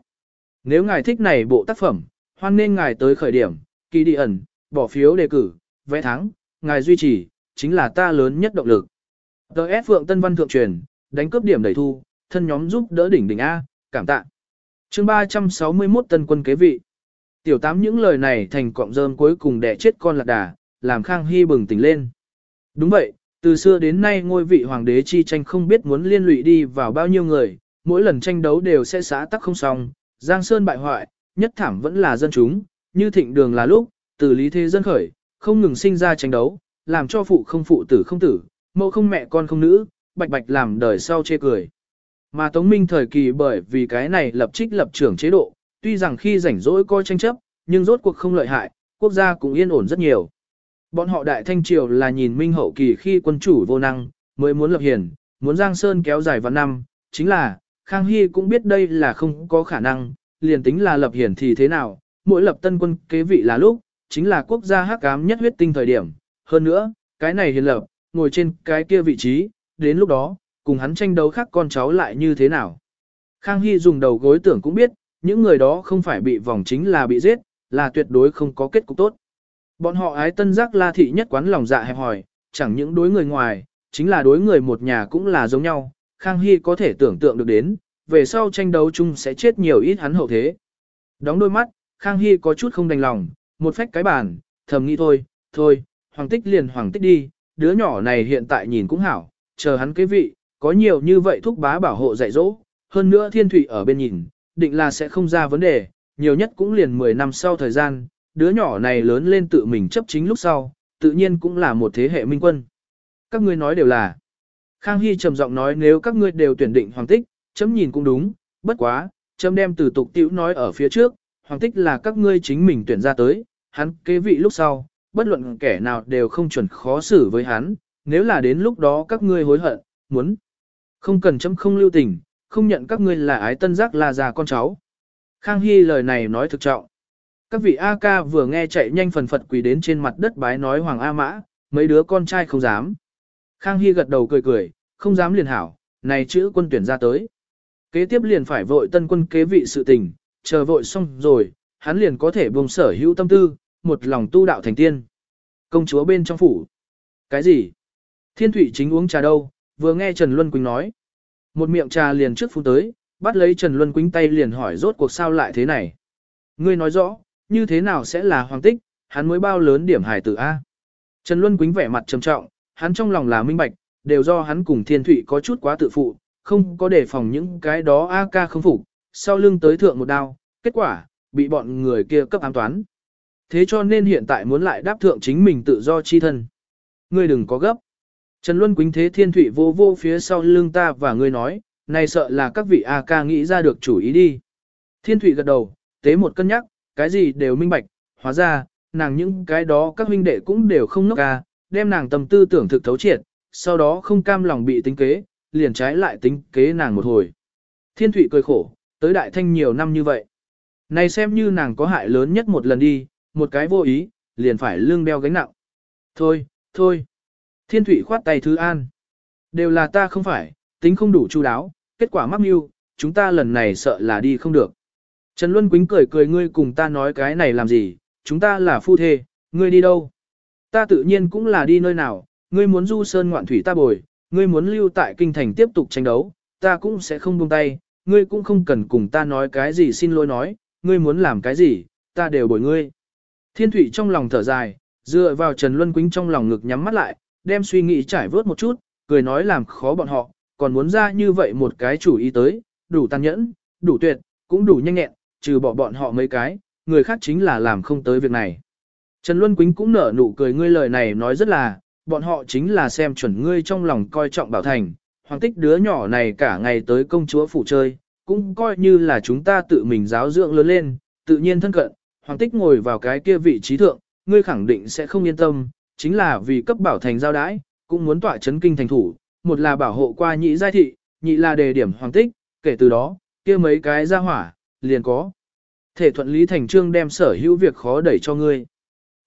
Nếu ngài thích này bộ tác phẩm, hoan nên ngài tới khởi điểm, kỳ đi ẩn, bỏ phiếu đề cử, vẽ thắng, ngài duy trì, chính là ta lớn nhất động lực. Đợt Phượng Tân Văn Thượng truyền, đánh cướp điểm đẩy thu, thân nhóm giúp đỡ đỉnh đỉnh A, cảm tạ. chương 361 tân quân kế vị. Tiểu tám những lời này thành cọng rơm cuối cùng đẻ chết con lạc đà, làm Khang Hy bừng tỉnh lên. Đúng vậy, từ xưa đến nay ngôi vị hoàng đế chi tranh không biết muốn liên lụy đi vào bao nhiêu người, mỗi lần tranh đấu đều sẽ xã tắc không xong, Giang Sơn bại hoại, nhất thảm vẫn là dân chúng, như thịnh đường là lúc, từ lý thế dân khởi, không ngừng sinh ra tranh đấu, làm cho phụ không phụ tử không tử, mẫu không mẹ con không nữ, bạch bạch làm đời sau chê cười. Mà Tống Minh thời kỳ bởi vì cái này lập trích lập trưởng chế độ, tuy rằng khi rảnh rỗi coi tranh chấp, nhưng rốt cuộc không lợi hại, quốc gia cũng yên ổn rất nhiều. Bọn họ Đại Thanh Triều là nhìn Minh hậu kỳ khi quân chủ vô năng, mới muốn lập hiền, muốn Giang Sơn kéo dài vào năm, chính là, Khang Hy cũng biết đây là không có khả năng, liền tính là lập hiền thì thế nào, mỗi lập tân quân kế vị là lúc, chính là quốc gia hắc ám nhất huyết tinh thời điểm. Hơn nữa, cái này hiền lập, ngồi trên cái kia vị trí, đến lúc đó, cùng hắn tranh đấu khác con cháu lại như thế nào. Khang Hy dùng đầu gối tưởng cũng biết, những người đó không phải bị vòng chính là bị giết, là tuyệt đối không có kết cục tốt. Bọn họ ái tân giác la thị nhất quán lòng dạ hẹp hòi, chẳng những đối người ngoài, chính là đối người một nhà cũng là giống nhau, Khang Hy có thể tưởng tượng được đến, về sau tranh đấu chung sẽ chết nhiều ít hắn hậu thế. Đóng đôi mắt, Khang Hy có chút không đành lòng, một phách cái bàn, thầm nghĩ thôi, thôi, hoàng tích liền hoàng tích đi, đứa nhỏ này hiện tại nhìn cũng hảo, chờ hắn cái vị, có nhiều như vậy thúc bá bảo hộ dạy dỗ, hơn nữa thiên thủy ở bên nhìn, định là sẽ không ra vấn đề, nhiều nhất cũng liền 10 năm sau thời gian, đứa nhỏ này lớn lên tự mình chấp chính lúc sau, tự nhiên cũng là một thế hệ minh quân. Các ngươi nói đều là. Khang Hy trầm giọng nói nếu các ngươi đều tuyển định hoàng tích, chấm nhìn cũng đúng, bất quá, chấm đem từ tục tiểu nói ở phía trước, hoàng tích là các ngươi chính mình tuyển ra tới, hắn kế vị lúc sau, bất luận kẻ nào đều không chuẩn khó xử với hắn, nếu là đến lúc đó các ngươi hối hận, muốn. Không cần chấm không lưu tình, không nhận các ngươi là ái tân giác là già con cháu. Khang Hy lời này nói thực trọng. Các vị A ca vừa nghe chạy nhanh phần phật quỳ đến trên mặt đất bái nói Hoàng A Mã, mấy đứa con trai không dám. Khang Hy gật đầu cười cười, không dám liền hảo, này chữ quân tuyển ra tới. Kế tiếp liền phải vội tân quân kế vị sự tình, chờ vội xong rồi, hắn liền có thể buông sở hữu tâm tư, một lòng tu đạo thành tiên. Công chúa bên trong phủ. Cái gì? Thiên thủy chính uống trà đâu, vừa nghe Trần Luân Quỳnh nói. Một miệng trà liền trước phút tới, bắt lấy Trần Luân Quỳnh tay liền hỏi rốt cuộc sao lại thế này. Ngươi nói rõ, như thế nào sẽ là hoàng tích, hắn mới bao lớn điểm hài tử A. Trần Luân Quýnh vẻ mặt trầm trọng, hắn trong lòng là minh bạch, đều do hắn cùng thiên thụy có chút quá tự phụ, không có đề phòng những cái đó A ca không phục, sau lưng tới thượng một đao, kết quả, bị bọn người kia cấp ám toán. Thế cho nên hiện tại muốn lại đáp thượng chính mình tự do chi thân. Ngươi đừng có gấp. Trần Luân Quýnh thế thiên thụy vô vô phía sau lưng ta và ngươi nói, này sợ là các vị A ca nghĩ ra được chủ ý đi. Thiên Thụy gật đầu, tế một cân nhắc, cái gì đều minh bạch, hóa ra, nàng những cái đó các huynh đệ cũng đều không nốc ca, đem nàng tâm tư tưởng thực thấu triệt, sau đó không cam lòng bị tính kế, liền trái lại tính kế nàng một hồi. Thiên Thụy cười khổ, tới đại thanh nhiều năm như vậy. Này xem như nàng có hại lớn nhất một lần đi, một cái vô ý, liền phải lương đeo gánh nặng. Thôi, thôi. Thiên Thụy khoát tay thứ an. Đều là ta không phải, tính không đủ chu đáo, kết quả mắc mưu, chúng ta lần này sợ là đi không được. Trần Luân Quýnh cười cười ngươi cùng ta nói cái này làm gì, chúng ta là phu thê, ngươi đi đâu? Ta tự nhiên cũng là đi nơi nào, ngươi muốn du sơn ngoạn thủy ta bồi, ngươi muốn lưu tại kinh thành tiếp tục tranh đấu, ta cũng sẽ không buông tay, ngươi cũng không cần cùng ta nói cái gì xin lỗi nói, ngươi muốn làm cái gì, ta đều bồi ngươi. Thiên Thụy trong lòng thở dài, dựa vào Trần Luân Quýnh trong lòng ngực nhắm mắt lại, đem suy nghĩ trải vớt một chút, cười nói làm khó bọn họ, còn muốn ra như vậy một cái chủ ý tới, đủ tàn nhẫn, đủ tuyệt, cũng đủ nhanh nhẹn, trừ bỏ bọn họ mấy cái, người khác chính là làm không tới việc này. Trần Luân Quýnh cũng nở nụ cười ngươi lời này nói rất là, bọn họ chính là xem chuẩn ngươi trong lòng coi trọng bảo thành, hoàng tích đứa nhỏ này cả ngày tới công chúa phủ chơi, cũng coi như là chúng ta tự mình giáo dưỡng lớn lên, tự nhiên thân cận, hoàng tích ngồi vào cái kia vị trí thượng, ngươi khẳng định sẽ không yên tâm, chính là vì cấp bảo thành giao đãi, cũng muốn tỏa chấn kinh thành thủ, một là bảo hộ qua nhị giai thị, nhị là đề điểm hoàng tích, kể từ đó, kia mấy cái ra hỏa, liền có. Thể thuận lý thành trương đem sở hữu việc khó đẩy cho ngươi.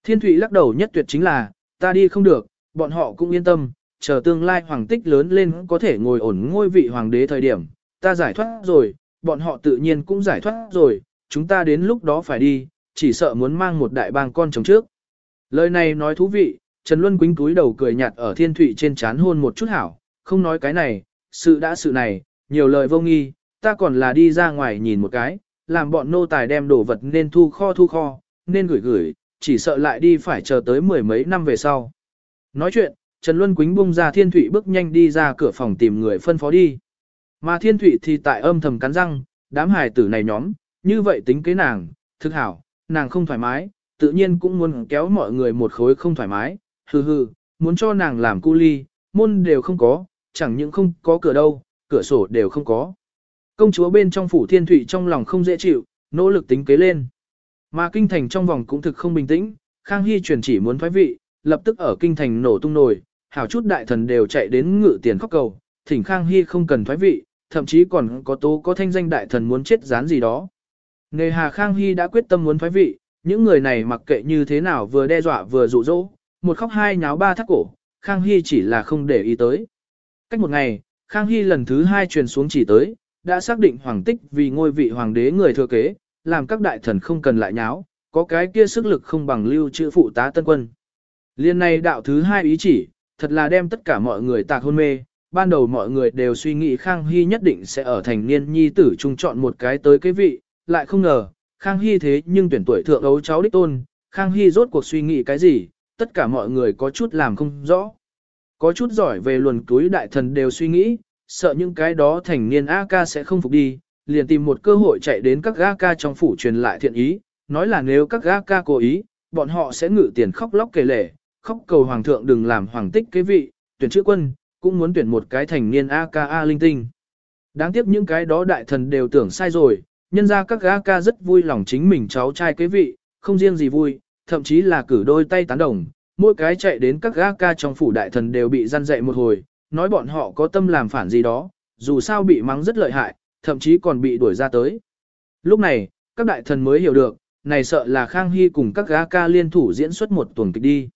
Thiên thủy lắc đầu nhất tuyệt chính là, ta đi không được, bọn họ cũng yên tâm, chờ tương lai hoàng tích lớn lên có thể ngồi ổn ngôi vị hoàng đế thời điểm, ta giải thoát rồi, bọn họ tự nhiên cũng giải thoát rồi, chúng ta đến lúc đó phải đi, chỉ sợ muốn mang một đại bang con chồng trước. Lời này nói thú vị, Trần Luân Quýnh túi đầu cười nhạt ở thiên thủy trên chán hôn một chút hảo, không nói cái này, sự đã sự này, nhiều lời vô nghi, ta còn là đi ra ngoài nhìn một cái, làm bọn nô tài đem đồ vật nên thu kho thu kho, nên gửi gửi, chỉ sợ lại đi phải chờ tới mười mấy năm về sau. Nói chuyện, Trần Luân Quýnh bung ra Thiên Thụy bước nhanh đi ra cửa phòng tìm người phân phó đi. Mà Thiên Thụy thì tại âm thầm cắn răng, đám hài tử này nhóm, như vậy tính kế nàng, thực hảo, nàng không thoải mái, tự nhiên cũng muốn kéo mọi người một khối không thoải mái, hừ hừ, muốn cho nàng làm cu ly, môn đều không có, chẳng những không có cửa đâu, cửa sổ đều không có. Công chúa bên trong phủ thiên thủy trong lòng không dễ chịu, nỗ lực tính kế lên. Mà kinh thành trong vòng cũng thực không bình tĩnh, Khang Hy truyền chỉ muốn thoái vị, lập tức ở kinh thành nổ tung nổi, hảo chút đại thần đều chạy đến ngự tiền khóc cầu, thỉnh Khang Hy không cần thoái vị, thậm chí còn có tố có thanh danh đại thần muốn chết dán gì đó. Nghề hà Khang Hy đã quyết tâm muốn thoái vị, những người này mặc kệ như thế nào vừa đe dọa vừa dụ dỗ, một khóc hai nháo ba thắt cổ, Khang Hy chỉ là không để ý tới. Cách một ngày, Khang Hy lần thứ hai truyền xuống chỉ tới, đã xác định hoàng tích vì ngôi vị hoàng đế người thừa kế, làm các đại thần không cần lại nháo, có cái kia sức lực không bằng lưu chữ phụ tá tân quân. Liên này đạo thứ hai ý chỉ, thật là đem tất cả mọi người tạc hôn mê, ban đầu mọi người đều suy nghĩ Khang Hy nhất định sẽ ở thành niên nhi tử trung chọn một cái tới cái vị, lại không ngờ, Khang Hy thế nhưng tuyển tuổi thượng đấu cháu đích tôn, Khang Hy rốt cuộc suy nghĩ cái gì, tất cả mọi người có chút làm không rõ. Có chút giỏi về luồn túi đại thần đều suy nghĩ, sợ những cái đó thành niên A-ca sẽ không phục đi, liền tìm một cơ hội chạy đến các A-ca trong phủ truyền lại thiện ý, nói là nếu các A-ca cố ý, bọn họ sẽ ngự tiền khóc lóc kể lể, khóc cầu hoàng thượng đừng làm hoàng tích kế vị, tuyển chữ quân, cũng muốn tuyển một cái thành niên A-ca-A linh tinh. Đáng tiếc những cái đó đại thần đều tưởng sai rồi, nhân ra các A-ca rất vui lòng chính mình cháu trai kế vị, không riêng gì vui, thậm chí là cử đôi tay tán đồng, mỗi cái chạy đến các A-ca trong phủ đại thần đều bị răn dạy một hồi, nói bọn họ có tâm làm phản gì đó, dù sao bị mắng rất lợi hại, thậm chí còn bị đuổi ra tới. Lúc này, các đại thần mới hiểu được, này sợ là Khang Hy cùng các gã ca liên thủ diễn xuất một tuần kịch đi.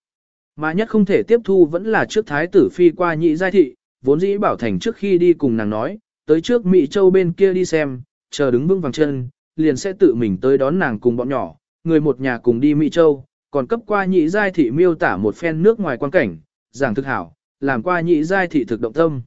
Mà nhất không thể tiếp thu vẫn là trước thái tử phi qua nhị giai thị, vốn dĩ bảo thành trước khi đi cùng nàng nói, tới trước Mỹ Châu bên kia đi xem, chờ đứng vững vàng chân, liền sẽ tự mình tới đón nàng cùng bọn nhỏ, người một nhà cùng đi Mỹ Châu, còn cấp qua nhị giai thị miêu tả một phen nước ngoài quan cảnh, giảng thực hảo, làm qua nhị giai thị thực động tâm.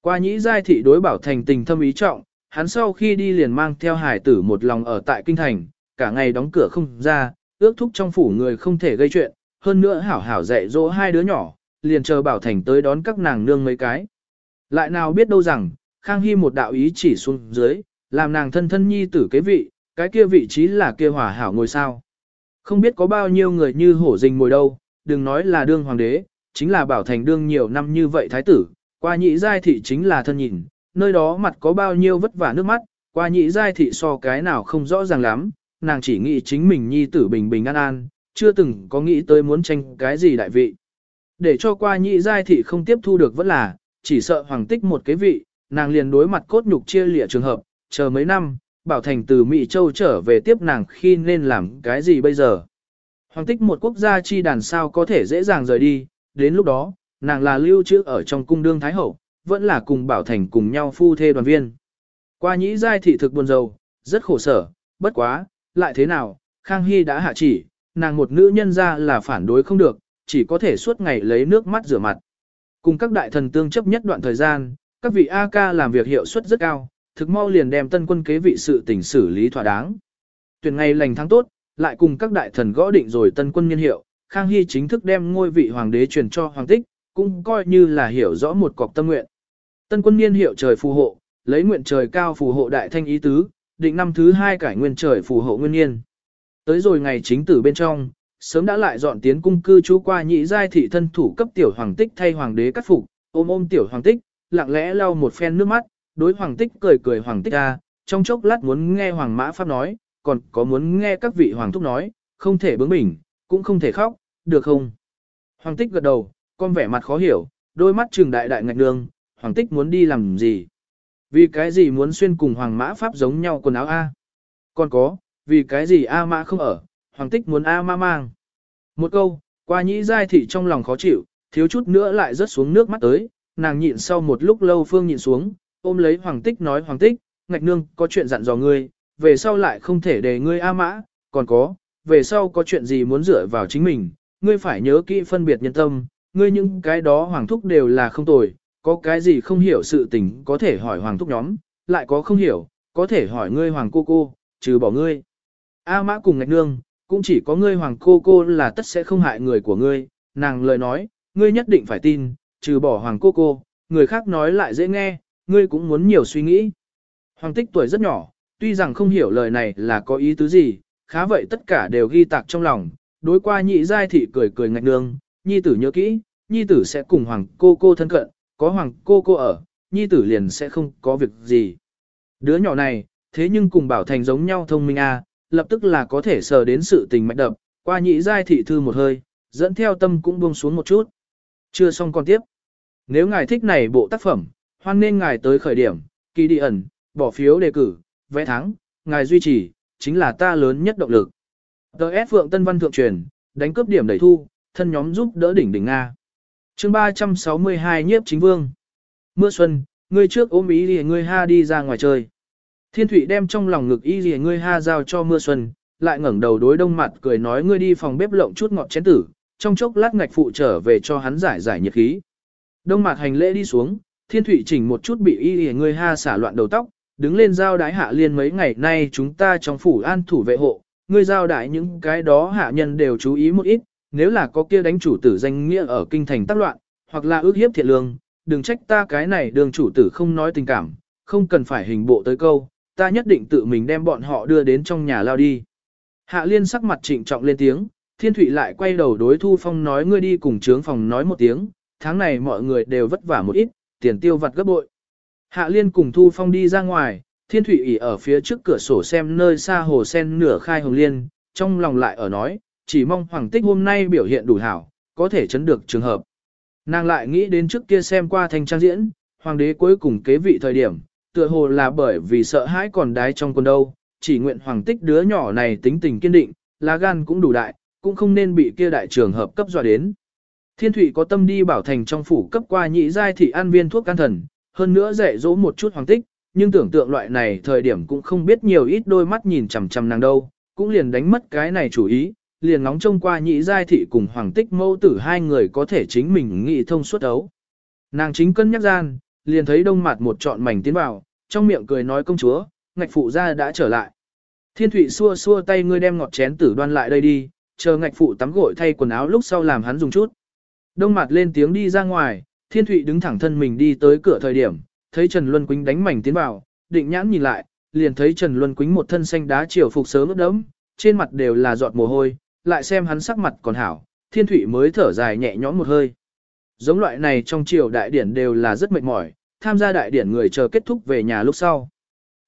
Qua nhị giai thị đối bảo thành tình thâm ý trọng, hắn sau khi đi liền mang theo hải tử một lòng ở tại kinh thành, cả ngày đóng cửa không ra, ước thúc trong phủ người không thể gây chuyện, hơn nữa hảo hảo dạy dỗ hai đứa nhỏ, liền chờ bảo thành tới đón các nàng nương mấy cái. Lại nào biết đâu rằng, Khang Hy một đạo ý chỉ xuống dưới, làm nàng thân thân nhi tử kế vị, cái kia vị trí là kia hỏa hảo ngồi sao. Không biết có bao nhiêu người như hổ rình ngồi đâu, đừng nói là đương hoàng đế, chính là bảo thành đương nhiều năm như vậy thái tử, qua nhị giai thị chính là thân nhìn, nơi đó mặt có bao nhiêu vất vả nước mắt, qua nhị giai thị so cái nào không rõ ràng lắm, nàng chỉ nghĩ chính mình nhi tử bình bình an an, chưa từng có nghĩ tới muốn tranh cái gì đại vị. Để cho qua nhị giai thị không tiếp thu được vẫn là, chỉ sợ hoàng tích một cái vị, nàng liền đối mặt cốt nhục chia lịa trường hợp, chờ mấy năm, bảo thành từ Mỹ Châu trở về tiếp nàng khi nên làm cái gì bây giờ. Hoàng tích một quốc gia chi đàn sao có thể dễ dàng rời đi, đến lúc đó, nàng là lưu trữ ở trong cung đương Thái Hậu, vẫn là cùng bảo thành cùng nhau phu thê đoàn viên. Qua nhĩ giai thị thực buồn rầu, rất khổ sở, bất quá, lại thế nào, Khang Hy đã hạ chỉ, nàng một nữ nhân ra là phản đối không được, chỉ có thể suốt ngày lấy nước mắt rửa mặt. Cùng các đại thần tương chấp nhất đoạn thời gian, các vị A ca làm việc hiệu suất rất cao, thực mau liền đem tân quân kế vị sự tình xử lý thỏa đáng. Tuyển ngày lành tháng tốt, lại cùng các đại thần gõ định rồi tân quân nhân hiệu, Khang Hy chính thức đem ngôi vị hoàng đế truyền cho hoàng tích, cũng coi như là hiểu rõ một cọc tâm nguyện. Tân quân niên hiệu trời phù hộ, lấy nguyện trời cao phù hộ đại thanh ý tứ, định năm thứ hai cải nguyên trời phù hộ nguyên niên. Tới rồi ngày chính tử bên trong, sớm đã lại dọn tiến cung cư trú qua nhị giai thị thân thủ cấp tiểu hoàng tích thay hoàng đế cắt phục, ôm ôm tiểu hoàng tích, lặng lẽ lau một phen nước mắt, đối hoàng tích cười cười hoàng tích ra, trong chốc lát muốn nghe hoàng mã pháp nói, còn có muốn nghe các vị hoàng thúc nói, không thể bướng bỉnh, cũng không thể khóc, được không? Hoàng tích gật đầu, con vẻ mặt khó hiểu, đôi mắt trừng đại đại ngạch đường, hoàng tích muốn đi làm gì? Vì cái gì muốn xuyên cùng hoàng mã pháp giống nhau quần áo A? Còn có, vì cái gì A mã không ở, hoàng tích muốn A mã mang? Một câu, qua nhĩ giai thị trong lòng khó chịu, thiếu chút nữa lại rớt xuống nước mắt tới, nàng nhịn sau một lúc lâu phương nhịn xuống, ôm lấy hoàng tích nói hoàng tích, ngạch nương có chuyện dặn dò ngươi, về sau lại không thể để ngươi A mã, còn có, về sau có chuyện gì muốn dựa vào chính mình, ngươi phải nhớ kỹ phân biệt nhân tâm, ngươi những cái đó hoàng thúc đều là không tồi, có cái gì không hiểu sự tình có thể hỏi hoàng thúc nhóm, lại có không hiểu, có thể hỏi ngươi hoàng cô cô, trừ bỏ ngươi. A mã cùng ngạch nương, cũng chỉ có ngươi hoàng cô cô là tất sẽ không hại người của ngươi, nàng lời nói, ngươi nhất định phải tin, trừ bỏ hoàng cô cô, người khác nói lại dễ nghe, ngươi cũng muốn nhiều suy nghĩ. Hoàng tích tuổi rất nhỏ, tuy rằng không hiểu lời này là có ý tứ gì, khá vậy tất cả đều ghi tạc trong lòng, đối qua nhị giai thị cười cười ngạch nương, nhi tử nhớ kỹ, nhi tử sẽ cùng hoàng cô cô thân cận, có hoàng cô cô ở, nhi tử liền sẽ không có việc gì. Đứa nhỏ này, thế nhưng cùng bảo thành giống nhau thông minh a, à, lập tức là có thể sờ đến sự tình mạch đập, qua nhị giai thị thư một hơi, dẫn theo tâm cũng buông xuống một chút. Chưa xong còn tiếp. Nếu ngài thích này bộ tác phẩm, hoan nên ngài tới khởi điểm, kỳ đi ẩn, bỏ phiếu đề cử, vẽ thắng, ngài duy trì, chính là ta lớn nhất động lực. Đợt Phượng Tân Văn Thượng truyền, đánh cướp điểm đẩy thu, thân nhóm giúp đỡ đỉnh đỉnh Nga. chương 362 nhiếp chính vương. Mưa xuân, ngươi trước ôm ý lìa ngươi ha đi ra ngoài chơi. Thiên Thụy đem trong lòng ngực y lìa ngươi ha giao cho mưa xuân, lại ngẩng đầu đối đông mặt cười nói ngươi đi phòng bếp lộng chút ngọt chén tử, trong chốc lát ngạch phụ trở về cho hắn giải giải nhiệt khí. Đông mặt hành lễ đi xuống, Thiên Thụy chỉnh một chút bị y gì ngươi ha xả loạn đầu tóc, đứng lên giao đái hạ liên mấy ngày nay chúng ta trong phủ an thủ vệ hộ, ngươi giao đại những cái đó hạ nhân đều chú ý một ít, nếu là có kia đánh chủ tử danh nghĩa ở kinh thành tác loạn, hoặc là ước hiếp thiện lương, đừng trách ta cái này đường chủ tử không nói tình cảm, không cần phải hình bộ tới câu, ta nhất định tự mình đem bọn họ đưa đến trong nhà lao đi. Hạ liên sắc mặt trịnh trọng lên tiếng, thiên thủy lại quay đầu đối thu phong nói ngươi đi cùng trướng phòng nói một tiếng, tháng này mọi người đều vất vả một ít, tiền tiêu vặt gấp bội. Hạ liên cùng thu phong đi ra ngoài, thiên Thụy ỉ ở phía trước cửa sổ xem nơi xa hồ sen nửa khai hồng liên, trong lòng lại ở nói, chỉ mong hoàng tích hôm nay biểu hiện đủ hảo, có thể chấn được trường hợp. Nàng lại nghĩ đến trước kia xem qua thanh trang diễn, hoàng đế cuối cùng kế vị thời điểm, tựa hồ là bởi vì sợ hãi còn đái trong quân đâu, chỉ nguyện hoàng tích đứa nhỏ này tính tình kiên định, lá gan cũng đủ đại, cũng không nên bị kia đại trường hợp cấp dọa đến. Thiên Thụy có tâm đi bảo thành trong phủ cấp qua nhị giai thị an viên thuốc can thần, hơn nữa dạy dỗ một chút hoàng tích, nhưng tưởng tượng loại này thời điểm cũng không biết nhiều ít đôi mắt nhìn chằm chằm nàng đâu, cũng liền đánh mất cái này chủ ý, liền ngóng trông qua nhị giai thị cùng hoàng tích mâu tử hai người có thể chính mình nghĩ thông suốt đấu Nàng chính cân nhắc gian, liền thấy đông mặt một trọn mảnh tiến vào, trong miệng cười nói công chúa, ngạch phụ gia đã trở lại. Thiên thủy xua xua tay ngươi đem ngọt chén tử đoan lại đây đi, chờ ngạch phụ tắm gội thay quần áo lúc sau làm hắn dùng chút. Đông mặt lên tiếng đi ra ngoài, thiên thủy đứng thẳng thân mình đi tới cửa thời điểm, thấy Trần Luân Quýnh đánh mảnh tiến vào, định nhãn nhìn lại, liền thấy Trần Luân Quýnh một thân xanh đá chiều phục sớm ướt đẫm, trên mặt đều là giọt mồ hôi, lại xem hắn sắc mặt còn hảo, thiên Thụy mới thở dài nhẹ nhõm một hơi. Giống loại này trong triều đại điển đều là rất mệt mỏi, tham gia đại điển người chờ kết thúc về nhà lúc sau.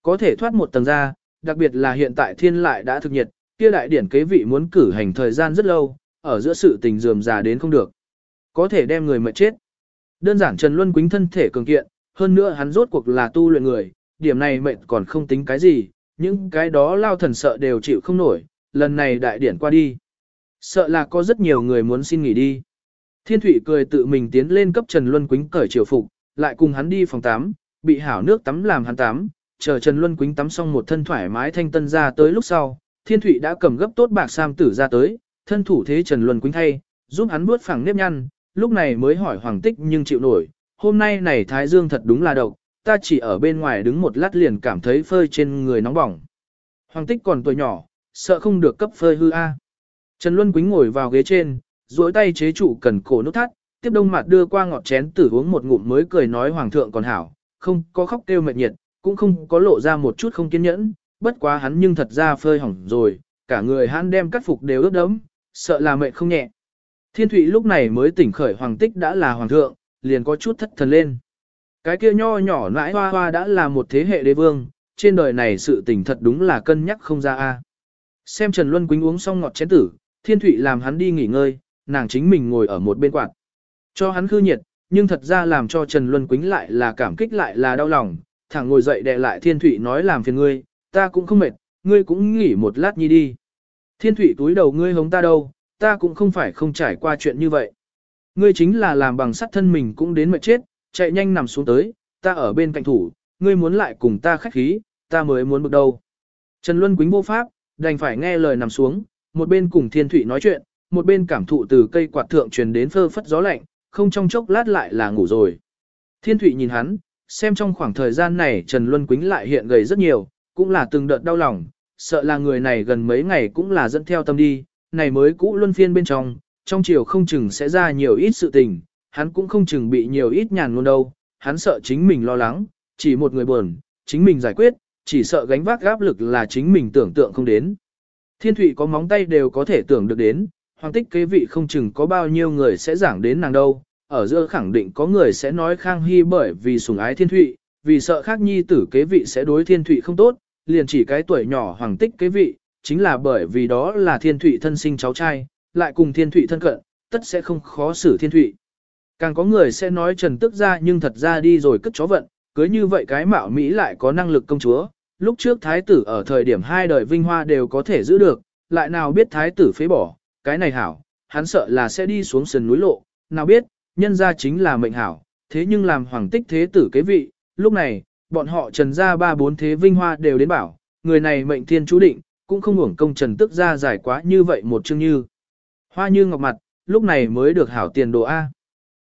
Có thể thoát một tầng ra, đặc biệt là hiện tại thiên lại đã thực nhiệt, kia đại điển kế vị muốn cử hành thời gian rất lâu, ở giữa sự tình dườm già đến không được. Có thể đem người mệt chết. Đơn giản Trần Luân Quýnh thân thể cường kiện, hơn nữa hắn rốt cuộc là tu luyện người, điểm này mệnh còn không tính cái gì, những cái đó lao thần sợ đều chịu không nổi, lần này đại điển qua đi. Sợ là có rất nhiều người muốn xin nghỉ đi. Thiên Thụy cười tự mình tiến lên cấp Trần Luân Quýnh cởi triều phục, lại cùng hắn đi phòng tắm, bị hảo nước tắm làm hắn tắm, chờ Trần Luân Quýnh tắm xong một thân thoải mái thanh tân ra tới lúc sau, Thiên Thụy đã cầm gấp tốt bạc sam tử ra tới, thân thủ thế Trần Luân Quýnh thay, giúp hắn bước phẳng nếp nhăn, lúc này mới hỏi Hoàng Tích nhưng chịu nổi, hôm nay này Thái Dương thật đúng là độc, ta chỉ ở bên ngoài đứng một lát liền cảm thấy phơi trên người nóng bỏng. Hoàng Tích còn tuổi nhỏ, sợ không được cấp phơi hư a. Trần Luân Quýnh ngồi vào ghế trên, duỗi tay chế trụ cần cổ nút thắt, tiếp đông mặt đưa qua ngọt chén tử uống một ngụm mới cười nói Hoàng thượng còn hảo, không có khóc kêu mệt nhiệt, cũng không có lộ ra một chút không kiên nhẫn, bất quá hắn nhưng thật ra phơi hỏng rồi, cả người hắn đem cắt phục đều ướt đẫm, sợ là mệt không nhẹ. Thiên Thụy lúc này mới tỉnh khởi hoàng tích đã là hoàng thượng, liền có chút thất thần lên. Cái kia nho nhỏ nãi hoa hoa đã là một thế hệ đế vương, trên đời này sự tình thật đúng là cân nhắc không ra a. Xem Trần Luân Quýnh uống xong ngọt chén tử, Thiên Thụy làm hắn đi nghỉ ngơi, nàng chính mình ngồi ở một bên quạt. Cho hắn khư nhiệt, nhưng thật ra làm cho Trần Luân Quýnh lại là cảm kích lại là đau lòng, thẳng ngồi dậy đè lại Thiên Thụy nói làm phiền ngươi, ta cũng không mệt, ngươi cũng nghỉ một lát nhi đi. Thiên Thụy túi đầu ngươi hống ta đâu, ta cũng không phải không trải qua chuyện như vậy. Ngươi chính là làm bằng sắt thân mình cũng đến mệt chết, chạy nhanh nằm xuống tới, ta ở bên cạnh thủ, ngươi muốn lại cùng ta khách khí, ta mới muốn bực đâu. Trần Luân Quýnh vô pháp, đành phải nghe lời nằm xuống, một bên cùng Thiên Thụy nói chuyện, một bên cảm thụ từ cây quạt thượng truyền đến phơ phất gió lạnh, không trong chốc lát lại là ngủ rồi. Thiên Thụy nhìn hắn, xem trong khoảng thời gian này Trần Luân Quýnh lại hiện gầy rất nhiều, cũng là từng đợt đau lòng, sợ là người này gần mấy ngày cũng là dẫn theo tâm đi, này mới cũ luân phiên bên trong, trong chiều không chừng sẽ ra nhiều ít sự tình, hắn cũng không chừng bị nhiều ít nhàn luôn đâu, hắn sợ chính mình lo lắng, chỉ một người buồn, chính mình giải quyết, chỉ sợ gánh vác áp lực là chính mình tưởng tượng không đến. Thiên Thụy có móng tay đều có thể tưởng được đến, hoàng tích kế vị không chừng có bao nhiêu người sẽ giảng đến nàng đâu, ở giữa khẳng định có người sẽ nói Khang Hy bởi vì sủng ái Thiên Thụy, vì sợ khác nhi tử kế vị sẽ đối Thiên Thụy không tốt, liền chỉ cái tuổi nhỏ hoàng tích kế vị, chính là bởi vì đó là Thiên Thụy thân sinh cháu trai, lại cùng Thiên Thụy thân cận, tất sẽ không khó xử Thiên Thụy. Càng có người sẽ nói Trần Tức ra nhưng thật ra đi rồi cất chó vận, cưới như vậy cái mạo Mỹ lại có năng lực công chúa. Lúc trước thái tử ở thời điểm hai đời vinh hoa đều có thể giữ được, lại nào biết thái tử phế bỏ, cái này hảo, hắn sợ là sẽ đi xuống sườn núi lộ, nào biết, nhân ra chính là mệnh hảo, thế nhưng làm hoàng tích thế tử kế vị, lúc này, bọn họ trần ra ba bốn thế vinh hoa đều đến bảo, người này mệnh thiên chú định, cũng không hưởng công trần tức ra giải quá như vậy một chương như. Hoa như ngọc mặt, lúc này mới được hảo tiền đồ A.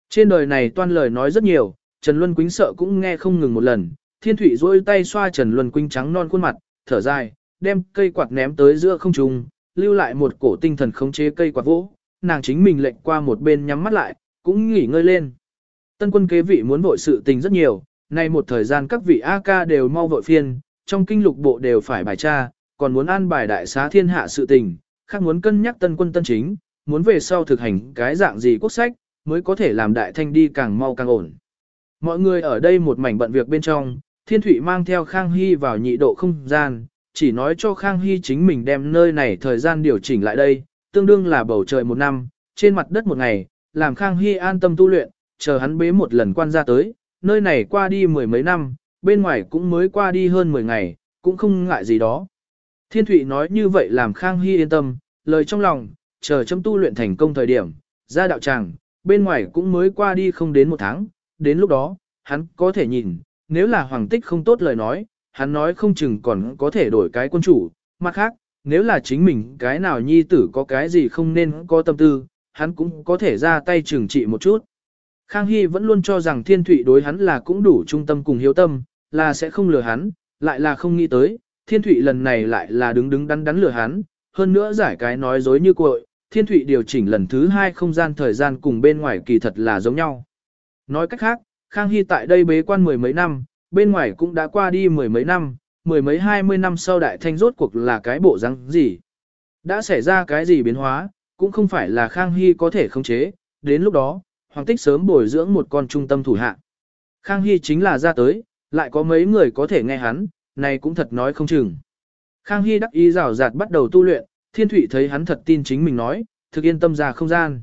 Trên đời này toan lời nói rất nhiều, Trần Luân Quýnh sợ cũng nghe không ngừng một lần, thiên thủy rôi tay xoa Trần Luân Quýnh trắng non khuôn mặt, thở dài, đem cây quạt ném tới giữa không trung, lưu lại một cổ tinh thần khống chế cây quạt vỗ, nàng chính mình lệnh qua một bên nhắm mắt lại, cũng nghỉ ngơi lên. Tân quân kế vị muốn vội sự tình rất nhiều, nay một thời gian các vị A ca đều mau vội phiên, trong kinh lục bộ đều phải bài tra, còn muốn an bài đại xá thiên hạ sự tình, khác muốn cân nhắc tân quân tân chính, muốn về sau thực hành cái dạng gì quốc sách, mới có thể làm đại thanh đi càng mau càng ổn. Mọi người ở đây một mảnh bận việc bên trong, Thiên Thụy mang theo Khang Hy vào nhị độ không gian, chỉ nói cho Khang Hy chính mình đem nơi này thời gian điều chỉnh lại đây, tương đương là bầu trời một năm, trên mặt đất một ngày, làm Khang Hy an tâm tu luyện, chờ hắn bế một lần quan ra tới, nơi này qua đi mười mấy năm, bên ngoài cũng mới qua đi hơn mười ngày, cũng không ngại gì đó. Thiên Thụy nói như vậy làm Khang Hy yên tâm, lời trong lòng, chờ chấm tu luyện thành công thời điểm, ra đạo tràng, bên ngoài cũng mới qua đi không đến một tháng, đến lúc đó, hắn có thể nhìn, nếu là hoàng tích không tốt lời nói, hắn nói không chừng còn có thể đổi cái quân chủ, mặt khác, nếu là chính mình cái nào nhi tử có cái gì không nên có tâm tư, hắn cũng có thể ra tay trừng trị một chút. Khang Hy vẫn luôn cho rằng thiên thủy đối hắn là cũng đủ trung tâm cùng hiếu tâm, là sẽ không lừa hắn, lại là không nghĩ tới, thiên thủy lần này lại là đứng đứng đắn đắn lừa hắn, hơn nữa giải cái nói dối như cội, thiên thụy điều chỉnh lần thứ hai không gian thời gian cùng bên ngoài kỳ thật là giống nhau. Nói cách khác, Khang Hy tại đây bế quan mười mấy năm, bên ngoài cũng đã qua đi mười mấy năm, mười mấy hai mươi năm sau đại thanh rốt cuộc là cái bộ răng gì. Đã xảy ra cái gì biến hóa, cũng không phải là Khang Hy có thể khống chế, đến lúc đó, Hoàng Tích sớm bồi dưỡng một con trung tâm thủ hạ. Khang Hy chính là ra tới, lại có mấy người có thể nghe hắn, này cũng thật nói không chừng. Khang Hy đắc ý rào rạt bắt đầu tu luyện, Thiên Thụy thấy hắn thật tin chính mình nói, thực yên tâm ra không gian.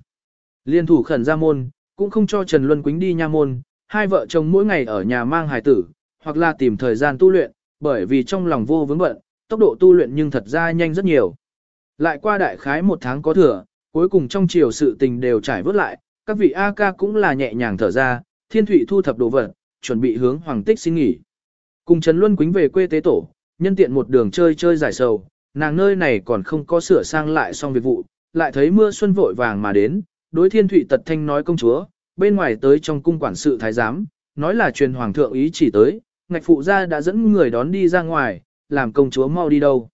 Liên thủ khẩn ra môn, cũng không cho Trần Luân Quýnh đi nha môn, hai vợ chồng mỗi ngày ở nhà mang hài tử, hoặc là tìm thời gian tu luyện, bởi vì trong lòng vô vướng bận, tốc độ tu luyện nhưng thật ra nhanh rất nhiều. Lại qua đại khái một tháng có thừa, cuối cùng trong chiều sự tình đều trải vớt lại, các vị A ca cũng là nhẹ nhàng thở ra, thiên Thụy thu thập đồ vật, chuẩn bị hướng hoàng tích xin nghỉ. Cùng Trần Luân Quýnh về quê tế tổ, nhân tiện một đường chơi chơi giải sầu, nàng nơi này còn không có sửa sang lại xong việc vụ, lại thấy mưa xuân vội vàng mà đến, đối thiên thủy tật thanh nói công chúa, bên ngoài tới trong cung quản sự thái giám, nói là truyền hoàng thượng ý chỉ tới, ngạch phụ gia đã dẫn người đón đi ra ngoài, làm công chúa mau đi đâu.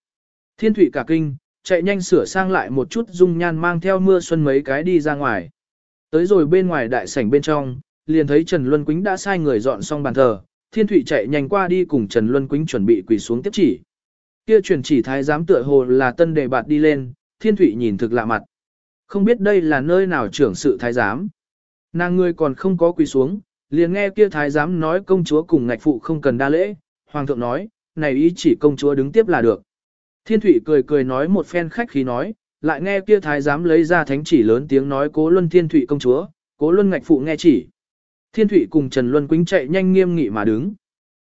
Thiên thủy cả kinh, chạy nhanh sửa sang lại một chút dung nhan mang theo mưa xuân mấy cái đi ra ngoài. Tới rồi bên ngoài đại sảnh bên trong, liền thấy Trần Luân Quýnh đã sai người dọn xong bàn thờ, Thiên Thụy chạy nhanh qua đi cùng Trần Luân Quýnh chuẩn bị quỳ xuống tiếp chỉ. Kia truyền chỉ thái giám tựa hồ là tân đề bạt đi lên, Thiên Thụy nhìn thực lạ mặt. Không biết đây là nơi nào trưởng sự thái giám. Nàng người còn không có quỳ xuống, liền nghe kia thái giám nói công chúa cùng ngạch phụ không cần đa lễ, hoàng thượng nói, này ý chỉ công chúa đứng tiếp là được. Thiên Thụy cười cười nói một phen khách khí nói, lại nghe kia thái giám lấy ra thánh chỉ lớn tiếng nói cố luân thiên Thụy công chúa, cố luân ngạch phụ nghe chỉ. Thiên Thụy cùng Trần Luân Quýnh chạy nhanh nghiêm nghị mà đứng.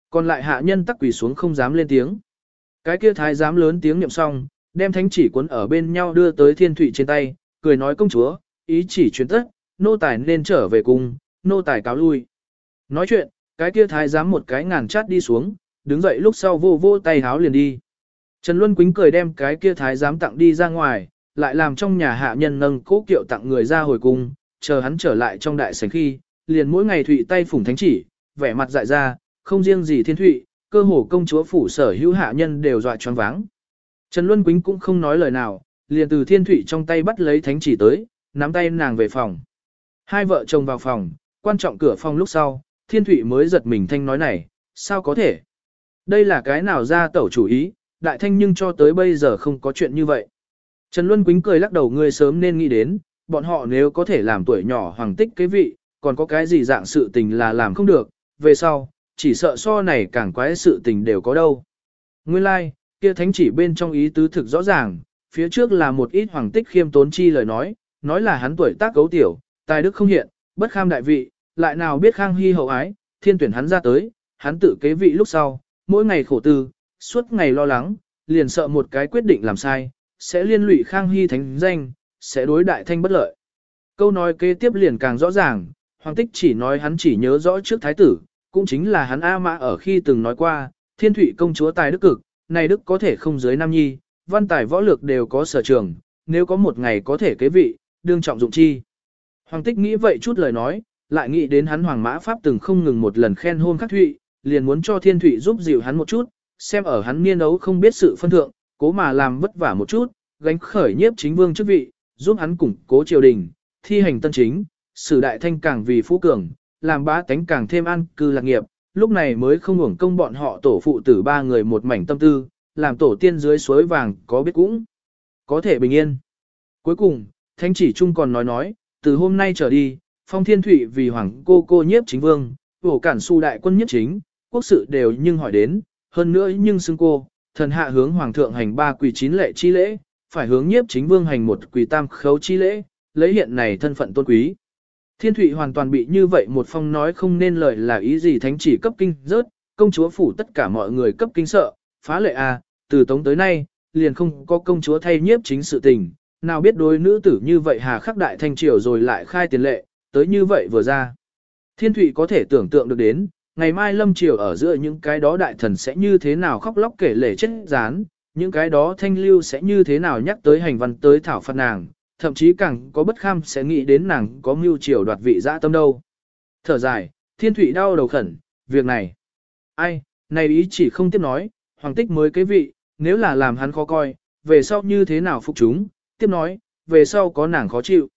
Còn lại hạ nhân tắc quỳ xuống không dám lên tiếng. Cái kia thái giám lớn tiếng niệm xong, đem thánh chỉ cuốn ở bên nhau đưa tới Thiên Thụy trên tay, cười nói công chúa, ý chỉ truyền tất, nô tài nên trở về cung, nô tài cáo lui. Nói chuyện, cái kia thái giám một cái ngàn chát đi xuống, đứng dậy lúc sau vô vô tay háo liền đi. Trần Luân Quýnh cười đem cái kia thái giám tặng đi ra ngoài, lại làm trong nhà hạ nhân nâng cố kiệu tặng người ra hồi cung, chờ hắn trở lại trong đại sảnh khi, liền mỗi ngày thụy tay phủng thánh chỉ, vẻ mặt dại ra, không riêng gì thiên thụy, cơ hồ công chúa phủ sở hữu hạ nhân đều dọa choáng váng. Trần Luân Quýnh cũng không nói lời nào, liền từ thiên thụy trong tay bắt lấy thánh chỉ tới, nắm tay nàng về phòng. Hai vợ chồng vào phòng, quan trọng cửa phòng lúc sau, thiên thụy mới giật mình thanh nói này, sao có thể? Đây là cái nào ra tẩu chủ ý, đại thanh nhưng cho tới bây giờ không có chuyện như vậy. Trần Luân Quýnh cười lắc đầu ngươi sớm nên nghĩ đến, bọn họ nếu có thể làm tuổi nhỏ hoàng tích cái vị, còn có cái gì dạng sự tình là làm không được, về sau, chỉ sợ so này càng quái sự tình đều có đâu. Nguyên lai, like, kia thánh chỉ bên trong ý tứ thực rõ ràng, phía trước là một ít hoàng tích khiêm tốn chi lời nói, nói là hắn tuổi tác cấu tiểu, tài đức không hiện, bất kham đại vị, lại nào biết khang hy hậu ái, thiên tuyển hắn ra tới, hắn tự kế vị lúc sau, mỗi ngày khổ tư, suốt ngày lo lắng, liền sợ một cái quyết định làm sai, sẽ liên lụy khang hy thánh danh, sẽ đối đại thanh bất lợi. Câu nói kế tiếp liền càng rõ ràng, Hoàng tích chỉ nói hắn chỉ nhớ rõ trước thái tử, cũng chính là hắn A Mã ở khi từng nói qua, thiên thủy công chúa tài đức cực, này đức có thể không giới nam nhi, văn tài võ lược đều có sở trường, nếu có một ngày có thể kế vị, đương trọng dụng chi. Hoàng tích nghĩ vậy chút lời nói, lại nghĩ đến hắn Hoàng Mã Pháp từng không ngừng một lần khen hôn khắc thụy, liền muốn cho thiên thủy giúp dịu hắn một chút, xem ở hắn niên đấu không biết sự phân thượng, cố mà làm vất vả một chút, gánh khởi nhiếp chính vương chức vị, giúp hắn củng cố triều đình, thi hành tân chính, sử đại thanh càng vì phú cường, làm bá tánh càng thêm an cư lạc nghiệp, lúc này mới không hưởng công bọn họ tổ phụ tử ba người một mảnh tâm tư, làm tổ tiên dưới suối vàng có biết cũng có thể bình yên. Cuối cùng, thánh chỉ trung còn nói nói, từ hôm nay trở đi, phong thiên thủy vì hoàng cô cô nhiếp chính vương, bổ cản su đại quân nhiếp chính, quốc sự đều nhưng hỏi đến, hơn nữa nhưng xưng cô, thần hạ hướng hoàng thượng hành ba quỳ chín lệ chi lễ, phải hướng nhiếp chính vương hành một quỳ tam khấu chi lễ, lấy hiện này thân phận tôn quý. Thiên Thụy hoàn toàn bị như vậy một phong nói không nên lời là ý gì thánh chỉ cấp kinh rớt, công chúa phủ tất cả mọi người cấp kinh sợ, phá lệ à, từ tống tới nay, liền không có công chúa thay nhiếp chính sự tình, nào biết đối nữ tử như vậy hà khắc đại thanh triều rồi lại khai tiền lệ, tới như vậy vừa ra. Thiên Thụy có thể tưởng tượng được đến, ngày mai lâm triều ở giữa những cái đó đại thần sẽ như thế nào khóc lóc kể lể chết rán, những cái đó thanh lưu sẽ như thế nào nhắc tới hành văn tới thảo phạt nàng, thậm chí càng có bất kham sẽ nghĩ đến nàng có mưu triều đoạt vị dã tâm đâu. Thở dài, thiên thủy đau đầu khẩn, việc này. Ai, này ý chỉ không tiếp nói, hoàng tích mới cái vị, nếu là làm hắn khó coi, về sau như thế nào phục chúng, tiếp nói, về sau có nàng khó chịu.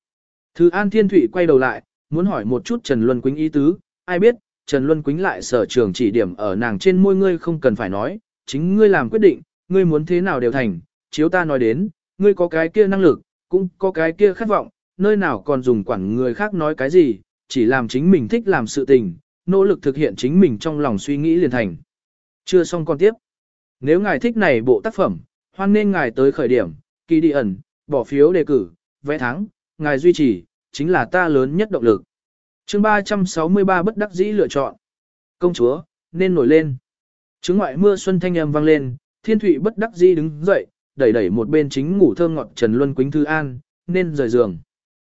Thứ an thiên thủy quay đầu lại, muốn hỏi một chút Trần Luân Quýnh ý tứ, ai biết, Trần Luân Quýnh lại sở trường chỉ điểm ở nàng trên môi ngươi không cần phải nói, chính ngươi làm quyết định, ngươi muốn thế nào đều thành, chiếu ta nói đến, ngươi có cái kia năng lực, cũng có cái kia khát vọng, nơi nào còn dùng quản người khác nói cái gì, chỉ làm chính mình thích làm sự tình, nỗ lực thực hiện chính mình trong lòng suy nghĩ liền thành. Chưa xong con tiếp. Nếu ngài thích này bộ tác phẩm, hoan nên ngài tới khởi điểm, kỳ đi ẩn, bỏ phiếu đề cử, vẽ thắng, ngài duy trì, chính là ta lớn nhất động lực. chương 363 bất đắc dĩ lựa chọn. Công chúa, nên nổi lên. Chứng ngoại mưa xuân thanh âm vang lên, thiên thủy bất đắc dĩ đứng dậy, đẩy đẩy một bên chính ngủ thơm ngọt Trần Luân Quýnh Thư An, nên rời giường.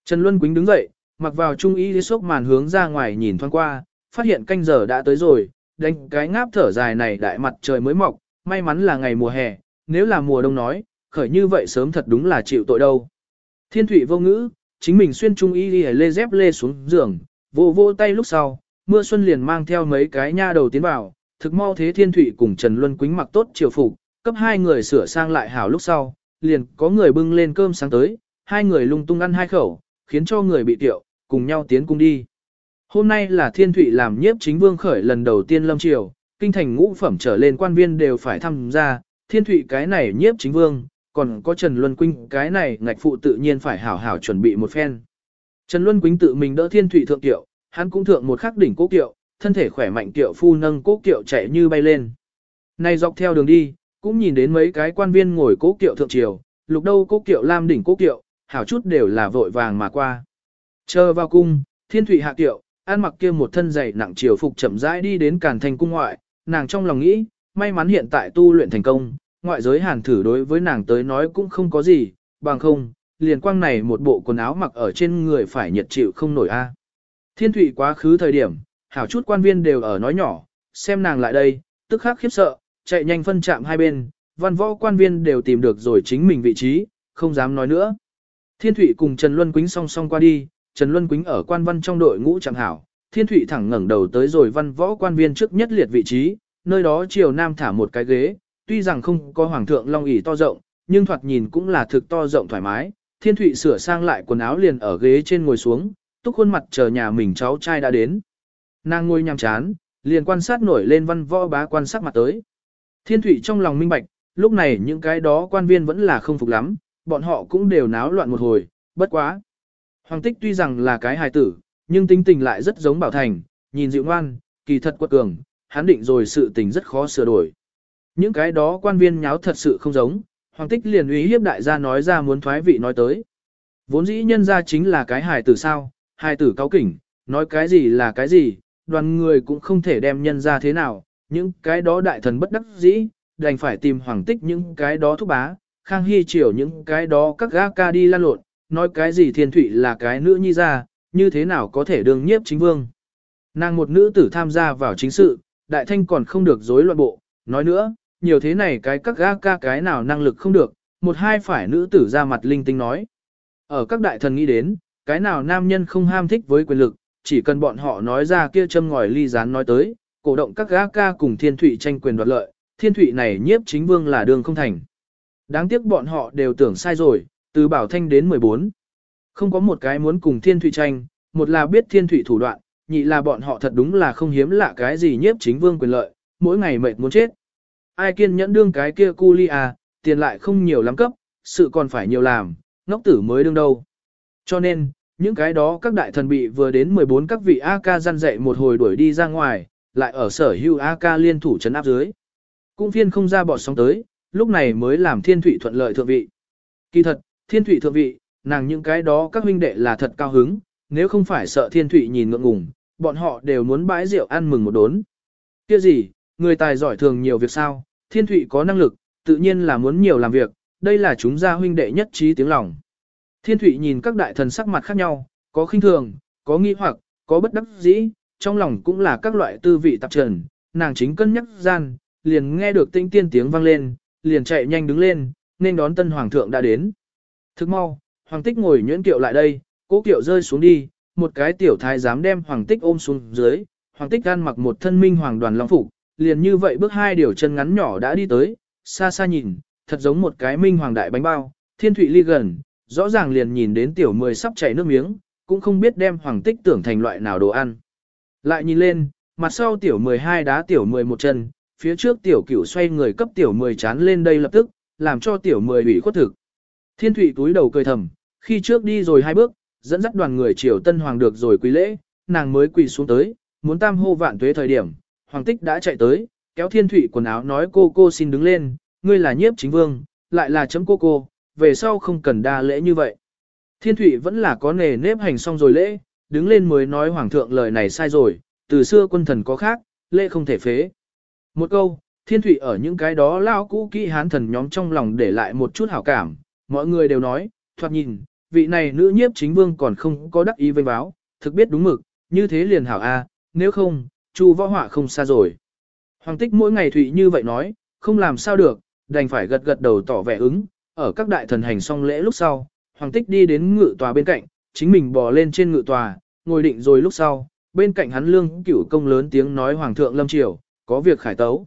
Trần Luân Quýnh đứng dậy, mặc vào trung y đi sốc màn hướng ra ngoài nhìn thoáng qua, phát hiện canh giờ đã tới rồi, đánh cái ngáp thở dài này đại mặt trời mới mọc, may mắn là ngày mùa hè, nếu là mùa đông nói, khởi như vậy sớm thật đúng là chịu tội đâu. Thiên thủy vô ngữ, chính mình xuyên trung y đi lê dép lê xuống giường, vô vô tay lúc sau, mưa xuân liền mang theo mấy cái nha đầu tiến vào, thực mau thế thiên thủy cùng Trần Luân Quýnh mặc tốt triều phục, cấp hai người sửa sang lại hảo lúc sau, liền có người bưng lên cơm sáng tới, hai người lung tung ăn hai khẩu, khiến cho người bị tiệu, cùng nhau tiến cung đi. Hôm nay là thiên thủy làm nhiếp chính vương khởi lần đầu tiên lâm triều, kinh thành ngũ phẩm trở lên quan viên đều phải tham gia, thiên thủy cái này nhiếp chính vương, còn có Trần Luân Quynh cái này ngạch phụ tự nhiên phải hảo hảo chuẩn bị một phen. Trần Luân Quynh tự mình đỡ thiên thủy thượng tiệu, hắn cũng thượng một khắc đỉnh cố kiệu, thân thể khỏe mạnh tiệu phu nâng cố kiệu chạy như bay lên. Này dọc theo đường đi, cũng nhìn đến mấy cái quan viên ngồi cố kiệu thượng triều, lục đâu cố kiệu lam đỉnh cố kiệu, hảo chút đều là vội vàng mà qua. Chờ vào cung, thiên thủy hạ kiệu, an mặc kia một thân dày nặng triều phục chậm rãi đi đến càn thành cung ngoại, nàng trong lòng nghĩ, may mắn hiện tại tu luyện thành công, ngoại giới hàn thử đối với nàng tới nói cũng không có gì, bằng không, liền quang này một bộ quần áo mặc ở trên người phải nhiệt chịu không nổi a. Thiên thủy quá khứ thời điểm, hảo chút quan viên đều ở nói nhỏ, xem nàng lại đây, tức khắc khiếp sợ, chạy nhanh phân chạm hai bên, văn võ quan viên đều tìm được rồi chính mình vị trí, không dám nói nữa. Thiên thụy cùng Trần Luân Quýnh song song qua đi, Trần Luân Quýnh ở quan văn trong đội ngũ chẳng hảo, Thiên Thụy thẳng ngẩng đầu tới rồi văn võ quan viên trước nhất liệt vị trí, nơi đó chiều nam thả một cái ghế, tuy rằng không có hoàng thượng long ỷ to rộng, nhưng thoạt nhìn cũng là thực to rộng thoải mái. Thiên Thụy sửa sang lại quần áo liền ở ghế trên ngồi xuống, túc khuôn mặt chờ nhà mình cháu trai đã đến. Nàng ngồi nhằm chán, liền quan sát nổi lên văn võ bá quan sát mặt tới. Thiên Thụy trong lòng minh bạch, lúc này những cái đó quan viên vẫn là không phục lắm, bọn họ cũng đều náo loạn một hồi, bất quá. Hoàng tích tuy rằng là cái hài tử, nhưng tính tình lại rất giống Bảo Thành, nhìn dịu ngoan, kỳ thật quật cường, hắn định rồi sự tình rất khó sửa đổi. Những cái đó quan viên nháo thật sự không giống, Hoàng tích liền uy hiếp đại gia nói ra muốn thoái vị nói tới. Vốn dĩ nhân ra chính là cái hài tử sao, hài tử cáo kỉnh, nói cái gì là cái gì, đoàn người cũng không thể đem nhân ra thế nào, những cái đó đại thần bất đắc dĩ, đành phải tìm hoàng tích những cái đó thúc bá, khang hy triều những cái đó các gã ca đi lan lộn, nói cái gì thiên thủy là cái nữ nhi ra, như thế nào có thể đương nhiếp chính vương. Nàng một nữ tử tham gia vào chính sự, đại thanh còn không được dối loạn bộ, nói nữa, nhiều thế này cái các gã ca cái nào năng lực không được, một hai phải nữ tử ra mặt linh tinh nói. Ở các đại thần nghĩ đến, cái nào nam nhân không ham thích với quyền lực, chỉ cần bọn họ nói ra kia châm ngòi ly gián nói tới, cổ động các gã ca cùng thiên thụy tranh quyền đoạt lợi, thiên thụy này nhiếp chính vương là đường không thành. Đáng tiếc bọn họ đều tưởng sai rồi, từ bảo thanh đến 14. Không có một cái muốn cùng thiên thụy tranh, một là biết thiên thụy thủ đoạn, nhị là bọn họ thật đúng là không hiếm lạ cái gì nhiếp chính vương quyền lợi, mỗi ngày mệt muốn chết. Ai kiên nhẫn đương cái kia cu li à, tiền lại không nhiều lắm cấp, sự còn phải nhiều làm, ngốc tử mới đương đâu. Cho nên, những cái đó các đại thần bị vừa đến 14 các vị A-ca gian dạy một hồi đuổi đi ra ngoài, lại ở sở hưu A-ca liên thủ chấn áp dưới. Cung phiên không ra bọt sóng tới, lúc này mới làm thiên thủy thuận lợi thượng vị. Kỳ thật, thiên thủy thượng vị, nàng những cái đó các huynh đệ là thật cao hứng, nếu không phải sợ thiên thủy nhìn ngượng ngùng, bọn họ đều muốn bãi rượu ăn mừng một đốn. Kia gì, người tài giỏi thường nhiều việc sao, thiên thủy có năng lực, tự nhiên là muốn nhiều làm việc, đây là chúng gia huynh đệ nhất trí tiếng lòng. Thiên thủy nhìn các đại thần sắc mặt khác nhau, có khinh thường, có nghi hoặc, có bất đắc dĩ, trong lòng cũng là các loại tư vị tạp trần, nàng chính cân nhắc gian, liền nghe được tinh tiên tiếng vang lên, liền chạy nhanh đứng lên, nên đón tân hoàng thượng đã đến. Thức mau, hoàng tích ngồi nhuyễn kiệu lại đây, cố kiệu rơi xuống đi, một cái tiểu thái dám đem hoàng tích ôm xuống dưới, hoàng tích gan mặc một thân minh hoàng đoàn long phục, liền như vậy bước hai điều chân ngắn nhỏ đã đi tới, xa xa nhìn, thật giống một cái minh hoàng đại bánh bao, thiên thụy ly gần, rõ ràng liền nhìn đến tiểu mười sắp chảy nước miếng, cũng không biết đem hoàng tích tưởng thành loại nào đồ ăn. Lại nhìn lên, mặt sau tiểu mười hai đá tiểu mười một chân, phía trước tiểu cửu xoay người cấp tiểu mười chán lên đây lập tức, làm cho tiểu mười bị khuất thực. Thiên thụy túi đầu cười thầm, khi trước đi rồi hai bước, dẫn dắt đoàn người triều tân hoàng được rồi quý lễ, nàng mới quỳ xuống tới, muốn tam hô vạn tuế thời điểm, hoàng tích đã chạy tới, kéo thiên thủy quần áo nói cô cô xin đứng lên, ngươi là nhiếp chính vương, lại là chấm cô cô, về sau không cần đa lễ như vậy. Thiên thủy vẫn là có nề nếp hành xong rồi lễ, đứng lên mới nói hoàng thượng lời này sai rồi, từ xưa quân thần có khác, lễ không thể phế. Một câu, thiên thủy ở những cái đó lao cũ kỹ hán thần nhóm trong lòng để lại một chút hảo cảm, mọi người đều nói, thoạt nhìn, vị này nữ nhiếp chính vương còn không có đắc ý vây báo, thực biết đúng mực, như thế liền hảo a, nếu không, chu võ họa không xa rồi. Hoàng tích mỗi ngày thủy như vậy nói, không làm sao được, đành phải gật gật đầu tỏ vẻ ứng, ở các đại thần hành xong lễ lúc sau, hoàng tích đi đến ngự tòa bên cạnh, chính mình bò lên trên ngự tòa, ngồi định rồi lúc sau, bên cạnh hắn lương cửu công lớn tiếng nói hoàng thượng lâm triều, có việc khải tấu.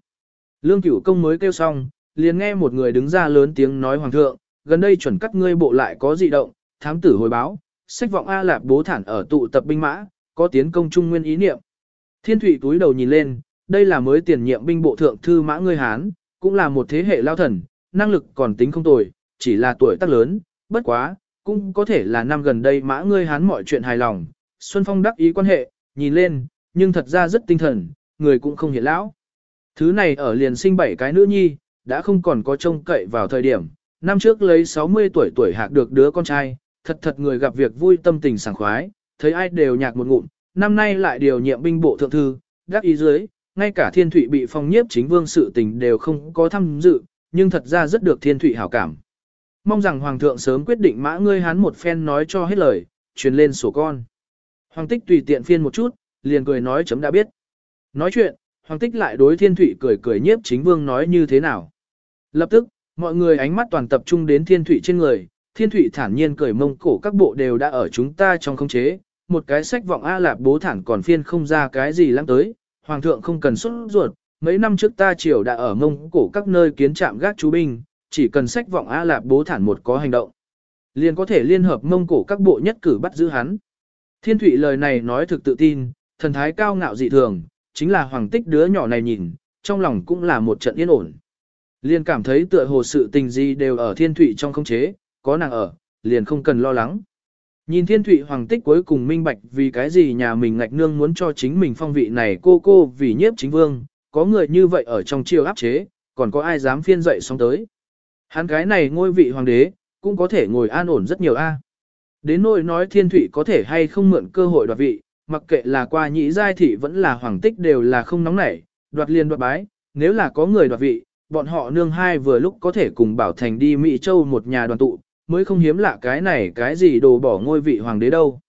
Lương cửu công mới kêu xong, liền nghe một người đứng ra lớn tiếng nói hoàng thượng, gần đây chuẩn cắt ngươi bộ lại có dị động, thám tử hồi báo, sách vọng A Lạp bố thản ở tụ tập binh mã, có tiến công trung nguyên ý niệm. Thiên thủy túi đầu nhìn lên, đây là mới tiền nhiệm binh bộ thượng thư mã ngươi Hán, cũng là một thế hệ lao thần, năng lực còn tính không tồi, chỉ là tuổi tác lớn, bất quá, cũng có thể là năm gần đây mã ngươi Hán mọi chuyện hài lòng. Xuân Phong đắc ý quan hệ, nhìn lên, nhưng thật ra rất tinh thần, người cũng không hiện lão. Thứ này ở liền sinh bảy cái nữ nhi, đã không còn có trông cậy vào thời điểm. Năm trước lấy 60 tuổi tuổi hạc được đứa con trai, thật thật người gặp việc vui tâm tình sảng khoái, thấy ai đều nhạc một ngụm, năm nay lại điều nhiệm binh bộ thượng thư, đắc ý dưới, ngay cả thiên thủy bị phong nhiếp chính vương sự tình đều không có tham dự, nhưng thật ra rất được thiên thủy hảo cảm. Mong rằng hoàng thượng sớm quyết định mã ngươi hắn một phen nói cho hết lời, truyền lên sổ con. Hoàng tích tùy tiện phiên một chút, liền cười nói chấm đã biết. Nói chuyện, hoàng tích lại đối thiên thủy cười cười nhiếp chính vương nói như thế nào. Lập tức, mọi người ánh mắt toàn tập trung đến thiên thủy trên người, thiên thủy thản nhiên cười mông cổ các bộ đều đã ở chúng ta trong khống chế, một cái sách vọng A Lạp bố thản còn phiên không ra cái gì lắm tới, hoàng thượng không cần xuất ruột, mấy năm trước ta triều đã ở mông cổ các nơi kiến trạm gác chú binh, chỉ cần sách vọng A Lạp bố thản một có hành động. Liền có thể liên hợp mông cổ các bộ nhất cử bắt giữ hắn. Thiên thụy lời này nói thực tự tin, thần thái cao ngạo dị thường, chính là hoàng tích đứa nhỏ này nhìn, trong lòng cũng là một trận yên ổn. Liền cảm thấy tựa hồ sự tình gì đều ở thiên thụy trong không chế, có nàng ở, liền không cần lo lắng. Nhìn thiên thụy hoàng tích cuối cùng minh bạch vì cái gì nhà mình ngạch nương muốn cho chính mình phong vị này cô cô vì nhiếp chính vương, có người như vậy ở trong chiêu áp chế, còn có ai dám phiên dậy xong tới. Hắn cái này ngôi vị hoàng đế, cũng có thể ngồi an ổn rất nhiều a. Đến nỗi nói thiên thụy có thể hay không mượn cơ hội đoạt vị, mặc kệ là qua nhĩ giai thị vẫn là hoàng tích đều là không nóng nảy, đoạt liền đoạt bái, nếu là có người đoạt vị, bọn họ nương hai vừa lúc có thể cùng bảo thành đi Mỹ Châu một nhà đoàn tụ, mới không hiếm lạ cái này cái gì đồ bỏ ngôi vị hoàng đế đâu.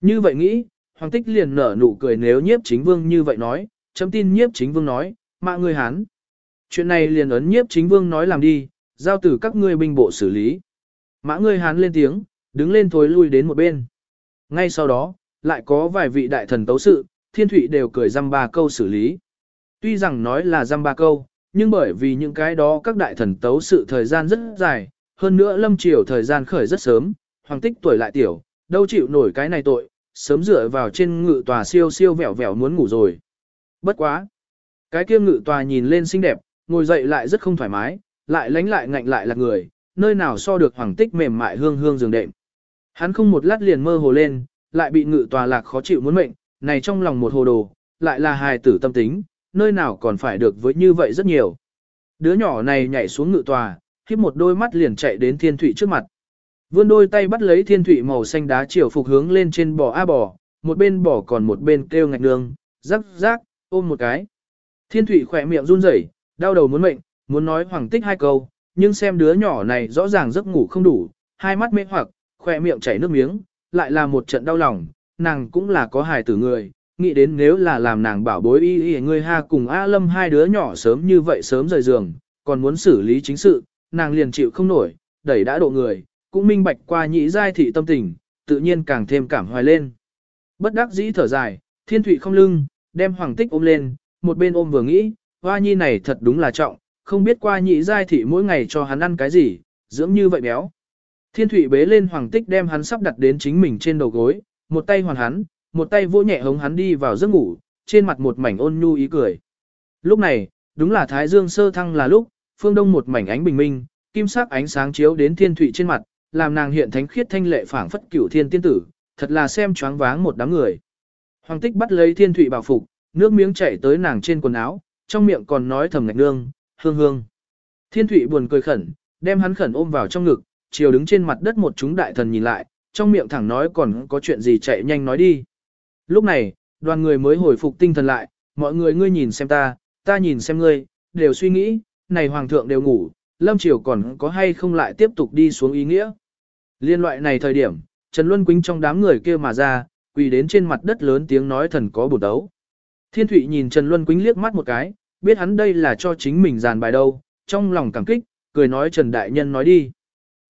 Như vậy nghĩ, hoàng tích liền nở nụ cười nếu nhiếp chính vương như vậy nói, chấm tin nhiếp chính vương nói, mạ người hán. Chuyện này liền ấn nhiếp chính vương nói làm đi, giao từ các ngươi binh bộ xử lý. Mã ngươi hán lên tiếng, đứng lên thối lui đến một bên. Ngay sau đó, lại có vài vị đại thần tấu sự, thiên thủy đều cười dăm ba câu xử lý. Tuy rằng nói là dăm ba câu, nhưng bởi vì những cái đó các đại thần tấu sự thời gian rất dài, hơn nữa lâm triều thời gian khởi rất sớm, hoàng tích tuổi lại tiểu, đâu chịu nổi cái này tội, sớm dựa vào trên ngự tòa siêu siêu vẻo vẻo muốn ngủ rồi. Bất quá. Cái kia ngự tòa nhìn lên xinh đẹp, ngồi dậy lại rất không thoải mái, lại lánh lại ngạnh lại là người, nơi nào so được hoàng tích mềm mại hương hương giường đệm. Hắn không một lát liền mơ hồ lên, lại bị ngự tòa lạc khó chịu muốn mệnh, này trong lòng một hồ đồ, lại là hài tử tâm tính, nơi nào còn phải được với như vậy rất nhiều. Đứa nhỏ này nhảy xuống ngự tòa, khiếp một đôi mắt liền chạy đến thiên thủy trước mặt. Vươn đôi tay bắt lấy thiên thủy màu xanh đá chiều phục hướng lên trên bò a bò, một bên bò còn một bên kêu ngạch nương, rắc rắc, ôm một cái. Thiên thủy khỏe miệng run rẩy, đau đầu muốn mệnh, muốn nói hoàng tích hai câu, nhưng xem đứa nhỏ này rõ ràng giấc ngủ không đủ, hai mắt mê hoặc, khỏe miệng chảy nước miếng, lại là một trận đau lòng, nàng cũng là có hài tử người, nghĩ đến nếu là làm nàng bảo bối y y người ha cùng A Lâm hai đứa nhỏ sớm như vậy sớm rời giường, còn muốn xử lý chính sự, nàng liền chịu không nổi, đẩy đã độ người, cũng minh bạch qua nhị giai thị tâm tình, tự nhiên càng thêm cảm hoài lên. Bất đắc dĩ thở dài, thiên thụy không lưng, đem hoàng tích ôm lên, một bên ôm vừa nghĩ, hoa nhi này thật đúng là trọng, không biết qua nhị giai thị mỗi ngày cho hắn ăn cái gì, dưỡng như vậy béo. Thiên thụy bế lên hoàng tích đem hắn sắp đặt đến chính mình trên đầu gối, một tay hoàn hắn, một tay vô nhẹ hống hắn đi vào giấc ngủ, trên mặt một mảnh ôn nhu ý cười. Lúc này, đúng là Thái Dương sơ thăng là lúc, phương đông một mảnh ánh bình minh, kim sắc ánh sáng chiếu đến thiên thụy trên mặt, làm nàng hiện thánh khiết thanh lệ phảng phất cửu thiên tiên tử, thật là xem choáng váng một đám người. Hoàng tích bắt lấy thiên thụy bảo phục, nước miếng chảy tới nàng trên quần áo, trong miệng còn nói thầm ngạch nương, hương hương. Thiên thụy buồn cười khẩn, đem hắn khẩn ôm vào trong ngực, chiều đứng trên mặt đất một chúng đại thần nhìn lại, trong miệng thẳng nói còn có chuyện gì chạy nhanh nói đi. Lúc này, đoàn người mới hồi phục tinh thần lại, mọi người ngươi nhìn xem ta, ta nhìn xem ngươi, đều suy nghĩ, này hoàng thượng đều ngủ, lâm triều còn có hay không lại tiếp tục đi xuống ý nghĩa. Liên loại này thời điểm, Trần Luân Quýnh trong đám người kia mà ra, quỳ đến trên mặt đất lớn tiếng nói thần có bổ đấu. Thiên Thụy nhìn Trần Luân Quýnh liếc mắt một cái, biết hắn đây là cho chính mình giàn bài đâu, trong lòng cảm kích, cười nói Trần Đại Nhân nói đi.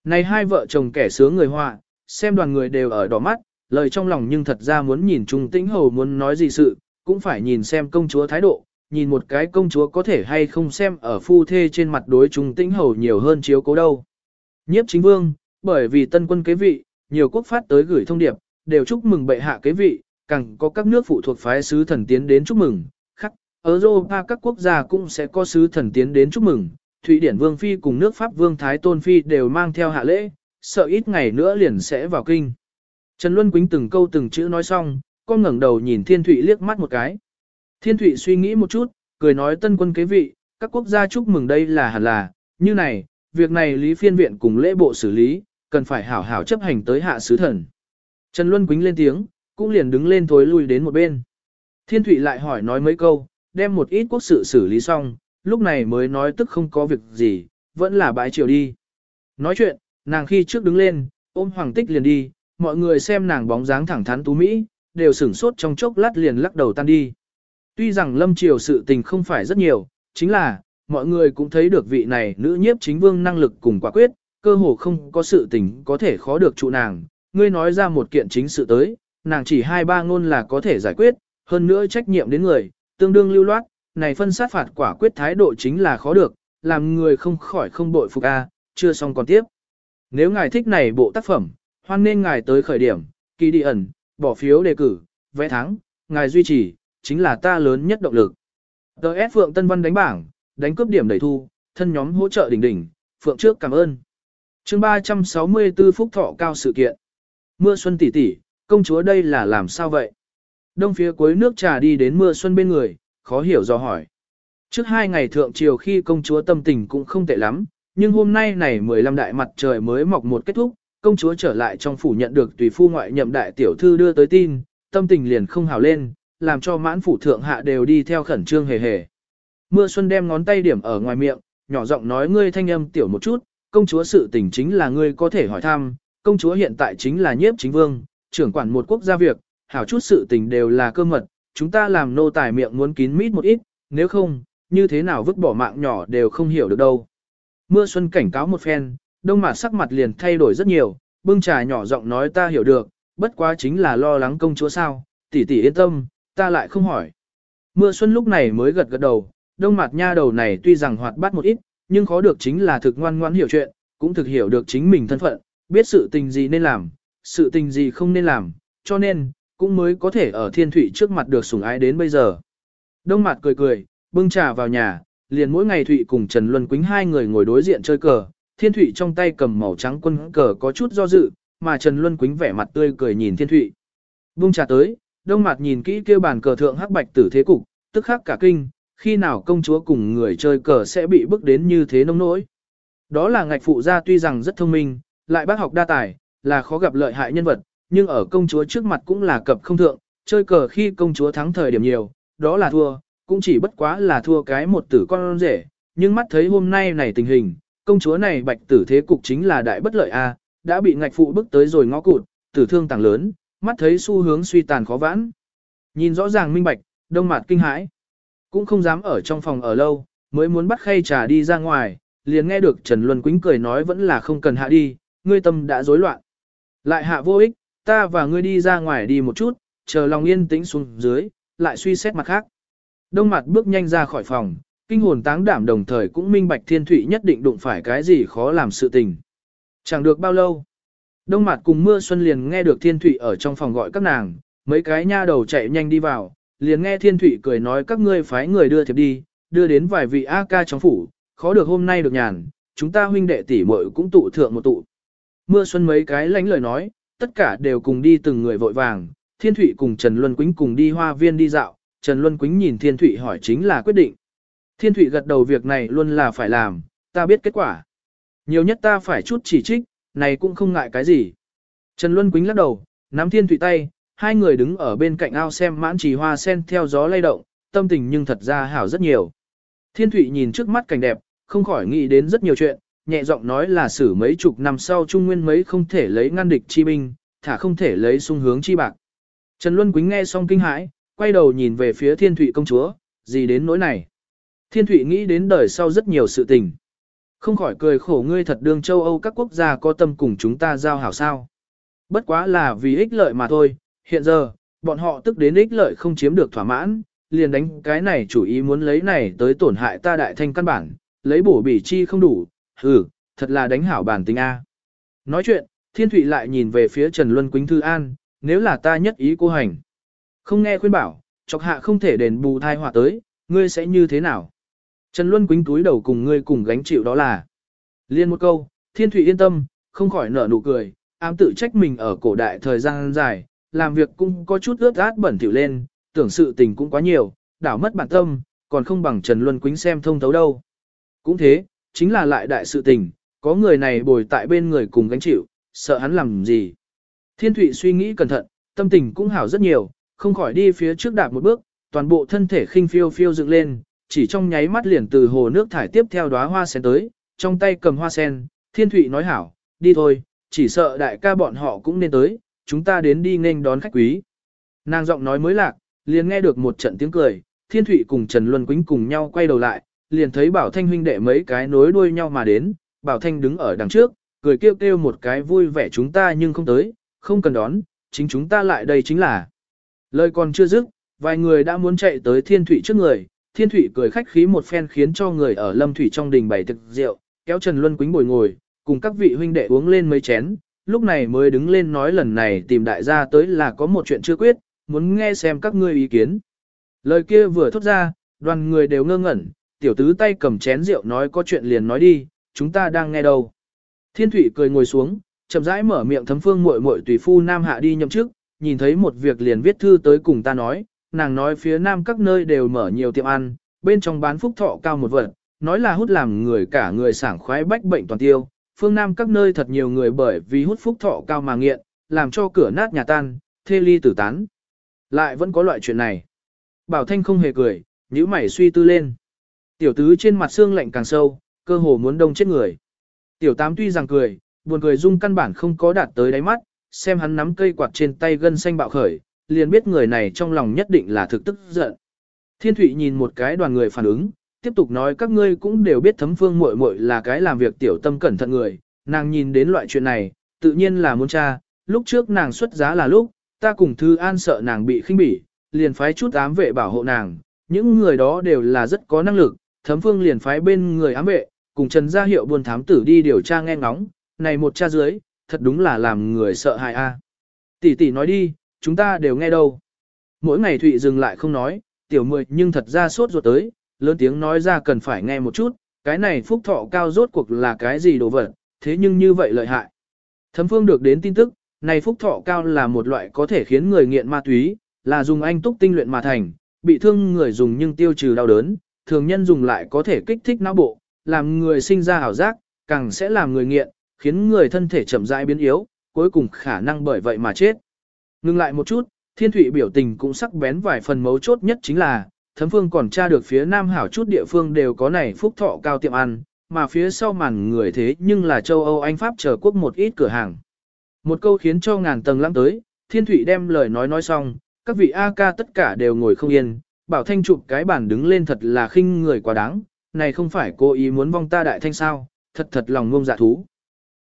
Này hai vợ chồng kẻ sướng người họa, xem đoàn người đều ở đỏ mắt, lời trong lòng nhưng thật ra muốn nhìn Trung Tĩnh Hầu muốn nói gì sự, cũng phải nhìn xem công chúa thái độ, nhìn một cái công chúa có thể hay không xem ở phu thê trên mặt đối Trung Tĩnh Hầu nhiều hơn chiếu cố đâu. Nhiếp chính vương, bởi vì tân quân kế vị, nhiều quốc phát tới gửi thông điệp, đều chúc mừng bệ hạ kế vị, càng có các nước phụ thuộc phái sứ thần tiến đến chúc mừng, Europa các quốc gia cũng sẽ có sứ thần tiến đến chúc mừng, Thụy Điển Vương Phi cùng nước Pháp Vương Thái Tôn Phi đều mang theo hạ lễ, sợ ít ngày nữa liền sẽ vào kinh. Trần Luân Quýnh từng câu từng chữ nói xong, con ngẩng đầu nhìn Thiên Thụy liếc mắt một cái. Thiên Thụy suy nghĩ một chút, cười nói tân quân kế vị, các quốc gia chúc mừng đây là hẳn là, như này, việc này Lý Phiên Viện cùng lễ bộ xử lý, cần phải hảo hảo chấp hành tới hạ sứ thần. Trần Luân Quýnh lên tiếng, cũng liền đứng lên thối lui đến một bên. Thiên Thụy lại hỏi nói mấy câu, đem một ít quốc sự xử lý xong, lúc này mới nói tức không có việc gì, vẫn là bãi chiều đi. Nói chuyện, nàng khi trước đứng lên, ôm Hoàng Tích liền đi, mọi người xem nàng bóng dáng thẳng thắn tú Mỹ, đều sửng sốt trong chốc lát liền lắc đầu tan đi. Tuy rằng lâm triều sự tình không phải rất nhiều, chính là, mọi người cũng thấy được vị này nữ nhiếp chính vương năng lực cùng quả quyết, cơ hồ không có sự tình có thể khó được trụ nàng. Ngươi nói ra một kiện chính sự tới, nàng chỉ hai ba ngôn là có thể giải quyết, hơn nữa trách nhiệm đến người, tương đương lưu loát, này phân sát phạt quả quyết thái độ chính là khó được, làm người không khỏi không bội phục a, chưa xong còn tiếp. Nếu ngài thích này bộ tác phẩm, hoan nên ngài tới khởi điểm, kỳ đi ẩn, bỏ phiếu đề cử, vẽ thắng, ngài duy trì, chính là ta lớn nhất động lực. Tờ S Phượng Tân Văn đánh bảng, đánh cướp điểm đẩy thu, thân nhóm hỗ trợ đỉnh đỉnh, Phượng trước cảm ơn. chương 364 phúc thọ cao sự kiện. Mưa xuân tỷ tỷ, công chúa đây là làm sao vậy? Đông phía cuối nước trà đi đến mưa xuân bên người, khó hiểu do hỏi. Trước hai ngày thượng triều khi công chúa tâm tình cũng không tệ lắm, nhưng hôm nay này 15 đại mặt trời mới mọc một kết thúc, công chúa trở lại trong phủ nhận được tùy phu ngoại nhậm đại tiểu thư đưa tới tin, tâm tình liền không hào lên, làm cho mãn phủ thượng hạ đều đi theo khẩn trương hề hề. Mưa xuân đem ngón tay điểm ở ngoài miệng, nhỏ giọng nói ngươi thanh âm tiểu một chút, công chúa sự tình chính là ngươi có thể hỏi thăm, công chúa hiện tại chính là nhiếp chính vương, trưởng quản một quốc gia việc, hảo chút sự tình đều là cơ mật, chúng ta làm nô tài miệng muốn kín mít một ít, nếu không, như thế nào vứt bỏ mạng nhỏ đều không hiểu được đâu. Mưa xuân cảnh cáo một phen, đông mặt sắc mặt liền thay đổi rất nhiều, bưng trà nhỏ giọng nói ta hiểu được, bất quá chính là lo lắng công chúa sao, tỷ tỷ yên tâm, ta lại không hỏi. Mưa xuân lúc này mới gật gật đầu, đông mặt nha đầu này tuy rằng hoạt bát một ít, nhưng khó được chính là thực ngoan ngoãn hiểu chuyện, cũng thực hiểu được chính mình thân phận, biết sự tình gì nên làm, sự tình gì không nên làm, cho nên, cũng mới có thể ở thiên thủy trước mặt được sủng ái đến bây giờ. Đông mặt cười cười, bưng trà vào nhà, liền mỗi ngày Thụy cùng Trần Luân Quýnh hai người ngồi đối diện chơi cờ, Thiên Thụy trong tay cầm màu trắng quân cờ có chút do dự, mà Trần Luân Quýnh vẻ mặt tươi cười nhìn Thiên Thụy. Bung trà tới, đông mặt nhìn kỹ kêu bàn cờ thượng hắc bạch tử thế cục, tức khắc cả kinh, khi nào công chúa cùng người chơi cờ sẽ bị bức đến như thế nông nỗi. Đó là ngạch phụ gia tuy rằng rất thông minh, lại bác học đa tài, là khó gặp lợi hại nhân vật, nhưng ở công chúa trước mặt cũng là cập không thượng, chơi cờ khi công chúa thắng thời điểm nhiều, đó là thua, cũng chỉ bất quá là thua cái một tử con rể, nhưng mắt thấy hôm nay này tình hình, công chúa này bạch tử thế cục chính là đại bất lợi a, đã bị ngạch phụ bức tới rồi ngõ cụt, tử thương tàng lớn, mắt thấy xu hướng suy tàn khó vãn. Nhìn rõ ràng minh bạch, đông mặt kinh hãi, cũng không dám ở trong phòng ở lâu, mới muốn bắt khay trà đi ra ngoài, liền nghe được Trần Luân Quýnh cười nói vẫn là không cần hạ đi, ngươi tâm đã rối loạn. Lại hạ vô ích, ta và ngươi đi ra ngoài đi một chút, chờ lòng yên tĩnh xuống dưới, lại suy xét mặt khác. Đông mặt bước nhanh ra khỏi phòng, kinh hồn táng đảm đồng thời cũng minh bạch thiên thủy nhất định đụng phải cái gì khó làm sự tình. Chẳng được bao lâu. Đông mặt cùng mưa xuân liền nghe được thiên thủy ở trong phòng gọi các nàng, mấy cái nha đầu chạy nhanh đi vào, liền nghe thiên thủy cười nói các ngươi phái người đưa thiệp đi, đưa đến vài vị A ca trong phủ, khó được hôm nay được nhàn, chúng ta huynh đệ tỷ muội cũng tụ thượng một tụ. Mưa xuân mấy cái lánh lời nói, tất cả đều cùng đi từng người vội vàng, Thiên Thụy cùng Trần Luân Quýnh cùng đi hoa viên đi dạo, Trần Luân Quýnh nhìn Thiên Thụy hỏi chính là quyết định. Thiên Thụy gật đầu việc này luôn là phải làm, ta biết kết quả. Nhiều nhất ta phải chút chỉ trích, này cũng không ngại cái gì. Trần Luân Quýnh lắc đầu, nắm Thiên Thụy tay, hai người đứng ở bên cạnh ao xem mãn trì hoa sen theo gió lay động, tâm tình nhưng thật ra hảo rất nhiều. Thiên Thụy nhìn trước mắt cảnh đẹp, không khỏi nghĩ đến rất nhiều chuyện, nhẹ giọng nói là xử mấy chục năm sau trung nguyên mấy không thể lấy ngăn địch chi binh, thả không thể lấy sung hướng chi bạc. Trần Luân Quýnh nghe xong kinh hãi, quay đầu nhìn về phía Thiên Thụy công chúa, gì đến nỗi này. Thiên Thụy nghĩ đến đời sau rất nhiều sự tình. Không khỏi cười khổ ngươi thật đương châu Âu các quốc gia có tâm cùng chúng ta giao hảo sao. Bất quá là vì ích lợi mà thôi, hiện giờ, bọn họ tức đến ích lợi không chiếm được thỏa mãn, liền đánh cái này chủ ý muốn lấy này tới tổn hại ta đại thanh căn bản, lấy bổ bỉ chi không đủ, hừ, thật là đánh hảo bản tính A. Nói chuyện, Thiên Thụy lại nhìn về phía Trần Luân Quýnh Thư An, nếu là ta nhất ý cô hành. Không nghe khuyên bảo, chọc hạ không thể đền bù thai họa tới, ngươi sẽ như thế nào? Trần Luân Quýnh túi đầu cùng ngươi cùng gánh chịu đó là. Liên một câu, Thiên Thụy yên tâm, không khỏi nở nụ cười, ám tự trách mình ở cổ đại thời gian dài, làm việc cũng có chút ướt át bẩn thỉu lên, tưởng sự tình cũng quá nhiều, đảo mất bản tâm, còn không bằng Trần Luân Quýnh xem thông thấu đâu. Cũng thế, chính là lại đại sự tình, có người này bồi tại bên người cùng gánh chịu, sợ hắn làm gì. Thiên Thụy suy nghĩ cẩn thận, tâm tình cũng hảo rất nhiều, không khỏi đi phía trước đạp một bước, toàn bộ thân thể khinh phiêu phiêu dựng lên, chỉ trong nháy mắt liền từ hồ nước thải tiếp theo đóa hoa sen tới, trong tay cầm hoa sen, Thiên Thụy nói hảo, đi thôi, chỉ sợ đại ca bọn họ cũng nên tới, chúng ta đến đi nghênh đón khách quý. Nàng giọng nói mới lạc, liền nghe được một trận tiếng cười, Thiên Thụy cùng Trần Luân Quýnh cùng nhau quay đầu lại, liền thấy Bảo Thanh huynh đệ mấy cái nối đuôi nhau mà đến, Bảo Thanh đứng ở đằng trước, cười kêu kêu một cái vui vẻ chúng ta nhưng không tới, không cần đón, chính chúng ta lại đây chính là. Lời còn chưa dứt, vài người đã muốn chạy tới Thiên Thụy trước người, Thiên Thụy cười khách khí một phen khiến cho người ở Lâm Thủy trong đình bày thực rượu, kéo Trần Luân Quýnh bồi ngồi, cùng các vị huynh đệ uống lên mấy chén, lúc này mới đứng lên nói lần này tìm đại gia tới là có một chuyện chưa quyết, muốn nghe xem các ngươi ý kiến. Lời kia vừa thốt ra, đoàn người đều ngơ ngẩn, tiểu tứ tay cầm chén rượu nói có chuyện liền nói đi, chúng ta đang nghe đâu. Thiên thủy cười ngồi xuống, chậm rãi mở miệng thấm phương muội muội tùy phu nam hạ đi nhậm chức, nhìn thấy một việc liền viết thư tới cùng ta nói, nàng nói phía nam các nơi đều mở nhiều tiệm ăn, bên trong bán phúc thọ cao một vật, nói là hút làm người cả người sảng khoái bách bệnh toàn tiêu, phương nam các nơi thật nhiều người bởi vì hút phúc thọ cao mà nghiện, làm cho cửa nát nhà tan, thê ly tử tán. Lại vẫn có loại chuyện này. Bảo Thanh không hề cười, nhíu mày suy tư lên. Tiểu tứ trên mặt xương lạnh càng sâu, cơ hồ muốn đông chết người. Tiểu tám tuy rằng cười, buồn cười dung căn bản không có đạt tới đáy mắt, xem hắn nắm cây quạt trên tay gân xanh bạo khởi, liền biết người này trong lòng nhất định là thực tức giận. Thiên Thụy nhìn một cái đoàn người phản ứng, tiếp tục nói các ngươi cũng đều biết thấm phương muội muội là cái làm việc tiểu tâm cẩn thận người, nàng nhìn đến loại chuyện này, tự nhiên là muốn tra, lúc trước nàng xuất giá là lúc, ta cùng Thư An sợ nàng bị khinh bỉ, liền phái chút ám vệ bảo hộ nàng, những người đó đều là rất có năng lực, thấm phương liền phái bên người ám vệ, cùng Trần Gia Hiệu buôn thám tử đi điều tra nghe ngóng, này một cha dưới, thật đúng là làm người sợ hại a. Tỷ tỷ nói đi, chúng ta đều nghe đâu. Mỗi ngày Thụy dừng lại không nói, tiểu mười nhưng thật ra sốt ruột tới, lớn tiếng nói ra cần phải nghe một chút, cái này phúc thọ cao rốt cuộc là cái gì đồ vật, thế nhưng như vậy lợi hại. Thấm phương được đến tin tức, này phúc thọ cao là một loại có thể khiến người nghiện ma túy, là dùng anh túc tinh luyện mà thành, bị thương người dùng nhưng tiêu trừ đau đớn, thường nhân dùng lại có thể kích thích não bộ, làm người sinh ra ảo giác, càng sẽ làm người nghiện, khiến người thân thể chậm rãi biến yếu, cuối cùng khả năng bởi vậy mà chết. Ngưng lại một chút, thiên thủy biểu tình cũng sắc bén vài phần mấu chốt nhất chính là, thấm phương còn tra được phía nam hảo chút địa phương đều có này phúc thọ cao tiệm ăn, mà phía sau màn người thế nhưng là châu Âu Anh Pháp chờ quốc một ít cửa hàng. Một câu khiến cho ngàn tầng lắm tới, thiên thủy đem lời nói nói xong, các vị A ca tất cả đều ngồi không yên, bảo thanh chụp cái bản đứng lên thật là khinh người quá đáng, này không phải cô ý muốn vong ta đại thanh sao, thật thật lòng ngông dạ thú.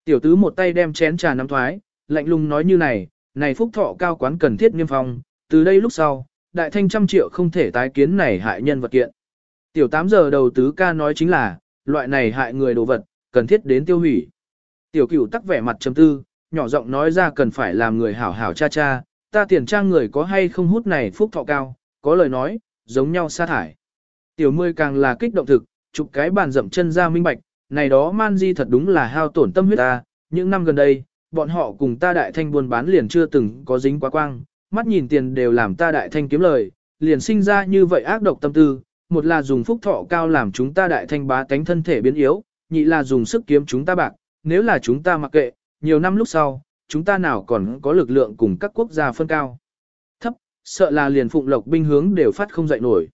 Tiểu tứ một tay đem chén trà nắm thoái, lạnh lùng nói như này, này phúc thọ cao quán cần thiết nghiêm phong, từ đây lúc sau, đại thanh trăm triệu không thể tái kiến này hại nhân vật kiện. Tiểu 8 giờ đầu tứ ca nói chính là, loại này hại người đồ vật, cần thiết đến tiêu hủy. Tiểu cửu tắc vẻ mặt chấm tư, nhỏ giọng nói ra cần phải làm người hảo hảo cha cha, ta tiền trang người có hay không hút này phúc thọ cao, có lời nói, giống nhau sa thải. Tiểu mươi càng là kích động thực, chụp cái bàn dậm chân ra minh bạch, này đó man di thật đúng là hao tổn tâm huyết ta, những năm gần đây, bọn họ cùng ta đại thanh buôn bán liền chưa từng có dính quá quang, mắt nhìn tiền đều làm ta đại thanh kiếm lời, liền sinh ra như vậy ác độc tâm tư, một là dùng phúc thọ cao làm chúng ta đại thanh bá tánh thân thể biến yếu, nhị là dùng sức kiếm chúng ta bạc, nếu là chúng ta mặc kệ, nhiều năm lúc sau, chúng ta nào còn có lực lượng cùng các quốc gia phân cao. Sợ là liền phụng lộc binh hướng đều phát không dậy nổi.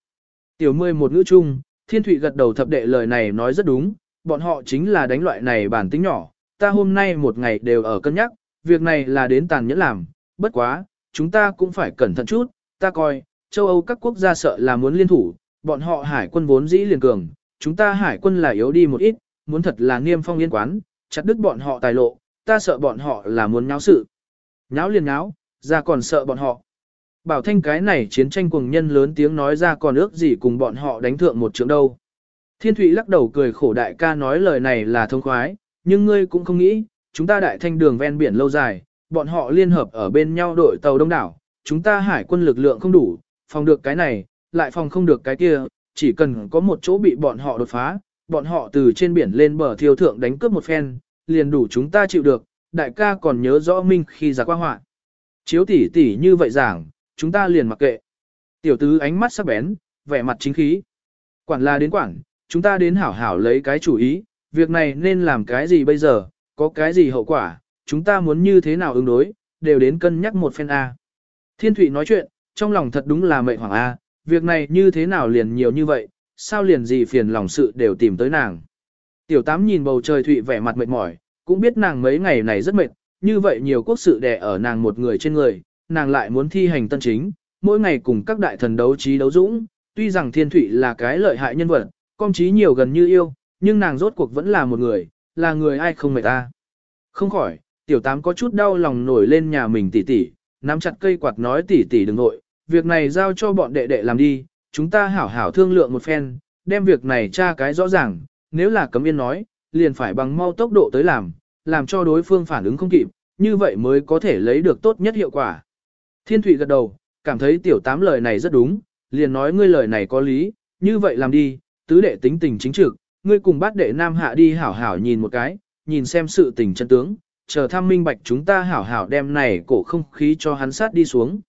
Tiểu mươi một ngữ chung, thiên thụy gật đầu thập đệ lời này nói rất đúng, bọn họ chính là đánh loại này bản tính nhỏ, ta hôm nay một ngày đều ở cân nhắc, việc này là đến tàn nhẫn làm, bất quá, chúng ta cũng phải cẩn thận chút, ta coi, châu Âu các quốc gia sợ là muốn liên thủ, bọn họ hải quân vốn dĩ liền cường, chúng ta hải quân là yếu đi một ít, muốn thật là nghiêm phong liên quán, chặt đứt bọn họ tài lộ, ta sợ bọn họ là muốn nháo sự. Nháo liền nháo, ra còn sợ bọn họ. Bảo thanh cái này chiến tranh cùng nhân lớn tiếng nói ra còn ước gì cùng bọn họ đánh thượng một trường đâu. Thiên Thụy lắc đầu cười khổ đại ca nói lời này là thông khoái, nhưng ngươi cũng không nghĩ, chúng ta đại thanh đường ven biển lâu dài, bọn họ liên hợp ở bên nhau đội tàu đông đảo, chúng ta hải quân lực lượng không đủ, phòng được cái này, lại phòng không được cái kia, chỉ cần có một chỗ bị bọn họ đột phá, bọn họ từ trên biển lên bờ thiêu thượng đánh cướp một phen, liền đủ chúng ta chịu được, đại ca còn nhớ rõ minh khi ra qua họa. Chiếu tỷ tỷ như vậy giảng, chúng ta liền mặc kệ. Tiểu tứ ánh mắt sắc bén, vẻ mặt chính khí. Quản là đến quản, chúng ta đến hảo hảo lấy cái chủ ý, việc này nên làm cái gì bây giờ, có cái gì hậu quả, chúng ta muốn như thế nào ứng đối, đều đến cân nhắc một phen A. Thiên Thụy nói chuyện, trong lòng thật đúng là mệnh hoàng A, việc này như thế nào liền nhiều như vậy, sao liền gì phiền lòng sự đều tìm tới nàng. Tiểu tám nhìn bầu trời Thụy vẻ mặt mệt mỏi, cũng biết nàng mấy ngày này rất mệt, như vậy nhiều quốc sự đè ở nàng một người trên người, nàng lại muốn thi hành tân chính, mỗi ngày cùng các đại thần đấu trí đấu dũng, tuy rằng Thiên Thụy là cái lợi hại nhân vật, công trí nhiều gần như yêu, nhưng nàng rốt cuộc vẫn là một người, là người ai không mệt ta. Không khỏi, tiểu tám có chút đau lòng nổi lên nhà mình tỉ tỉ, nắm chặt cây quạt nói tỉ tỉ đừng nội, việc này giao cho bọn đệ đệ làm đi, chúng ta hảo hảo thương lượng một phen, đem việc này tra cái rõ ràng, nếu là cấm yên nói, liền phải bằng mau tốc độ tới làm, làm cho đối phương phản ứng không kịp, như vậy mới có thể lấy được tốt nhất hiệu quả. Thiên Thụy gật đầu, cảm thấy tiểu tám lời này rất đúng, liền nói ngươi lời này có lý, như vậy làm đi, tứ đệ tính tình chính trực, ngươi cùng bát đệ nam hạ đi hảo hảo nhìn một cái, nhìn xem sự tình chân tướng, chờ tham minh bạch chúng ta hảo hảo đem này cổ không khí cho hắn sát đi xuống.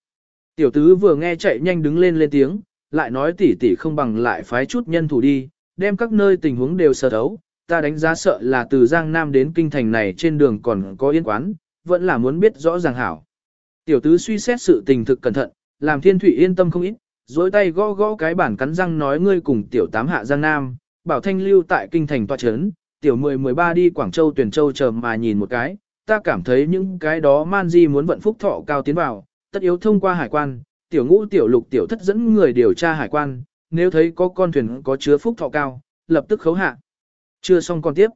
Tiểu tứ vừa nghe chạy nhanh đứng lên lên tiếng, lại nói tỉ tỉ không bằng lại phái chút nhân thủ đi, đem các nơi tình huống đều sơ thấu, ta đánh giá sợ là từ Giang Nam đến kinh thành này trên đường còn có yên quán, vẫn là muốn biết rõ ràng hảo. Tiểu tứ suy xét sự tình thực cẩn thận, làm thiên thủy yên tâm không ít, dối tay gõ gõ cái bản cắn răng nói ngươi cùng tiểu tám hạ Giang Nam, bảo thanh lưu tại kinh thành tòa chấn, tiểu 10-13 đi Quảng Châu tuyển châu chờ mà nhìn một cái, ta cảm thấy những cái đó man di muốn vận phúc thọ cao tiến vào, tất yếu thông qua hải quan, tiểu ngũ tiểu lục tiểu thất dẫn người điều tra hải quan, nếu thấy có con thuyền có chứa phúc thọ cao, lập tức khấu hạ. Chưa xong con tiếp.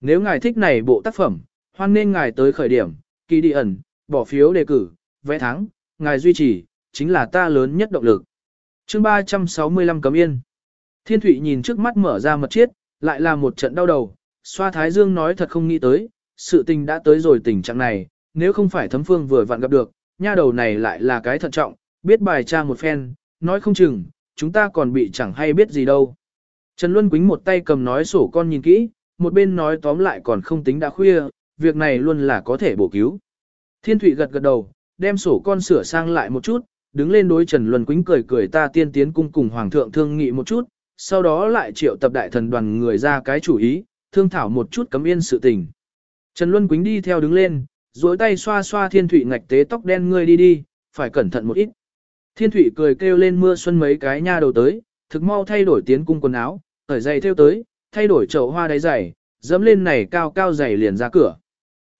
Nếu ngài thích này bộ tác phẩm, hoan nên ngài tới khởi điểm, kỳ đi ẩn, bỏ phiếu đề cử, vẽ thắng, ngài duy trì, chính là ta lớn nhất động lực. chương 365 cấm yên. Thiên Thụy nhìn trước mắt mở ra mật chiết, lại là một trận đau đầu, xoa thái dương nói thật không nghĩ tới, sự tình đã tới rồi tình trạng này, nếu không phải thấm phương vừa vặn gặp được, nha đầu này lại là cái thận trọng, biết bài tra một phen, nói không chừng, chúng ta còn bị chẳng hay biết gì đâu. Trần Luân Quýnh một tay cầm nói sổ con nhìn kỹ, một bên nói tóm lại còn không tính đã khuya, việc này luôn là có thể bổ cứu. Thiên Thụy gật gật đầu, đem sổ con sửa sang lại một chút, đứng lên đối Trần Luân Quýnh cười cười ta tiên tiến cung cùng Hoàng thượng thương nghị một chút, sau đó lại triệu tập đại thần đoàn người ra cái chủ ý, thương thảo một chút cấm yên sự tình. Trần Luân Quýnh đi theo đứng lên, duỗi tay xoa xoa Thiên Thụy ngạch tế tóc đen ngươi đi đi, phải cẩn thận một ít. Thiên Thụy cười kêu lên mưa xuân mấy cái nha đầu tới, thực mau thay đổi tiến cung quần áo, ở giày theo tới, thay đổi chậu hoa đáy giày, dẫm lên này cao cao giày liền ra cửa.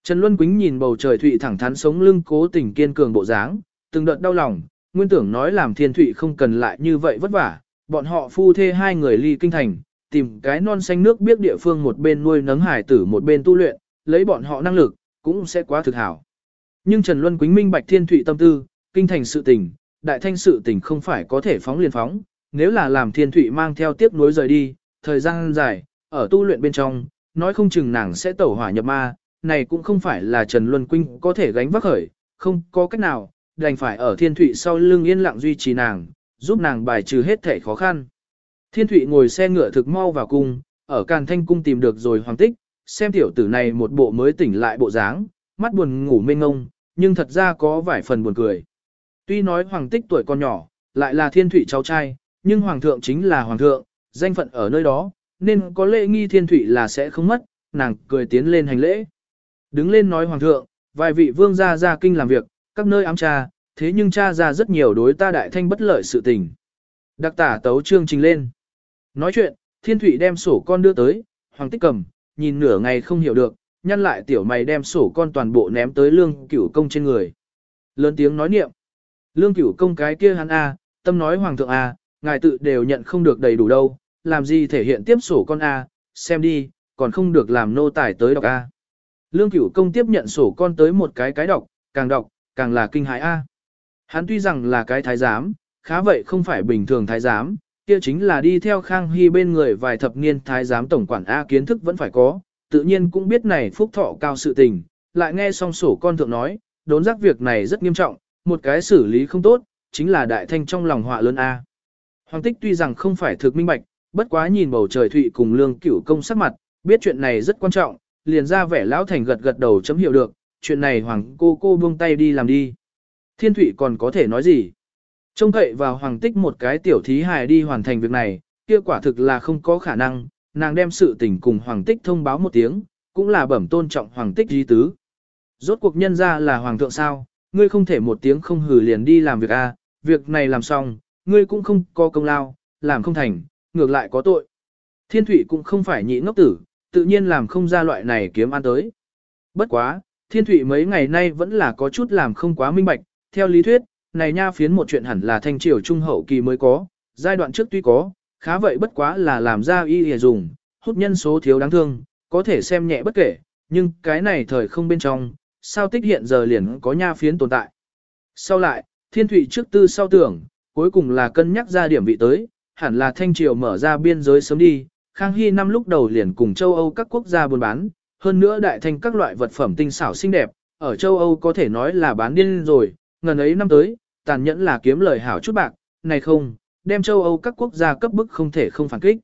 Trần Luân Quýnh nhìn bầu trời Thụy thẳng thắn sống lưng cố tình kiên cường bộ dáng, từng đợt đau lòng, nguyên tưởng nói làm Thiên Thụy không cần lại như vậy vất vả, bọn họ phu thê hai người ly kinh thành, tìm cái non xanh nước biết địa phương một bên nuôi nấng hải tử một bên tu luyện, lấy bọn họ năng lực, cũng sẽ quá thực hảo. Nhưng Trần Luân Quýnh minh bạch thiên thụy tâm tư, kinh thành sự tình, đại thanh sự tình không phải có thể phóng liền phóng, nếu là làm thiên thụy mang theo tiếp nối rời đi, thời gian dài, ở tu luyện bên trong, nói không chừng nàng sẽ tẩu hỏa nhập ma, này cũng không phải là Trần Luân Quynh có thể gánh vác khởi, không có cách nào, đành phải ở thiên thụy sau lưng yên lặng duy trì nàng, giúp nàng bài trừ hết thể khó khăn. Thiên Thụy ngồi xe ngựa thực mau vào cung, ở Càn Thanh cung tìm được rồi hoàng tích, xem tiểu tử này một bộ mới tỉnh lại bộ dáng, mắt buồn ngủ mênh ngông, nhưng thật ra có vài phần buồn cười. Tuy nói hoàng tích tuổi còn nhỏ, lại là thiên Thụy cháu trai, nhưng hoàng thượng chính là hoàng thượng, danh phận ở nơi đó, nên có lễ nghi thiên thủy là sẽ không mất, nàng cười tiến lên hành lễ. Đứng lên nói hoàng thượng, vài vị vương gia ra kinh làm việc, các nơi ám tra, thế nhưng cha ra rất nhiều đối ta đại thanh bất lợi sự tình. Đặc tả tấu trương trình lên. Nói chuyện, thiên thủy đem sổ con đưa tới, hoàng tích cầm, nhìn nửa ngày không hiểu được, nhăn lại tiểu mày đem sổ con toàn bộ ném tới lương cửu công trên người. Lớn tiếng nói niệm. Lương cửu công cái kia hắn A, tâm nói hoàng thượng A, ngài tự đều nhận không được đầy đủ đâu, làm gì thể hiện tiếp sổ con A, xem đi, còn không được làm nô tài tới đọc A. Lương cửu công tiếp nhận sổ con tới một cái cái đọc, càng đọc, càng là kinh hãi A. Hắn tuy rằng là cái thái giám, khá vậy không phải bình thường thái giám, kia chính là đi theo Khang Hy bên người vài thập niên thái giám tổng quản A kiến thức vẫn phải có, tự nhiên cũng biết này phúc thọ cao sự tình, lại nghe xong sổ con thượng nói, đốn giác việc này rất nghiêm trọng, một cái xử lý không tốt, chính là đại thanh trong lòng họa lớn A. Hoàng tích tuy rằng không phải thực minh bạch, bất quá nhìn bầu trời thụy cùng lương cửu công sắc mặt, biết chuyện này rất quan trọng, liền ra vẻ lão thành gật gật đầu chấm hiểu được, chuyện này hoàng cô cô buông tay đi làm đi. Thiên thụy còn có thể nói gì? Trông cậy vào hoàng tích một cái tiểu thí hài đi hoàn thành việc này, kia quả thực là không có khả năng, nàng đem sự tình cùng hoàng tích thông báo một tiếng, cũng là bẩm tôn trọng hoàng tích di tứ. Rốt cuộc nhân ra là hoàng thượng sao, ngươi không thể một tiếng không hử liền đi làm việc a, việc này làm xong, ngươi cũng không có công lao, làm không thành, ngược lại có tội. Thiên thủy cũng không phải nhị ngốc tử, tự nhiên làm không ra loại này kiếm ăn tới. Bất quá, thiên thủy mấy ngày nay vẫn là có chút làm không quá minh bạch, theo lý thuyết, này nha phiến một chuyện hẳn là thanh triều trung hậu kỳ mới có, giai đoạn trước tuy có, khá vậy bất quá là làm ra y hề dùng, hút nhân số thiếu đáng thương, có thể xem nhẹ bất kể, nhưng cái này thời không bên trong, sao tích hiện giờ liền có nha phiến tồn tại. Sau lại, thiên thủy trước tư sau tưởng, cuối cùng là cân nhắc ra điểm vị tới, hẳn là thanh triều mở ra biên giới sớm đi, Khang Hy năm lúc đầu liền cùng châu Âu các quốc gia buôn bán, hơn nữa đại thanh các loại vật phẩm tinh xảo xinh đẹp, ở châu Âu có thể nói là bán điên rồi, ngần ấy năm tới, tàn nhẫn là kiếm lời hảo chút bạc, này không, đem châu Âu các quốc gia cấp bức không thể không phản kích.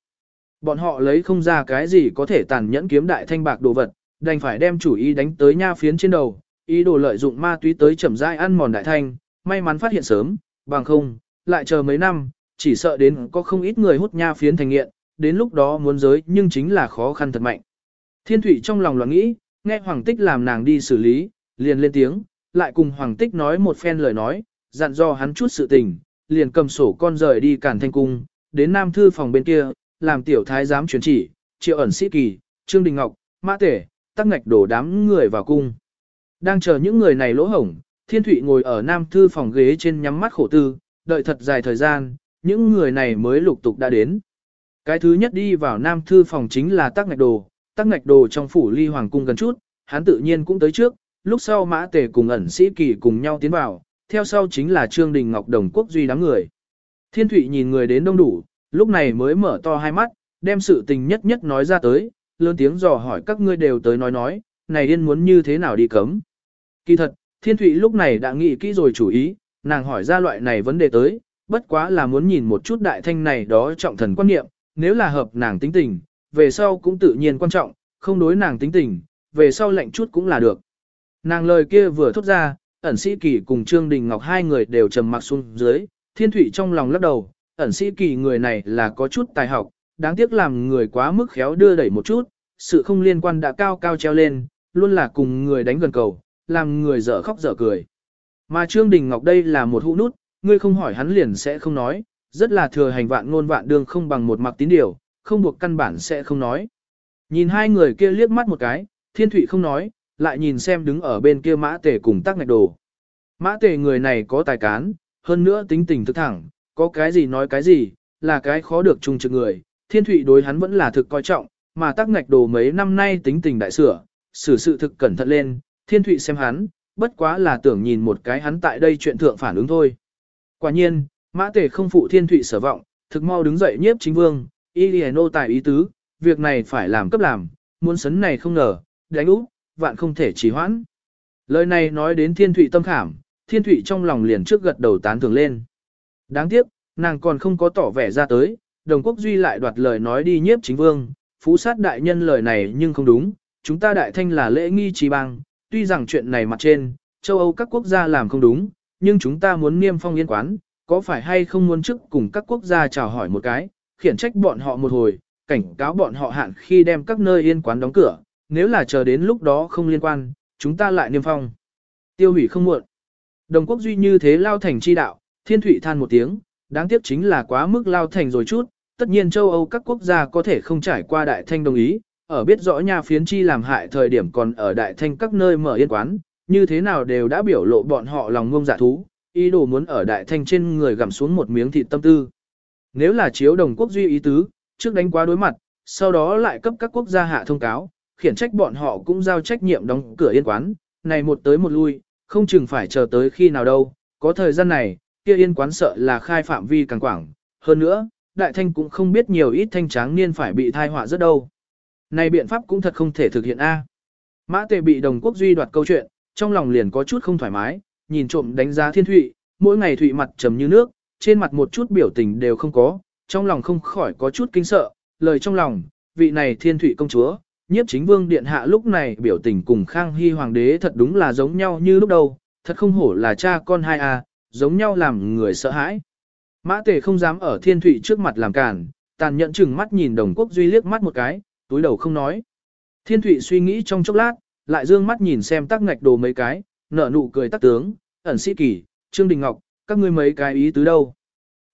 Bọn họ lấy không ra cái gì có thể tàn nhẫn kiếm đại thanh bạc đồ vật, đành phải đem chủ ý đánh tới nha phiến trên đầu, ý đồ lợi dụng ma túy tới chậm rãi ăn mòn đại thanh, may mắn phát hiện sớm, bằng không, lại chờ mấy năm, chỉ sợ đến có không ít người hút nha phiến thành nghiện, đến lúc đó muốn giới nhưng chính là khó khăn thật mạnh. Thiên Thụy trong lòng loạn nghĩ, nghe Hoàng Tích làm nàng đi xử lý, liền lên tiếng, lại cùng Hoàng Tích nói một phen lời nói, dặn do hắn chút sự tình, liền cầm sổ con rời đi cản thanh cung, đến Nam Thư phòng bên kia, làm tiểu thái giám truyền chỉ, triệu ẩn sĩ kỳ, Trương Đình Ngọc, Mã Tể, tắc ngạch đổ đám người vào cung. Đang chờ những người này lỗ hổng, Thiên Thụy ngồi ở Nam Thư phòng ghế trên nhắm mắt khổ tư, đợi thật dài thời gian, những người này mới lục tục đã đến. Cái thứ nhất đi vào Nam Thư phòng chính là tắc ngạch đồ, tắc ngạch đồ trong phủ ly hoàng cung gần chút, hắn tự nhiên cũng tới trước, lúc sau Mã Tể cùng ẩn sĩ kỳ cùng nhau tiến vào, theo sau chính là Trương Đình Ngọc Đồng Quốc Duy đám người. Thiên Thụy nhìn người đến đông đủ, lúc này mới mở to hai mắt, đem sự tình nhất nhất nói ra tới, lớn tiếng dò hỏi các ngươi đều tới nói nói, này điên muốn như thế nào đi cấm. Kỳ thật, Thiên Thụy lúc này đã nghĩ kỹ rồi chủ ý, nàng hỏi ra loại này vấn đề tới, bất quá là muốn nhìn một chút đại thanh này đó trọng thần quan niệm, nếu là hợp nàng tính tình, về sau cũng tự nhiên quan trọng, không đối nàng tính tình, về sau lạnh chút cũng là được. Nàng lời kia vừa thốt ra, ẩn sĩ kỳ cùng Trương Đình Ngọc hai người đều trầm mặc xuống dưới, thiên thủy trong lòng lắc đầu, ẩn sĩ kỳ người này là có chút tài học, đáng tiếc làm người quá mức khéo đưa đẩy một chút, sự không liên quan đã cao cao treo lên, luôn là cùng người đánh gần cầu, làm người dở khóc dở cười. Mà Trương Đình Ngọc đây là một hũ nút, ngươi không hỏi hắn liền sẽ không nói, rất là thừa hành vạn ngôn vạn đương không bằng một mặc tín điều, không buộc căn bản sẽ không nói. Nhìn hai người kia liếc mắt một cái, thiên thủy không nói, lại nhìn xem đứng ở bên kia mã tề cùng tắc ngạch đồ. Mã tề người này có tài cán, hơn nữa tính tình thức thẳng, có cái gì nói cái gì, là cái khó được chung trực người, thiên thụy đối hắn vẫn là thực coi trọng, mà tắc ngạch đồ mấy năm nay tính tình đại sửa, xử sự thực cẩn thận lên, thiên thụy xem hắn, bất quá là tưởng nhìn một cái hắn tại đây chuyện thượng phản ứng thôi. Quả nhiên, mã tể không phụ thiên thụy sở vọng, thực mau đứng dậy nhiếp chính vương, y lì nô tài ý tứ, việc này phải làm cấp làm, muốn sấn này không ngờ, đánh úp, vạn không thể trì hoãn. Lời này nói đến thiên thụy tâm khảm, thiên thụy trong lòng liền trước gật đầu tán thưởng lên. Đáng tiếc, nàng còn không có tỏ vẻ ra tới, đồng quốc duy lại đoạt lời nói đi nhiếp chính vương, phú sát đại nhân lời này nhưng không đúng, chúng ta đại thanh là lễ nghi trí bang, tuy rằng chuyện này mặt trên, châu Âu các quốc gia làm không đúng, nhưng chúng ta muốn niêm phong yên quán, có phải hay không muốn trước cùng các quốc gia chào hỏi một cái, khiển trách bọn họ một hồi, cảnh cáo bọn họ hạn khi đem các nơi yên quán đóng cửa, nếu là chờ đến lúc đó không liên quan, chúng ta lại niêm phong. Tiêu hủy không muộn. Đồng quốc duy như thế lao thành chi đạo, thiên thủy than một tiếng, đáng tiếc chính là quá mức lao thành rồi chút, tất nhiên châu Âu các quốc gia có thể không trải qua đại thanh đồng ý, ở biết rõ nhà phiến chi làm hại thời điểm còn ở đại thanh các nơi mở yên quán, như thế nào đều đã biểu lộ bọn họ lòng ngông giả thú, ý đồ muốn ở đại thanh trên người gặm xuống một miếng thịt tâm tư. Nếu là chiếu đồng quốc duy ý tứ, trước đánh quá đối mặt, sau đó lại cấp các quốc gia hạ thông cáo, khiển trách bọn họ cũng giao trách nhiệm đóng cửa yên quán, này một tới một lui, không chừng phải chờ tới khi nào đâu, có thời gian này, kia yên quán sợ là khai phạm vi càng quảng, hơn nữa, đại thanh cũng không biết nhiều ít thanh tráng niên phải bị thai họa rất đâu. Này biện pháp cũng thật không thể thực hiện a. Mã tề bị đồng quốc duy đoạt câu chuyện, trong lòng liền có chút không thoải mái, nhìn trộm đánh giá thiên thụy, mỗi ngày thụy mặt trầm như nước, trên mặt một chút biểu tình đều không có, trong lòng không khỏi có chút kinh sợ, lời trong lòng, vị này thiên thụy công chúa, nhiếp chính vương điện hạ lúc này biểu tình cùng khang hy hoàng đế thật đúng là giống nhau như lúc đầu, thật không hổ là cha con hai a, giống nhau làm người sợ hãi. Mã tề không dám ở thiên thụy trước mặt làm cản, tàn nhẫn chừng mắt nhìn đồng quốc duy liếc mắt một cái, túi đầu không nói. Thiên thụy suy nghĩ trong chốc lát, lại dương mắt nhìn xem tắc ngạch đồ mấy cái, nở nụ cười tắc tướng, ẩn sĩ kỳ, trương đình ngọc, các ngươi mấy cái ý tứ đâu.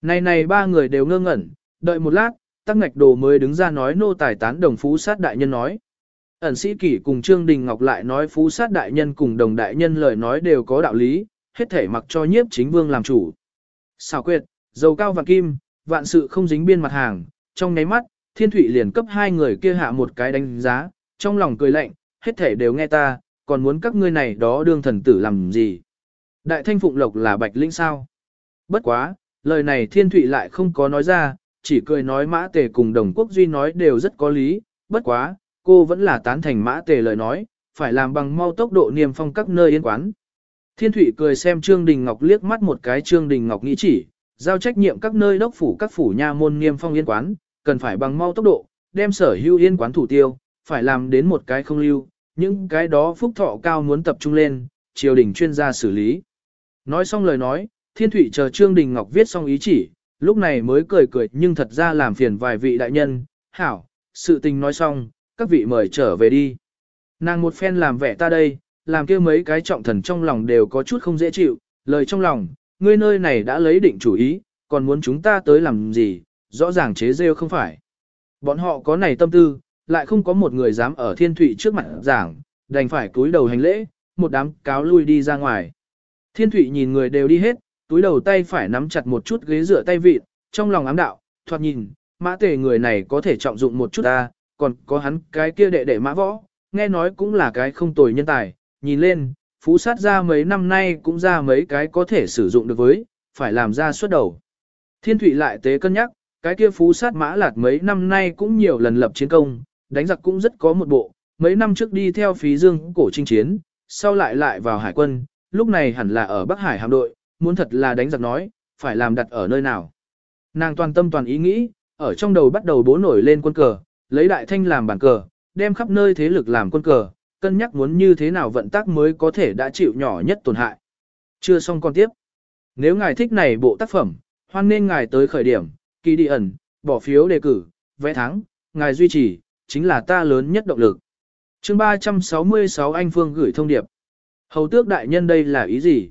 Này này ba người đều ngơ ngẩn, đợi một lát, tắc ngạch đồ mới đứng ra nói nô tài tán đồng phú sát đại nhân nói. Ẩn sĩ kỷ cùng Trương Đình Ngọc lại nói phú sát đại nhân cùng đồng đại nhân lời nói đều có đạo lý, hết thể mặc cho nhiếp chính vương làm chủ. Xào quyệt, dầu cao vạn kim, vạn sự không dính biên mặt hàng, trong nháy mắt, thiên thủy liền cấp hai người kia hạ một cái đánh giá, trong lòng cười lạnh, hết thể đều nghe ta, còn muốn các ngươi này đó đương thần tử làm gì. Đại thanh phụng lộc là bạch linh sao? Bất quá, lời này thiên thụy lại không có nói ra, chỉ cười nói mã tề cùng đồng quốc duy nói đều rất có lý, bất quá, cô vẫn là tán thành mã tề lời nói, phải làm bằng mau tốc độ niêm phong các nơi yên quán. Thiên Thụy cười xem Trương Đình Ngọc liếc mắt một cái Trương Đình Ngọc nghĩ chỉ, giao trách nhiệm các nơi đốc phủ các phủ nha môn niêm phong yên quán, cần phải bằng mau tốc độ, đem sở hữu yên quán thủ tiêu, phải làm đến một cái không lưu, những cái đó phúc thọ cao muốn tập trung lên, triều đình chuyên gia xử lý. Nói xong lời nói, Thiên Thụy chờ Trương Đình Ngọc viết xong ý chỉ, lúc này mới cười cười nhưng thật ra làm phiền vài vị đại nhân, hảo, sự tình nói xong, các vị mời trở về đi. Nàng một phen làm vẻ ta đây, làm kia mấy cái trọng thần trong lòng đều có chút không dễ chịu, lời trong lòng, ngươi nơi này đã lấy định chủ ý, còn muốn chúng ta tới làm gì, rõ ràng chế rêu không phải. Bọn họ có này tâm tư, lại không có một người dám ở thiên thủy trước mặt giảng, đành phải cúi đầu hành lễ, một đám cáo lui đi ra ngoài. Thiên thủy nhìn người đều đi hết, túi đầu tay phải nắm chặt một chút ghế dựa tay vịt, trong lòng ám đạo, thoạt nhìn, mã tề người này có thể trọng dụng một chút ta, còn có hắn cái kia đệ đệ mã võ, nghe nói cũng là cái không tồi nhân tài, nhìn lên, phú sát ra mấy năm nay cũng ra mấy cái có thể sử dụng được với, phải làm ra suốt đầu. Thiên thủy lại tế cân nhắc, cái kia phú sát mã lạt mấy năm nay cũng nhiều lần lập chiến công, đánh giặc cũng rất có một bộ, mấy năm trước đi theo phí dương cổ chinh chiến, sau lại lại vào hải quân, lúc này hẳn là ở Bắc Hải hạm đội, muốn thật là đánh giặc nói, phải làm đặt ở nơi nào. Nàng toàn tâm toàn ý nghĩ, ở trong đầu bắt đầu bố nổi lên quân cờ, lấy đại thanh làm bản cờ, đem khắp nơi thế lực làm quân cờ, cân nhắc muốn như thế nào vận tác mới có thể đã chịu nhỏ nhất tổn hại. Chưa xong con tiếp. Nếu ngài thích này bộ tác phẩm, hoan nên ngài tới khởi điểm, kỳ đi ẩn, bỏ phiếu đề cử, vẽ thắng, ngài duy trì, chính là ta lớn nhất động lực. chương 366 Anh Phương gửi thông điệp. Hầu tước đại nhân đây là ý gì?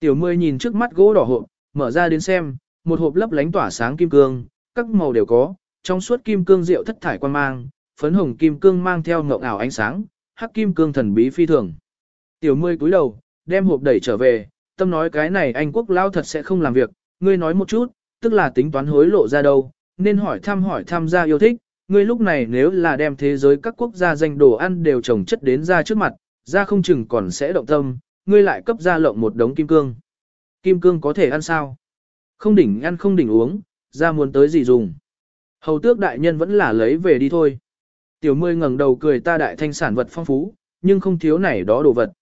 Tiểu mươi nhìn trước mắt gỗ đỏ hộp, mở ra đến xem, một hộp lấp lánh tỏa sáng kim cương, các màu đều có, trong suốt kim cương rượu thất thải quan mang, phấn hồng kim cương mang theo ngộng ảo ánh sáng, hắc kim cương thần bí phi thường. Tiểu mươi cúi đầu, đem hộp đẩy trở về, tâm nói cái này anh quốc lao thật sẽ không làm việc, ngươi nói một chút, tức là tính toán hối lộ ra đâu, nên hỏi thăm hỏi thăm ra yêu thích, ngươi lúc này nếu là đem thế giới các quốc gia danh đồ ăn đều trồng chất đến ra trước mặt, ra không chừng còn sẽ động tâm, ngươi lại cấp ra lộng một đống kim cương. Kim cương có thể ăn sao? Không đỉnh ăn không đỉnh uống, ra muốn tới gì dùng. Hầu tước đại nhân vẫn là lấy về đi thôi. Tiểu mươi ngẩng đầu cười ta đại thanh sản vật phong phú, nhưng không thiếu này đó đồ vật.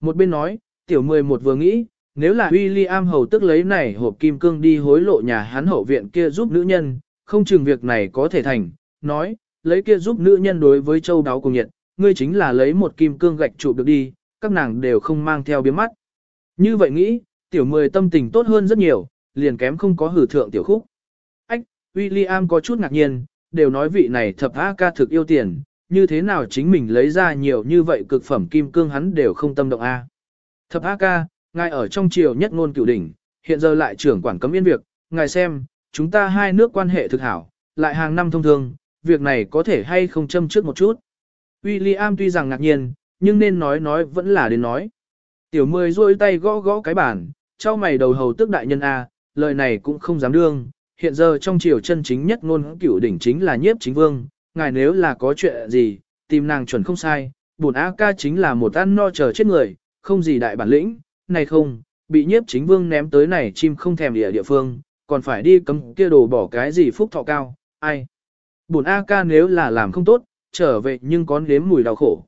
Một bên nói, tiểu mười một vừa nghĩ, nếu là William hầu tức lấy này hộp kim cương đi hối lộ nhà hắn hậu viện kia giúp nữ nhân, không chừng việc này có thể thành, nói, lấy kia giúp nữ nhân đối với châu đáo cùng nhiệt, ngươi chính là lấy một kim cương gạch chụp được đi, các nàng đều không mang theo biếm mắt. Như vậy nghĩ, tiểu mười tâm tình tốt hơn rất nhiều, liền kém không có hử thượng tiểu khúc. Ách, William có chút ngạc nhiên, đều nói vị này thập A ca thực yêu tiền, như thế nào chính mình lấy ra nhiều như vậy cực phẩm kim cương hắn đều không tâm động A. Thập A ca, ngài ở trong triều nhất ngôn cửu đỉnh, hiện giờ lại trưởng quản cấm yên việc, ngài xem, chúng ta hai nước quan hệ thực hảo, lại hàng năm thông thường, việc này có thể hay không châm trước một chút. William tuy rằng ngạc nhiên, nhưng nên nói nói vẫn là đến nói. Tiểu mười rôi tay gõ gõ cái bàn, trao mày đầu hầu tức đại nhân A, lời này cũng không dám đương, hiện giờ trong triều chân chính nhất ngôn cửu đỉnh chính là nhiếp chính vương, ngài nếu là có chuyện gì, tìm nàng chuẩn không sai, bổn A ca chính là một ăn no chờ chết người, không gì đại bản lĩnh, này không, bị nhiếp chính vương ném tới này chim không thèm địa địa phương, còn phải đi cấm kia đồ bỏ cái gì phúc thọ cao, ai. Bổn A ca nếu là làm không tốt, trở về nhưng có nếm mùi đau khổ.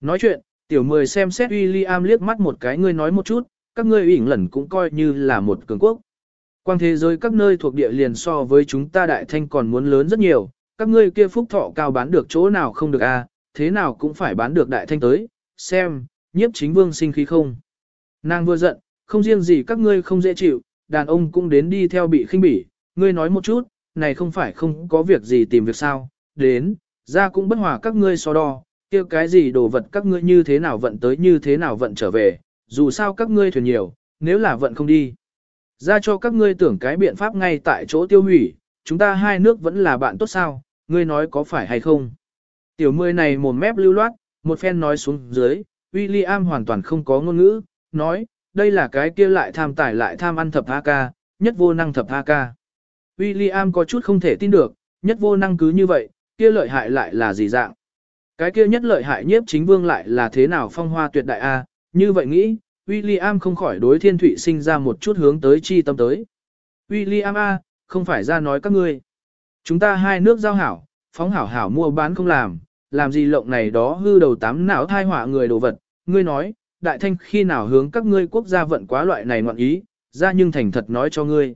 Nói chuyện, tiểu mười xem xét William liếc mắt một cái ngươi nói một chút, các ngươi ỉn lần cũng coi như là một cường quốc. Quang thế giới các nơi thuộc địa liền so với chúng ta đại thanh còn muốn lớn rất nhiều, các ngươi kia phúc thọ cao bán được chỗ nào không được a, à, thế nào cũng phải bán được đại thanh tới, xem, nhiếp chính vương sinh khí không. Nàng vừa giận, không riêng gì các ngươi không dễ chịu, đàn ông cũng đến đi theo bị khinh bỉ, ngươi nói một chút, này không phải không có việc gì tìm việc sao, đến, ra cũng bất hòa các ngươi so đo, kia cái gì đồ vật các ngươi như thế nào vận tới như thế nào vận trở về, dù sao các ngươi thuyền nhiều, nếu là vận không đi. Ra cho các ngươi tưởng cái biện pháp ngay tại chỗ tiêu hủy, chúng ta hai nước vẫn là bạn tốt sao, ngươi nói có phải hay không. Tiểu mươi này mồm mép lưu loát, một phen nói xuống dưới, William hoàn toàn không có ngôn ngữ, nói, đây là cái kia lại tham tài lại tham ăn thập a ca nhất vô năng thập a ca William có chút không thể tin được, nhất vô năng cứ như vậy, kia lợi hại lại là gì dạng. Cái kia nhất lợi hại nhiếp chính vương lại là thế nào phong hoa tuyệt đại A, như vậy nghĩ, William không khỏi đối thiên thủy sinh ra một chút hướng tới chi tâm tới. William A, không phải ra nói các ngươi. Chúng ta hai nước giao hảo, phóng hảo hảo mua bán không làm, làm gì lộng này đó hư đầu tám não thai họa người đồ vật. Ngươi nói, đại thanh khi nào hướng các ngươi quốc gia vận quá loại này ngoạn ý, ra nhưng thành thật nói cho ngươi.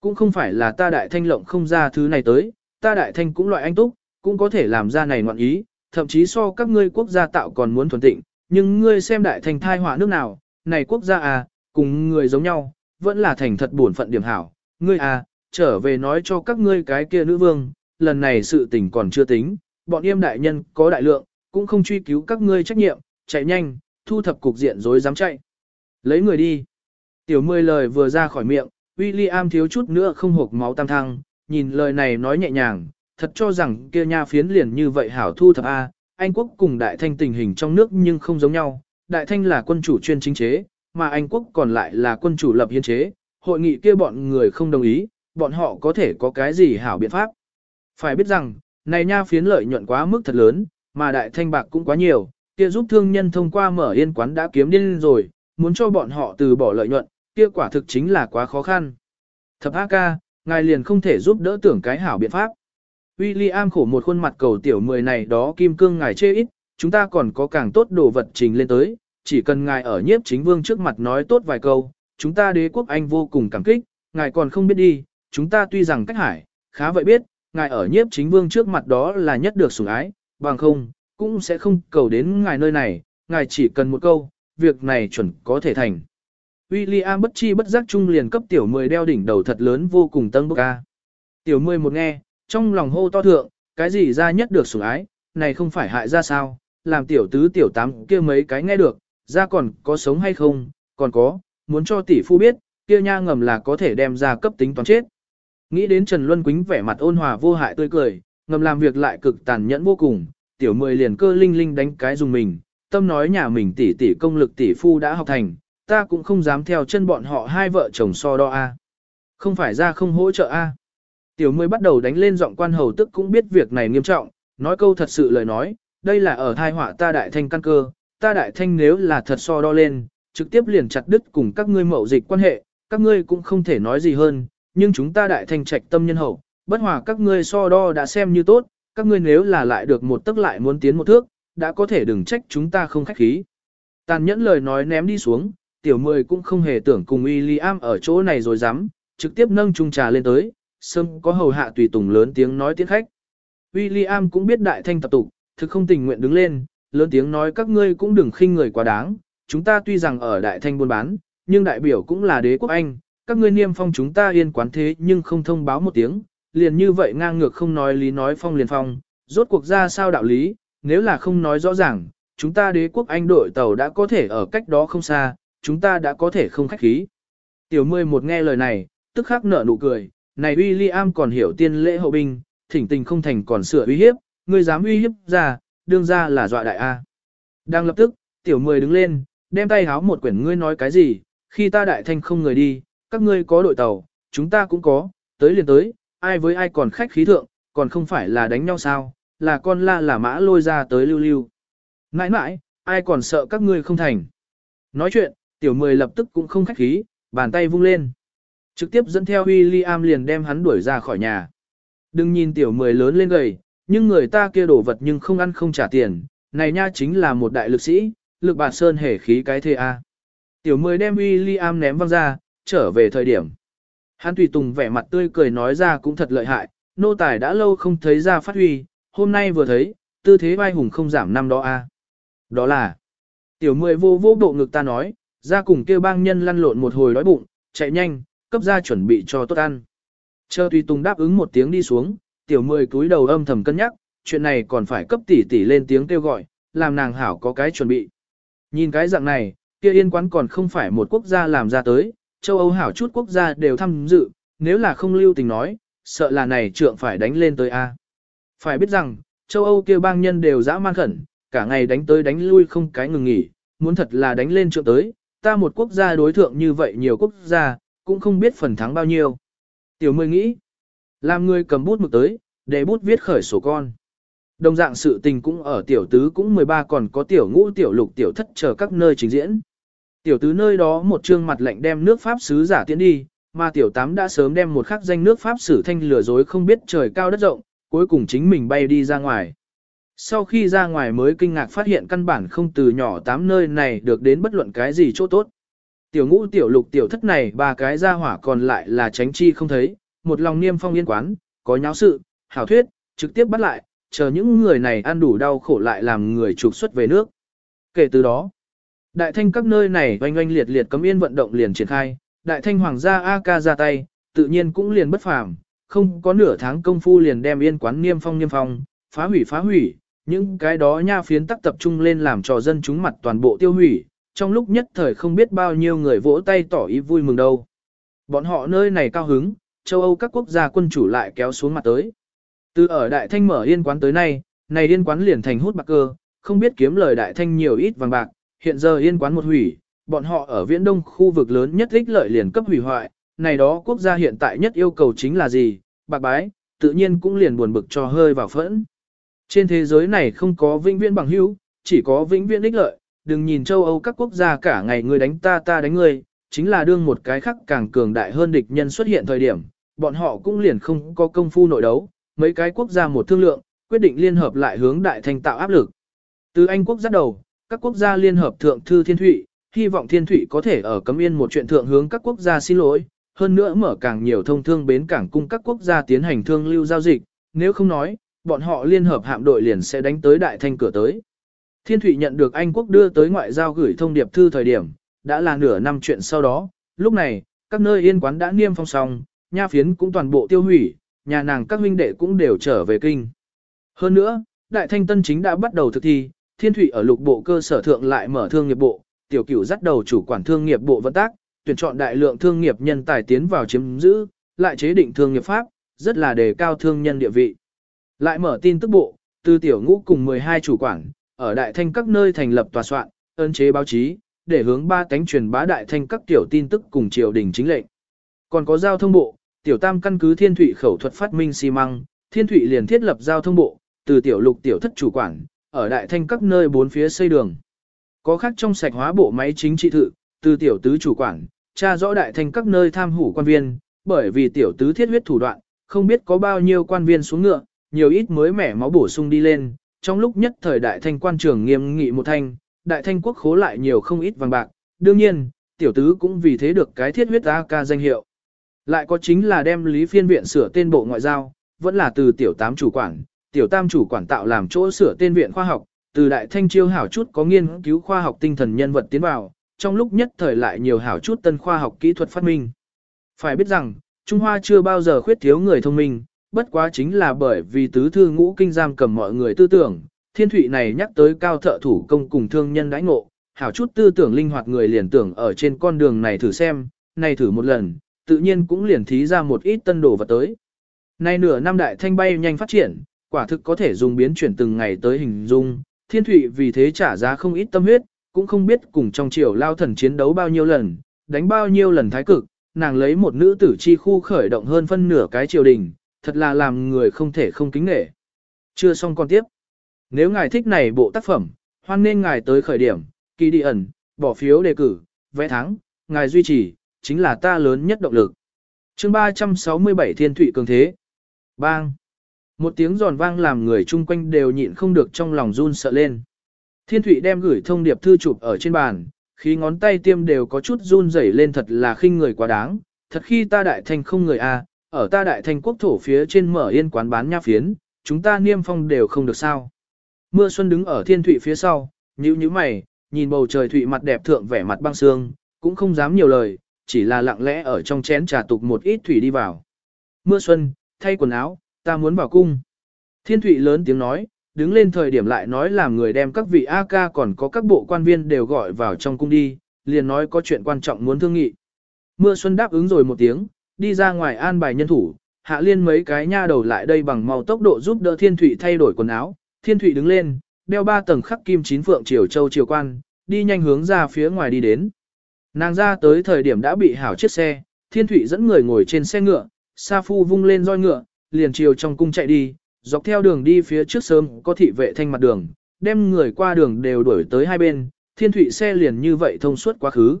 Cũng không phải là ta đại thanh lộng không ra thứ này tới, ta đại thanh cũng loại anh túc, cũng có thể làm ra này ngoạn ý, thậm chí so các ngươi quốc gia tạo còn muốn thuần tịnh, nhưng ngươi xem đại thanh thai họa nước nào, này quốc gia à, cùng người giống nhau, vẫn là thành thật buồn phận điểm hảo, ngươi à, trở về nói cho các ngươi cái kia nữ vương, lần này sự tình còn chưa tính, bọn yêm đại nhân có đại lượng, cũng không truy cứu các ngươi trách nhiệm, chạy nhanh, thu thập cục diện rồi dám chạy. Lấy người đi. Tiểu mười lời vừa ra khỏi miệng, William thiếu chút nữa không hộp máu tam thăng, nhìn lời này nói nhẹ nhàng, thật cho rằng kia nha phiến liền như vậy hảo thu thập A, Anh quốc cùng đại thanh tình hình trong nước nhưng không giống nhau, đại thanh là quân chủ chuyên chính chế, mà Anh quốc còn lại là quân chủ lập hiến chế, hội nghị kia bọn người không đồng ý, bọn họ có thể có cái gì hảo biện pháp. Phải biết rằng, này nha phiến lợi nhuận quá mức thật lớn, mà đại thanh bạc cũng quá nhiều, kia giúp thương nhân thông qua mở yên quán đã kiếm điên rồi, muốn cho bọn họ từ bỏ lợi nhuận, kia quả thực chính là quá khó khăn. Thập A ca, ngài liền không thể giúp đỡ tưởng cái hảo biện pháp. William khổ một khuôn mặt cầu tiểu mười này đó kim cương ngài chê ít, chúng ta còn có càng tốt đồ vật trình lên tới, chỉ cần ngài ở nhiếp chính vương trước mặt nói tốt vài câu, chúng ta đế quốc Anh vô cùng cảm kích, ngài còn không biết đi, chúng ta tuy rằng cách hải, khá vậy biết, ngài ở nhiếp chính vương trước mặt đó là nhất được sủng ái, bằng không, cũng sẽ không cầu đến ngài nơi này, ngài chỉ cần một câu, việc này chuẩn có thể thành. William bất chi bất giác chung liền cấp tiểu mười đeo đỉnh đầu thật lớn vô cùng tân bốc ca. Tiểu mười một nghe, trong lòng hô to thượng, cái gì ra nhất được sủng ái, này không phải hại ra sao, làm tiểu tứ tiểu tám kia mấy cái nghe được, ra còn có sống hay không, còn có, muốn cho tỷ phu biết, kia nha ngầm là có thể đem ra cấp tính toán chết. Nghĩ đến Trần Luân Quýnh vẻ mặt ôn hòa vô hại tươi cười, ngầm làm việc lại cực tàn nhẫn vô cùng, tiểu mười liền cơ linh linh đánh cái dùng mình, tâm nói nhà mình tỷ tỷ công lực tỷ phu đã học thành, ta cũng không dám theo chân bọn họ hai vợ chồng so đo a. Không phải ra không hỗ trợ a. Tiểu mười bắt đầu đánh lên giọng quan hầu tức cũng biết việc này nghiêm trọng, nói câu thật sự lời nói, đây là ở thai họa ta đại thanh căn cơ, ta đại thanh nếu là thật so đo lên, trực tiếp liền chặt đứt cùng các ngươi mậu dịch quan hệ, các ngươi cũng không thể nói gì hơn, nhưng chúng ta đại thanh trạch tâm nhân hậu, bất hòa các ngươi so đo đã xem như tốt, các ngươi nếu là lại được một tức lại muốn tiến một thước, đã có thể đừng trách chúng ta không khách khí. Tàn nhẫn lời nói ném đi xuống, tiểu mười cũng không hề tưởng cùng William ở chỗ này rồi dám, trực tiếp nâng chung trà lên tới, sâm có hầu hạ tùy tùng lớn tiếng nói tiếng khách. William cũng biết đại thanh tập tục, thực không tình nguyện đứng lên, lớn tiếng nói các ngươi cũng đừng khinh người quá đáng, chúng ta tuy rằng ở đại thanh buôn bán, nhưng đại biểu cũng là đế quốc Anh, các ngươi niêm phong chúng ta yên quán thế nhưng không thông báo một tiếng, liền như vậy ngang ngược không nói lý nói phong liền phong, rốt cuộc ra sao đạo lý, nếu là không nói rõ ràng, chúng ta đế quốc Anh đội tàu đã có thể ở cách đó không xa, chúng ta đã có thể không khách khí. Tiểu mười một nghe lời này, tức khắc nở nụ cười, này William còn hiểu tiên lễ hậu binh, thỉnh tình không thành còn sửa uy hiếp, ngươi dám uy hiếp ra, đương ra là dọa đại A. Đang lập tức, tiểu mười đứng lên, đem tay háo một quyển ngươi nói cái gì, khi ta đại thanh không người đi, các ngươi có đội tàu, chúng ta cũng có, tới liền tới, ai với ai còn khách khí thượng, còn không phải là đánh nhau sao, là con la là mã lôi ra tới lưu lưu. Nãi nãi, ai còn sợ các ngươi không thành. Nói chuyện, tiểu mười lập tức cũng không khách khí, bàn tay vung lên. Trực tiếp dẫn theo William liền đem hắn đuổi ra khỏi nhà. Đừng nhìn tiểu mười lớn lên gầy, nhưng người ta kia đổ vật nhưng không ăn không trả tiền, này nha chính là một đại lực sĩ, lực bạt sơn hề khí cái thê a. Tiểu mười đem William ném văng ra, trở về thời điểm. Hắn tùy tùng vẻ mặt tươi cười nói ra cũng thật lợi hại, nô tài đã lâu không thấy ra phát huy, hôm nay vừa thấy, tư thế vai hùng không giảm năm đó a. Đó là, tiểu mười vô vô bộ ngực ta nói, ra cùng kêu bang nhân lăn lộn một hồi đói bụng, chạy nhanh, cấp ra chuẩn bị cho tốt ăn. Chờ tùy tùng đáp ứng một tiếng đi xuống, tiểu mười cúi đầu âm thầm cân nhắc, chuyện này còn phải cấp tỷ tỷ lên tiếng kêu gọi, làm nàng hảo có cái chuẩn bị. Nhìn cái dạng này, kia yên quán còn không phải một quốc gia làm ra tới, châu Âu hảo chút quốc gia đều tham dự, nếu là không lưu tình nói, sợ là này trượng phải đánh lên tới A. Phải biết rằng, châu Âu kia bang nhân đều dã man khẩn, cả ngày đánh tới đánh lui không cái ngừng nghỉ, muốn thật là đánh lên trượng tới, ta một quốc gia đối thượng như vậy nhiều quốc gia, cũng không biết phần thắng bao nhiêu. Tiểu mười nghĩ, làm người cầm bút mực tới, để bút viết khởi sổ con. Đồng dạng sự tình cũng ở tiểu tứ cũng 13 còn có tiểu ngũ tiểu lục tiểu thất chờ các nơi trình diễn. Tiểu tứ nơi đó một trương mặt lệnh đem nước Pháp sứ giả tiến đi, mà tiểu tám đã sớm đem một khắc danh nước Pháp sử thanh lừa dối không biết trời cao đất rộng, cuối cùng chính mình bay đi ra ngoài. Sau khi ra ngoài mới kinh ngạc phát hiện căn bản không từ nhỏ tám nơi này được đến bất luận cái gì chỗ tốt. Tiểu ngũ tiểu lục tiểu thất này ba cái ra hỏa còn lại là tránh chi không thấy, một lòng niêm phong yên quán, có nháo sự, hảo thuyết, trực tiếp bắt lại, chờ những người này ăn đủ đau khổ lại làm người trục xuất về nước. Kể từ đó, đại thanh các nơi này oanh oanh liệt liệt cấm yên vận động liền triển khai, đại thanh hoàng gia a ca ra tay, tự nhiên cũng liền bất phàm, không có nửa tháng công phu liền đem yên quán niêm phong niêm phong, phá hủy phá hủy, những cái đó nha phiến tắc tập trung lên làm cho dân chúng mặt toàn bộ tiêu hủy, trong lúc nhất thời không biết bao nhiêu người vỗ tay tỏ ý vui mừng đâu. Bọn họ nơi này cao hứng, châu Âu các quốc gia quân chủ lại kéo xuống mặt tới. Từ ở Đại Thanh mở yên quán tới nay, này yên quán liền thành hút bạc cơ, không biết kiếm lời Đại Thanh nhiều ít vàng bạc, hiện giờ yên quán một hủy, bọn họ ở viễn đông khu vực lớn nhất ích lợi liền cấp hủy hoại, này đó quốc gia hiện tại nhất yêu cầu chính là gì, bạc bái, tự nhiên cũng liền buồn bực cho hơi vào phẫn. Trên thế giới này không có vĩnh viễn bằng hữu, chỉ có vĩnh viễn ích lợi, đừng nhìn châu Âu các quốc gia cả ngày người đánh ta ta đánh người, chính là đương một cái khắc càng cường đại hơn địch nhân xuất hiện thời điểm, bọn họ cũng liền không có công phu nội đấu, mấy cái quốc gia một thương lượng, quyết định liên hợp lại hướng đại thành tạo áp lực. Từ Anh quốc bắt đầu, các quốc gia liên hợp thượng thư thiên thụy, hy vọng thiên thụy có thể ở cấm yên một chuyện thượng hướng các quốc gia xin lỗi, hơn nữa mở càng nhiều thông thương bến cảng cung các quốc gia tiến hành thương lưu giao dịch, nếu không nói, bọn họ liên hợp hạm đội liền sẽ đánh tới đại thanh cửa tới. Thiên Thụy nhận được Anh quốc đưa tới ngoại giao gửi thông điệp thư thời điểm, đã là nửa năm chuyện sau đó, lúc này, các nơi yên quán đã niêm phong xong, nha phiến cũng toàn bộ tiêu hủy, nhà nàng các huynh đệ cũng đều trở về kinh. Hơn nữa, Đại Thanh Tân chính đã bắt đầu thực thi, Thiên Thụy ở lục bộ cơ sở thượng lại mở thương nghiệp bộ, tiểu cửu dắt đầu chủ quản thương nghiệp bộ vận tác, tuyển chọn đại lượng thương nghiệp nhân tài tiến vào chiếm giữ, lại chế định thương nghiệp pháp, rất là đề cao thương nhân địa vị. Lại mở tin tức bộ, từ tiểu ngũ cùng 12 chủ quản, ở đại thanh các nơi thành lập tòa soạn, ơn chế báo chí, để hướng ba cánh truyền bá đại thanh các tiểu tin tức cùng triều đình chính lệnh. Còn có giao thông bộ, tiểu tam căn cứ thiên thủy khẩu thuật phát minh xi măng, thiên thủy liền thiết lập giao thông bộ, từ tiểu lục tiểu thất chủ quản, ở đại thanh các nơi bốn phía xây đường. Có khác trong sạch hóa bộ máy chính trị thự, từ tiểu tứ chủ quản, tra rõ đại thanh các nơi tham hủ quan viên, bởi vì tiểu tứ thiết huyết thủ đoạn, không biết có bao nhiêu quan viên xuống ngựa, nhiều ít mới mẻ máu bổ sung đi lên, trong lúc nhất thời đại thanh quan trường nghiêm nghị một thanh, đại thanh quốc khố lại nhiều không ít vàng bạc, đương nhiên, tiểu tứ cũng vì thế được cái thiết huyết ca danh hiệu. Lại có chính là đem lý phiên viện sửa tên bộ ngoại giao, vẫn là từ tiểu tám chủ quản, tiểu tam chủ quản tạo làm chỗ sửa tên viện khoa học, từ đại thanh chiêu hảo chút có nghiên cứu khoa học tinh thần nhân vật tiến vào, trong lúc nhất thời lại nhiều hảo chút tân khoa học kỹ thuật phát minh. Phải biết rằng, Trung Hoa chưa bao giờ khuyết thiếu người thông minh, bất quá chính là bởi vì tứ thư ngũ kinh giam cầm mọi người tư tưởng, thiên thụy này nhắc tới cao thợ thủ công cùng thương nhân đãi ngộ, hảo chút tư tưởng linh hoạt người liền tưởng ở trên con đường này thử xem, này thử một lần, tự nhiên cũng liền thí ra một ít tân đồ vật tới. Nay nửa năm đại thanh bay nhanh phát triển, quả thực có thể dùng biến chuyển từng ngày tới hình dung, thiên thụy vì thế trả giá không ít tâm huyết, cũng không biết cùng trong triều lao thần chiến đấu bao nhiêu lần, đánh bao nhiêu lần thái cực, nàng lấy một nữ tử chi khu khởi động hơn phân nửa cái triều đình, thật là làm người không thể không kính nể. Chưa xong con tiếp. Nếu ngài thích này bộ tác phẩm, hoan nên ngài tới khởi điểm, kỳ đi ẩn, bỏ phiếu đề cử, vẽ thắng, ngài duy trì, chính là ta lớn nhất động lực. chương 367 Thiên Thụy Cường Thế. Bang. Một tiếng giòn vang làm người chung quanh đều nhịn không được trong lòng run sợ lên. Thiên Thụy đem gửi thông điệp thư chụp ở trên bàn, khi ngón tay tiêm đều có chút run rẩy lên thật là khinh người quá đáng, thật khi ta đại thành không người a, ở ta đại thanh quốc thổ phía trên mở yên quán bán nha phiến, chúng ta niêm phong đều không được sao. Mưa xuân đứng ở thiên thụy phía sau, nhíu nhíu mày, nhìn bầu trời thụy mặt đẹp thượng vẻ mặt băng sương, cũng không dám nhiều lời, chỉ là lặng lẽ ở trong chén trà tục một ít thủy đi vào. Mưa xuân, thay quần áo, ta muốn vào cung. Thiên thụy lớn tiếng nói, đứng lên thời điểm lại nói làm người đem các vị A ca còn có các bộ quan viên đều gọi vào trong cung đi, liền nói có chuyện quan trọng muốn thương nghị. Mưa xuân đáp ứng rồi một tiếng, đi ra ngoài an bài nhân thủ, hạ liên mấy cái nha đầu lại đây bằng mau tốc độ giúp đỡ thiên thủy thay đổi quần áo, thiên thủy đứng lên, đeo ba tầng khắc kim chín phượng triều châu triều quan, đi nhanh hướng ra phía ngoài đi đến. Nàng ra tới thời điểm đã bị hảo chiếc xe, thiên thủy dẫn người ngồi trên xe ngựa, sa phu vung lên roi ngựa, liền chiều trong cung chạy đi, dọc theo đường đi phía trước sớm có thị vệ thanh mặt đường, đem người qua đường đều đuổi tới hai bên, thiên thủy xe liền như vậy thông suốt quá khứ.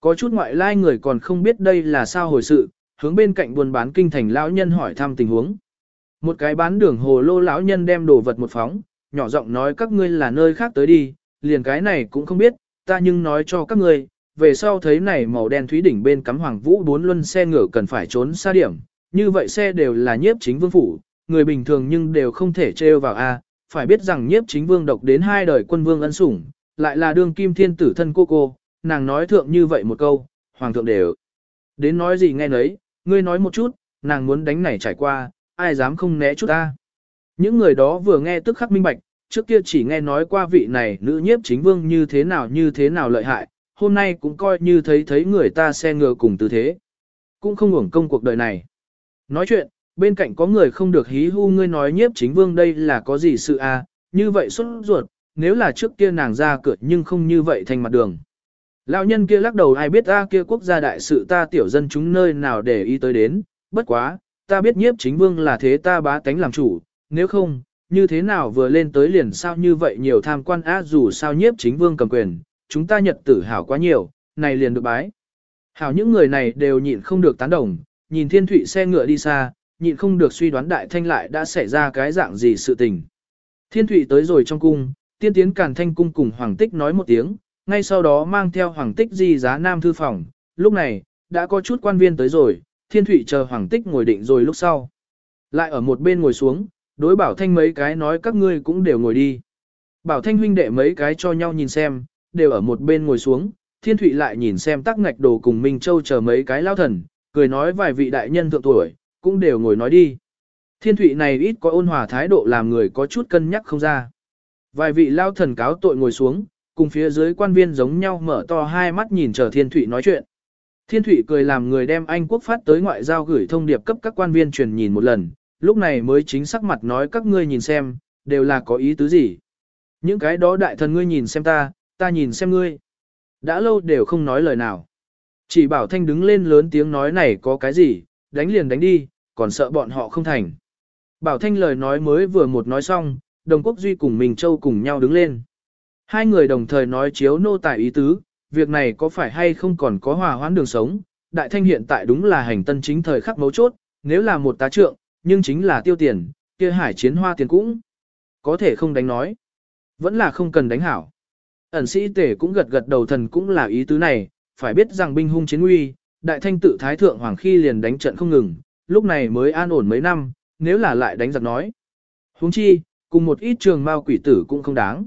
Có chút ngoại lai người còn không biết đây là sao hồi sự, hướng bên cạnh buôn bán kinh thành lão nhân hỏi thăm tình huống. Một cái bán đường hồ lô lão nhân đem đồ vật một phóng, nhỏ giọng nói các ngươi là nơi khác tới đi, liền cái này cũng không biết, ta nhưng nói cho các ngươi, về sau thấy này màu đen thúy đỉnh bên cắm hoàng vũ bốn luân xe ngựa cần phải trốn xa điểm, như vậy xe đều là nhiếp chính vương phủ, người bình thường nhưng đều không thể trêu vào a. phải biết rằng nhiếp chính vương độc đến hai đời quân vương ân sủng, lại là đương kim thiên tử thân cô cô, nàng nói thượng như vậy một câu, hoàng thượng đều. Đến nói gì nghe nấy, ngươi nói một chút, nàng muốn đánh này trải qua, ai dám không né chút ta. Những người đó vừa nghe tức khắc minh bạch, trước kia chỉ nghe nói qua vị này nữ nhiếp chính vương như thế nào như thế nào lợi hại, hôm nay cũng coi như thấy thấy người ta xe ngựa cùng tư thế. Cũng không uổng công cuộc đời này. Nói chuyện, bên cạnh có người không được hí hu ngươi nói nhiếp chính vương đây là có gì sự à, như vậy xuất ruột, nếu là trước kia nàng ra cửa nhưng không như vậy thành mặt đường. Lão nhân kia lắc đầu ai biết ta kia quốc gia đại sự ta tiểu dân chúng nơi nào để ý tới đến, bất quá, ta biết nhiếp chính vương là thế ta bá tánh làm chủ, nếu không, như thế nào vừa lên tới liền sao như vậy nhiều tham quan á dù sao nhiếp chính vương cầm quyền, chúng ta nhật tử hảo quá nhiều, này liền được bái. Hảo những người này đều nhịn không được tán đồng, nhìn thiên thụy xe ngựa đi xa, nhịn không được suy đoán đại thanh lại đã xảy ra cái dạng gì sự tình. Thiên thụy tới rồi trong cung, tiên tiến càn thanh cung cùng hoàng tích nói một tiếng, ngay sau đó mang theo hoàng tích di giá nam thư phòng, lúc này, đã có chút quan viên tới rồi, thiên thụy chờ hoàng tích ngồi định rồi lúc sau. Lại ở một bên ngồi xuống, đối bảo thanh mấy cái nói các ngươi cũng đều ngồi đi. Bảo thanh huynh đệ mấy cái cho nhau nhìn xem, đều ở một bên ngồi xuống, thiên thụy lại nhìn xem tắc ngạch đồ cùng Minh Châu chờ mấy cái lao thần, cười nói vài vị đại nhân thượng tuổi, cũng đều ngồi nói đi. Thiên thụy này ít có ôn hòa thái độ làm người có chút cân nhắc không ra. Vài vị lao thần cáo tội ngồi xuống, cùng phía dưới quan viên giống nhau mở to hai mắt nhìn chờ Thiên Thụy nói chuyện. Thiên Thụy cười làm người đem Anh quốc phát tới ngoại giao gửi thông điệp cấp các quan viên truyền nhìn một lần, lúc này mới chính sắc mặt nói các ngươi nhìn xem, đều là có ý tứ gì. Những cái đó đại thần ngươi nhìn xem ta, ta nhìn xem ngươi. Đã lâu đều không nói lời nào. Chỉ bảo thanh đứng lên lớn tiếng nói này có cái gì, đánh liền đánh đi, còn sợ bọn họ không thành. Bảo thanh lời nói mới vừa một nói xong, đồng quốc duy cùng mình châu cùng nhau đứng lên. Hai người đồng thời nói chiếu nô tài ý tứ, việc này có phải hay không còn có hòa hoãn đường sống, đại thanh hiện tại đúng là hành tân chính thời khắc mấu chốt, nếu là một tá trượng, nhưng chính là tiêu tiền, kia hải chiến hoa tiền cũng có thể không đánh nói, vẫn là không cần đánh hảo. Ẩn sĩ tể cũng gật gật đầu thần cũng là ý tứ này, phải biết rằng binh hung chiến uy, đại thanh tự thái thượng hoàng khi liền đánh trận không ngừng, lúc này mới an ổn mấy năm, nếu là lại đánh giặc nói. Huống chi, cùng một ít trường mao quỷ tử cũng không đáng.